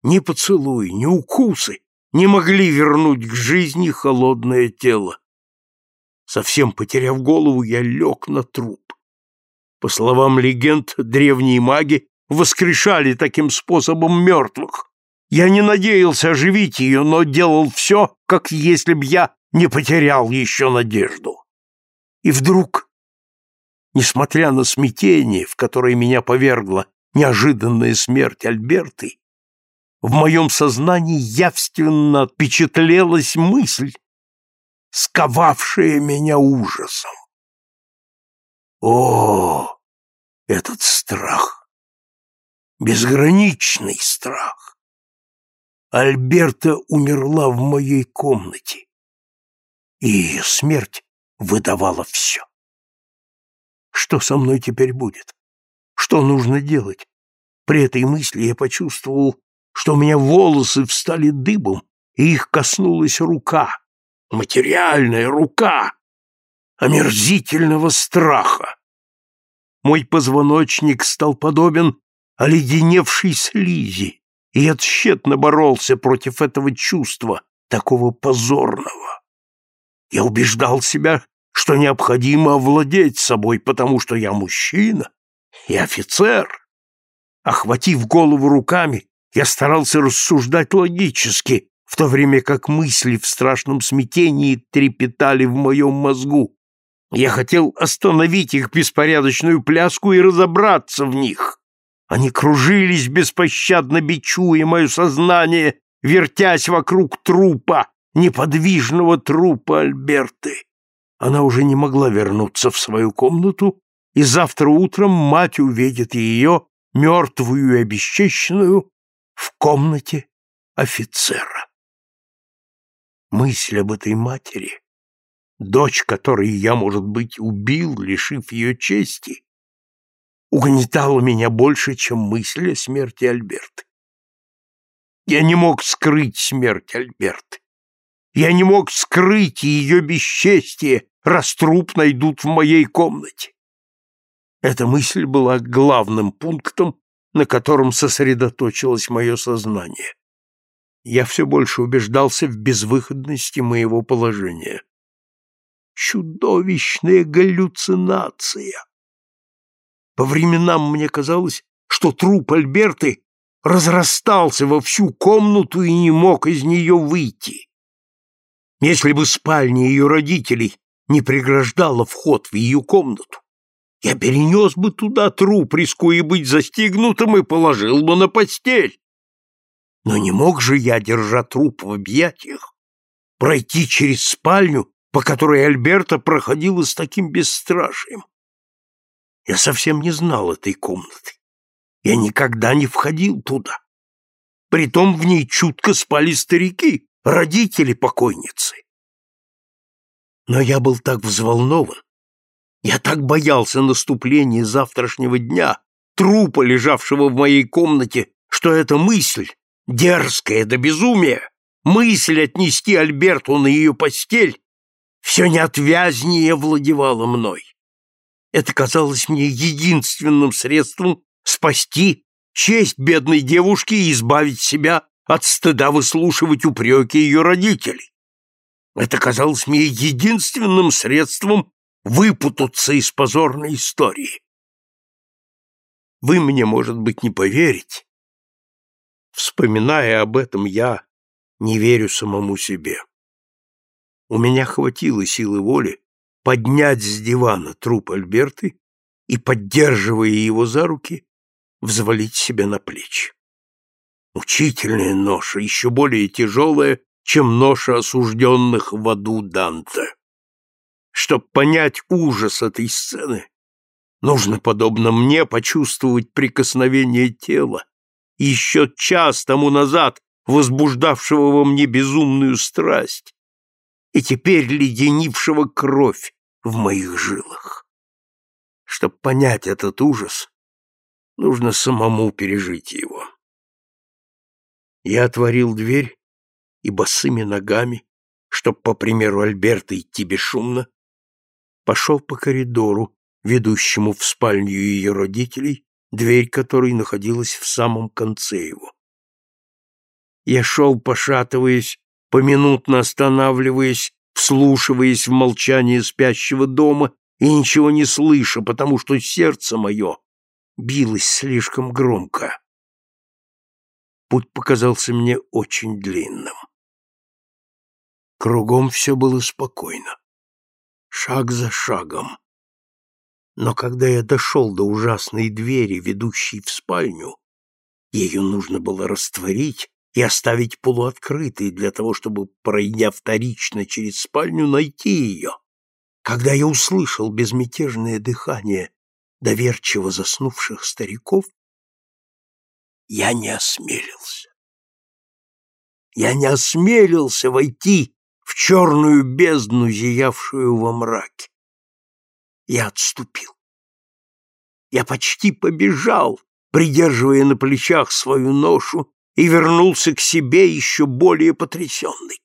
Ни поцелуи, ни укусы не могли вернуть к жизни холодное тело. Совсем потеряв голову, я лег на труп. По словам легенд, древние маги воскрешали таким способом мертвых. Я не надеялся оживить ее, но делал все, как если б я не потерял еще надежду. И вдруг несмотря на смятение, в которое меня повергла неожиданная смерть Альберты, в моем сознании явственно отпечатлелась мысль, сковавшая меня ужасом. О, этот страх! Безграничный страх! Альберта умерла в моей комнате, и ее смерть выдавала все. Что со мной теперь будет? Что нужно делать? При этой мысли я почувствовал, что у меня волосы встали дыбом, и их коснулась рука, материальная рука, омерзительного страха. Мой позвоночник стал подобен оледеневшей слизи, и я тщетно боролся против этого чувства, такого позорного. Я убеждал себя, что необходимо овладеть собой, потому что я мужчина и офицер. Охватив голову руками, я старался рассуждать логически, в то время как мысли в страшном смятении трепетали в моем мозгу. Я хотел остановить их беспорядочную пляску и разобраться в них. Они кружились, беспощадно бичуя мое сознание, вертясь вокруг трупа, неподвижного трупа Альберты. Она уже не могла вернуться в свою комнату, и завтра утром мать увидит ее, мертвую и обесчещенную, в комнате офицера. Мысль об этой матери, дочь которой я, может быть, убил, лишив ее чести, угнетала меня больше, чем мысль о смерти Альберты. Я не мог скрыть смерть Альберты. Я не мог скрыть ее бесчестие, раз труп найдут в моей комнате. Эта мысль была главным пунктом, на котором сосредоточилось мое сознание. Я все больше убеждался в безвыходности моего положения. Чудовищная галлюцинация! По временам мне казалось, что труп Альберты разрастался во всю комнату и не мог из нее выйти. Если бы спальня ее родителей не преграждала вход в ее комнату, я перенес бы туда труп, рискуя быть застигнутым, и положил бы на постель. Но не мог же я, держа труп в объятиях, пройти через спальню, по которой Альберта проходила с таким бесстрашием. Я совсем не знал этой комнаты. Я никогда не входил туда. Притом в ней чутко спали старики, родители покойницы. Но я был так взволнован, я так боялся наступления завтрашнего дня, трупа, лежавшего в моей комнате, что эта мысль, дерзкая до безумия, мысль отнести Альберту на ее постель, все неотвязнее владевала мной. Это казалось мне единственным средством спасти честь бедной девушки и избавить себя от стыда выслушивать упреки ее родителей. Это казалось мне единственным средством выпутаться из позорной истории. Вы мне, может быть, не поверите. Вспоминая об этом, я не верю самому себе. У меня хватило силы воли поднять с дивана труп Альберты и, поддерживая его за руки, взвалить себе на плечи. Мучительная ноша, еще более тяжелая, чем ноша осужденных в аду Данте. Чтобы понять ужас этой сцены, нужно, подобно мне, почувствовать прикосновение тела, еще час тому назад возбуждавшего во мне безумную страсть и теперь леденившего кровь в моих жилах. Чтобы понять этот ужас, нужно самому пережить его. Я отворил дверь и босыми ногами, чтоб, по примеру Альберта, идти бесшумно, пошел по коридору, ведущему в спальню ее родителей, дверь которой находилась в самом конце его. Я шел, пошатываясь, поминутно останавливаясь, вслушиваясь в молчание спящего дома и ничего не слыша, потому что сердце мое билось слишком громко. Путь показался мне очень длинным. Кругом все было спокойно, шаг за шагом. Но когда я дошел до ужасной двери, ведущей в спальню, ее нужно было растворить и оставить полуоткрытой для того, чтобы, пройдя вторично через спальню, найти ее. Когда я услышал безмятежное дыхание доверчиво заснувших стариков, я не осмелился. Я не осмелился войти черную бездну, зиявшую во мраке. Я отступил. Я почти побежал, придерживая на плечах свою ношу, и вернулся к себе еще более потрясенный.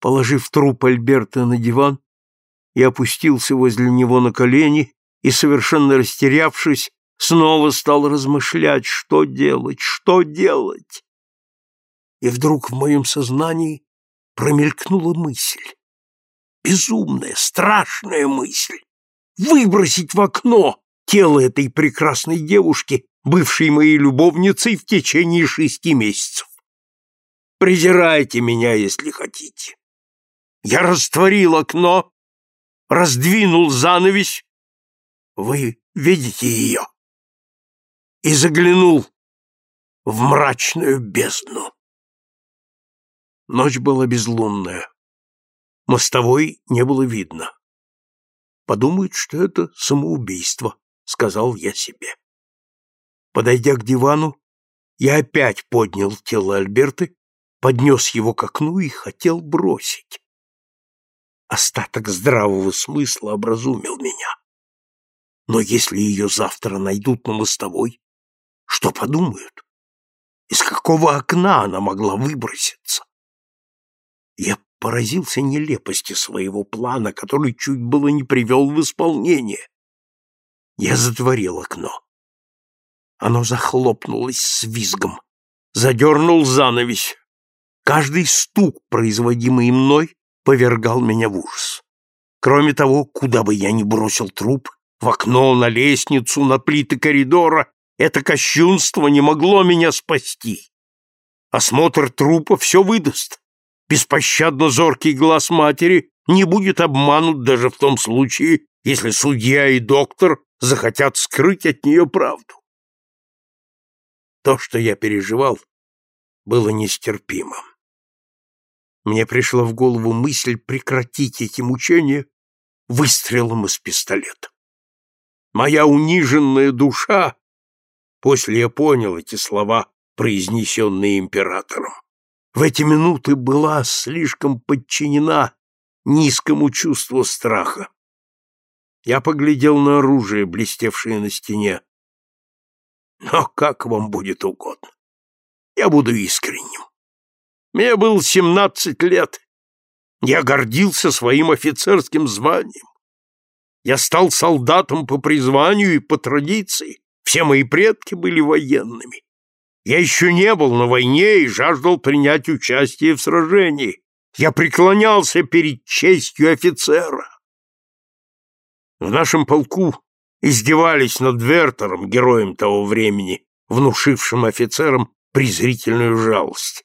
Положив труп Альберта на диван, я опустился возле него на колени и, совершенно растерявшись, снова стал размышлять, что делать, что делать. И вдруг в моем сознании промелькнула мысль. Безумная, страшная мысль. Выбросить в окно тело этой прекрасной девушки, бывшей моей любовницей в течение шести месяцев. Презирайте меня, если хотите. Я растворил окно, раздвинул занавесь. Вы видите ее? И заглянул в мрачную бездну. Ночь была безлунная. Мостовой не было видно. Подумают, что это самоубийство, сказал я себе. Подойдя к дивану, я опять поднял тело Альберты, поднес его к окну и хотел бросить. Остаток здравого смысла образумил меня. Но если ее завтра найдут на мостовой, что подумают? Из какого окна она могла выброситься? Я поразился нелепости своего плана, который чуть было не привел в исполнение. Я затворил окно. Оно захлопнулось с визгом. Задернул занавесь. Каждый стук, производимый мной, повергал меня в ужас. Кроме того, куда бы я ни бросил труп, в окно, на лестницу, на плиты коридора, это кощунство не могло меня спасти. Осмотр трупа все выдаст. Беспощадно зоркий глаз матери не будет обманут даже в том случае, если судья и доктор захотят скрыть от нее правду. То, что я переживал, было нестерпимо. Мне пришла в голову мысль прекратить эти мучения выстрелом из пистолета. Моя униженная душа, после я понял эти слова, произнесенные императором, в эти минуты была слишком подчинена низкому чувству страха. Я поглядел на оружие, блестевшее на стене. Но как вам будет угодно. Я буду искренним. Мне было семнадцать лет. Я гордился своим офицерским званием. Я стал солдатом по призванию и по традиции. Все мои предки были военными. Я еще не был на войне и жаждал принять участие в сражении. Я преклонялся перед честью офицера. В нашем полку издевались над Вертером, героем того времени, внушившим офицерам презрительную жалость.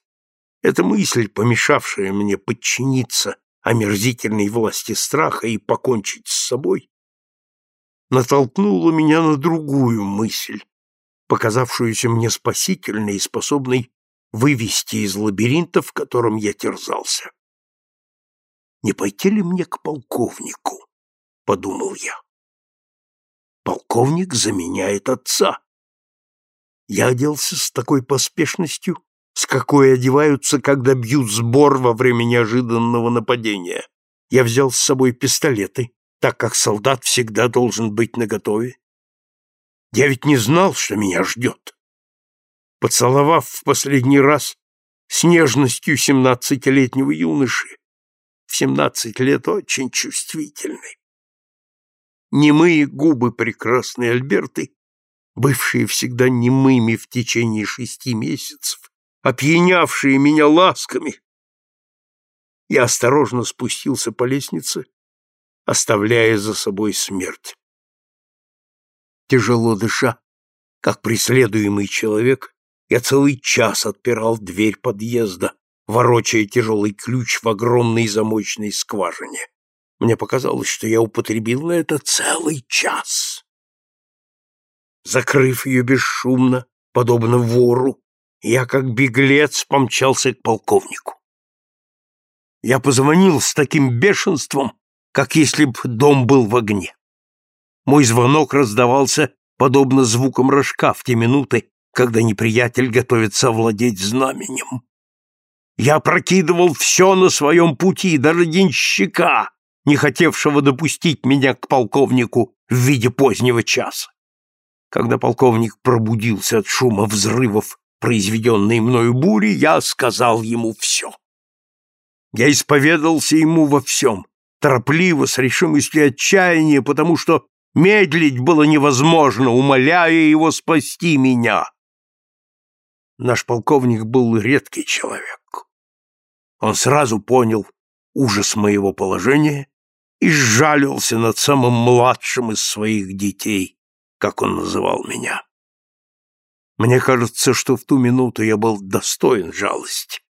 Эта мысль, помешавшая мне подчиниться омерзительной власти страха и покончить с собой, натолкнула меня на другую мысль, показавшуюся мне спасительной и способной вывести из лабиринта, в котором я терзался. «Не пойти ли мне к полковнику?» — подумал я. «Полковник заменяет отца». Я оделся с такой поспешностью, с какой одеваются, когда бьют сбор во время неожиданного нападения. Я взял с собой пистолеты, так как солдат всегда должен быть наготове. Я ведь не знал, что меня ждет. Поцеловав в последний раз с нежностью семнадцатилетнего юноши, в семнадцать лет очень чувствительный. Немые губы прекрасной Альберты, бывшие всегда немыми в течение шести месяцев, опьянявшие меня ласками. Я осторожно спустился по лестнице, оставляя за собой смерть. Тяжело дыша, как преследуемый человек, я целый час отпирал дверь подъезда, ворочая тяжелый ключ в огромной замочной скважине. Мне показалось, что я употребил на это целый час. Закрыв ее бесшумно, подобно вору, я как беглец помчался к полковнику. Я позвонил с таким бешенством, как если б дом был в огне. Мой звонок раздавался подобно звукам рожка в те минуты, когда неприятель готовится овладеть знаменем. Я прокидывал все на своем пути, даже денщика, не хотевшего допустить меня к полковнику в виде позднего часа. Когда полковник пробудился от шума взрывов, произведенной мною бури, я сказал ему все. Я исповедался ему во всем, торопливо, с решимостью отчаяния, потому что медлить было невозможно, умоляя его спасти меня. Наш полковник был редкий человек. Он сразу понял ужас моего положения и сжалился над самым младшим из своих детей, как он называл меня. Мне кажется, что в ту минуту я был достоин жалости.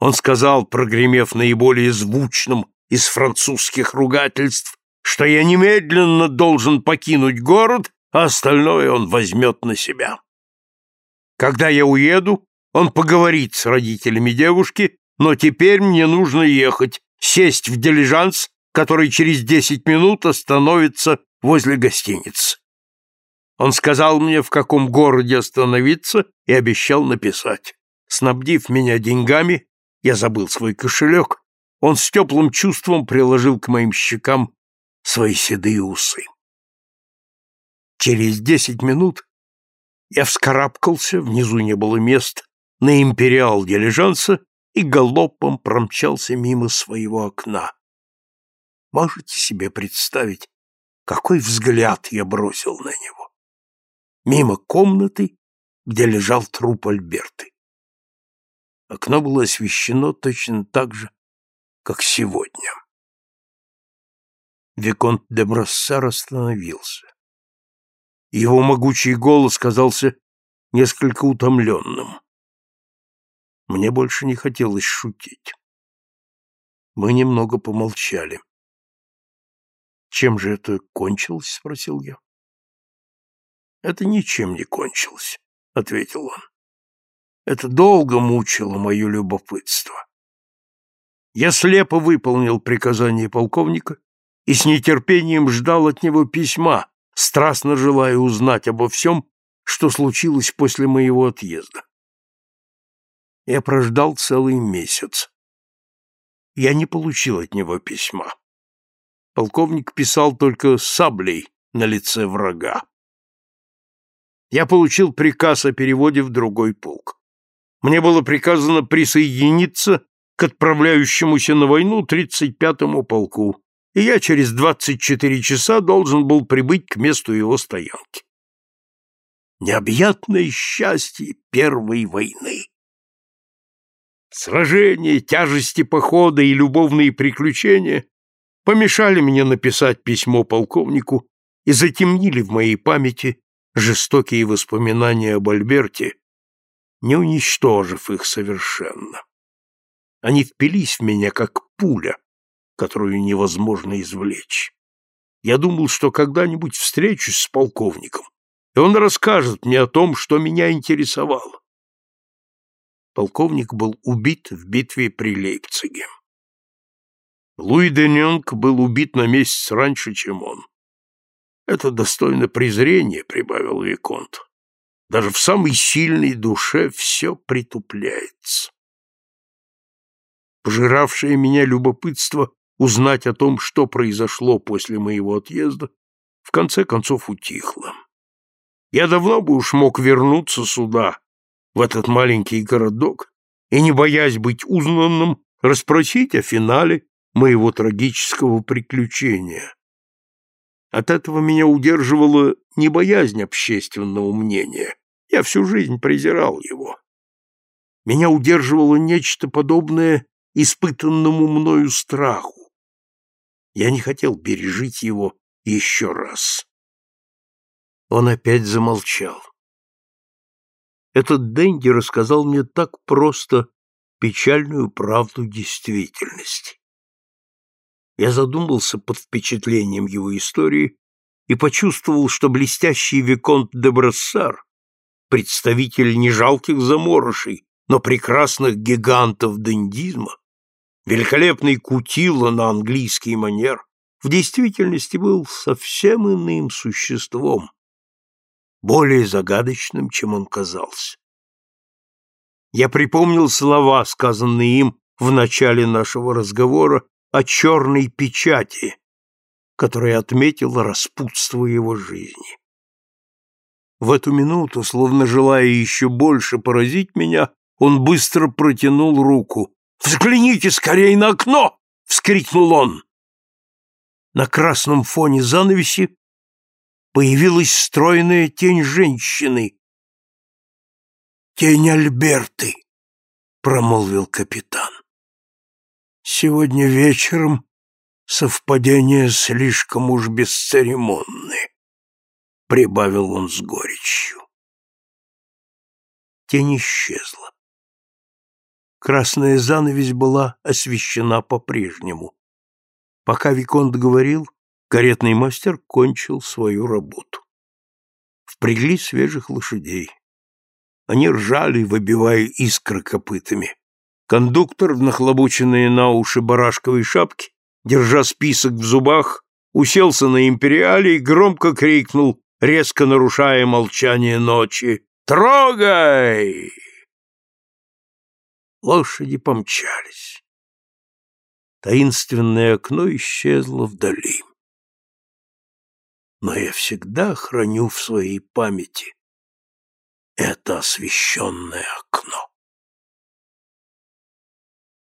Он сказал, прогремев наиболее звучным из французских ругательств, что я немедленно должен покинуть город, а остальное он возьмет на себя. Когда я уеду, он поговорит с родителями девушки, но теперь мне нужно ехать, сесть в дилижанс который через десять минут остановится возле гостиницы. Он сказал мне, в каком городе остановиться, и обещал написать. Снабдив меня деньгами, я забыл свой кошелек, он с теплым чувством приложил к моим щекам свои седые усы. Через десять минут я вскарабкался, внизу не было мест, на империал дилижанса и галопом промчался мимо своего окна. Можете себе представить, какой взгляд я бросил на него? Мимо комнаты, где лежал труп Альберты. Окно было освещено точно так же, как сегодня. Виконт де Броссар остановился. Его могучий голос казался несколько утомленным. Мне больше не хотелось шутить. Мы немного помолчали. Чем же это кончилось? спросил я. Это ничем не кончилось, ответил он. Это долго мучило мое любопытство. Я слепо выполнил приказание полковника и с нетерпением ждал от него письма, страстно желая узнать обо всем, что случилось после моего отъезда. Я прождал целый месяц. Я не получил от него письма полковник писал только саблей на лице врага. Я получил приказ о переводе в другой полк. Мне было приказано присоединиться к отправляющемуся на войну 35-му полку, и я через 24 часа должен был прибыть к месту его стоянки. Необъятное счастье первой войны. Сражения, тяжести похода и любовные приключения помешали мне написать письмо полковнику и затемнили в моей памяти жестокие воспоминания об Альберте, не уничтожив их совершенно. Они впились в меня, как пуля, которую невозможно извлечь. Я думал, что когда-нибудь встречусь с полковником, и он расскажет мне о том, что меня интересовало. Полковник был убит в битве при Лейпциге. Луи Дененг был убит на месяц раньше, чем он. Это достойно презрения, прибавил Виконт. Даже в самой сильной душе все притупляется. Пожиравшее меня любопытство узнать о том, что произошло после моего отъезда, в конце концов утихло. Я давно бы уж мог вернуться сюда, в этот маленький городок, и, не боясь быть узнанным, расспросить о финале моего трагического приключения. От этого меня удерживала не боязнь общественного мнения. Я всю жизнь презирал его. Меня удерживало нечто подобное испытанному мною страху. Я не хотел пережить его еще раз. Он опять замолчал. Этот Дэнди рассказал мне так просто печальную правду действительности. Я задумался под впечатлением его истории и почувствовал, что блестящий Виконт де Брассар, представитель не жалких заморышей, но прекрасных гигантов дендизма, великолепный кутила на английский манер, в действительности был совсем иным существом, более загадочным, чем он казался. Я припомнил слова, сказанные им в начале нашего разговора о черной печати, которая отметила распутство его жизни. В эту минуту, словно желая еще больше поразить меня, он быстро протянул руку. «Взгляните скорее на окно!» — вскрикнул он. На красном фоне занавеси появилась стройная тень женщины. «Тень Альберты», — промолвил капитан. «Сегодня вечером совпадения слишком уж бесцеремонны», — прибавил он с горечью. Тень исчезла. Красная занавесь была освещена по-прежнему. Пока Виконт говорил, каретный мастер кончил свою работу. Впрягли свежих лошадей. Они ржали, выбивая искры копытами. Кондуктор, в нахлобученные на уши барашковой шапки, держа список в зубах, уселся на империале и громко крикнул, резко нарушая молчание ночи, «Трогай!» Лошади помчались. Таинственное окно исчезло вдали. Но я всегда храню в своей памяти это освещенное окно.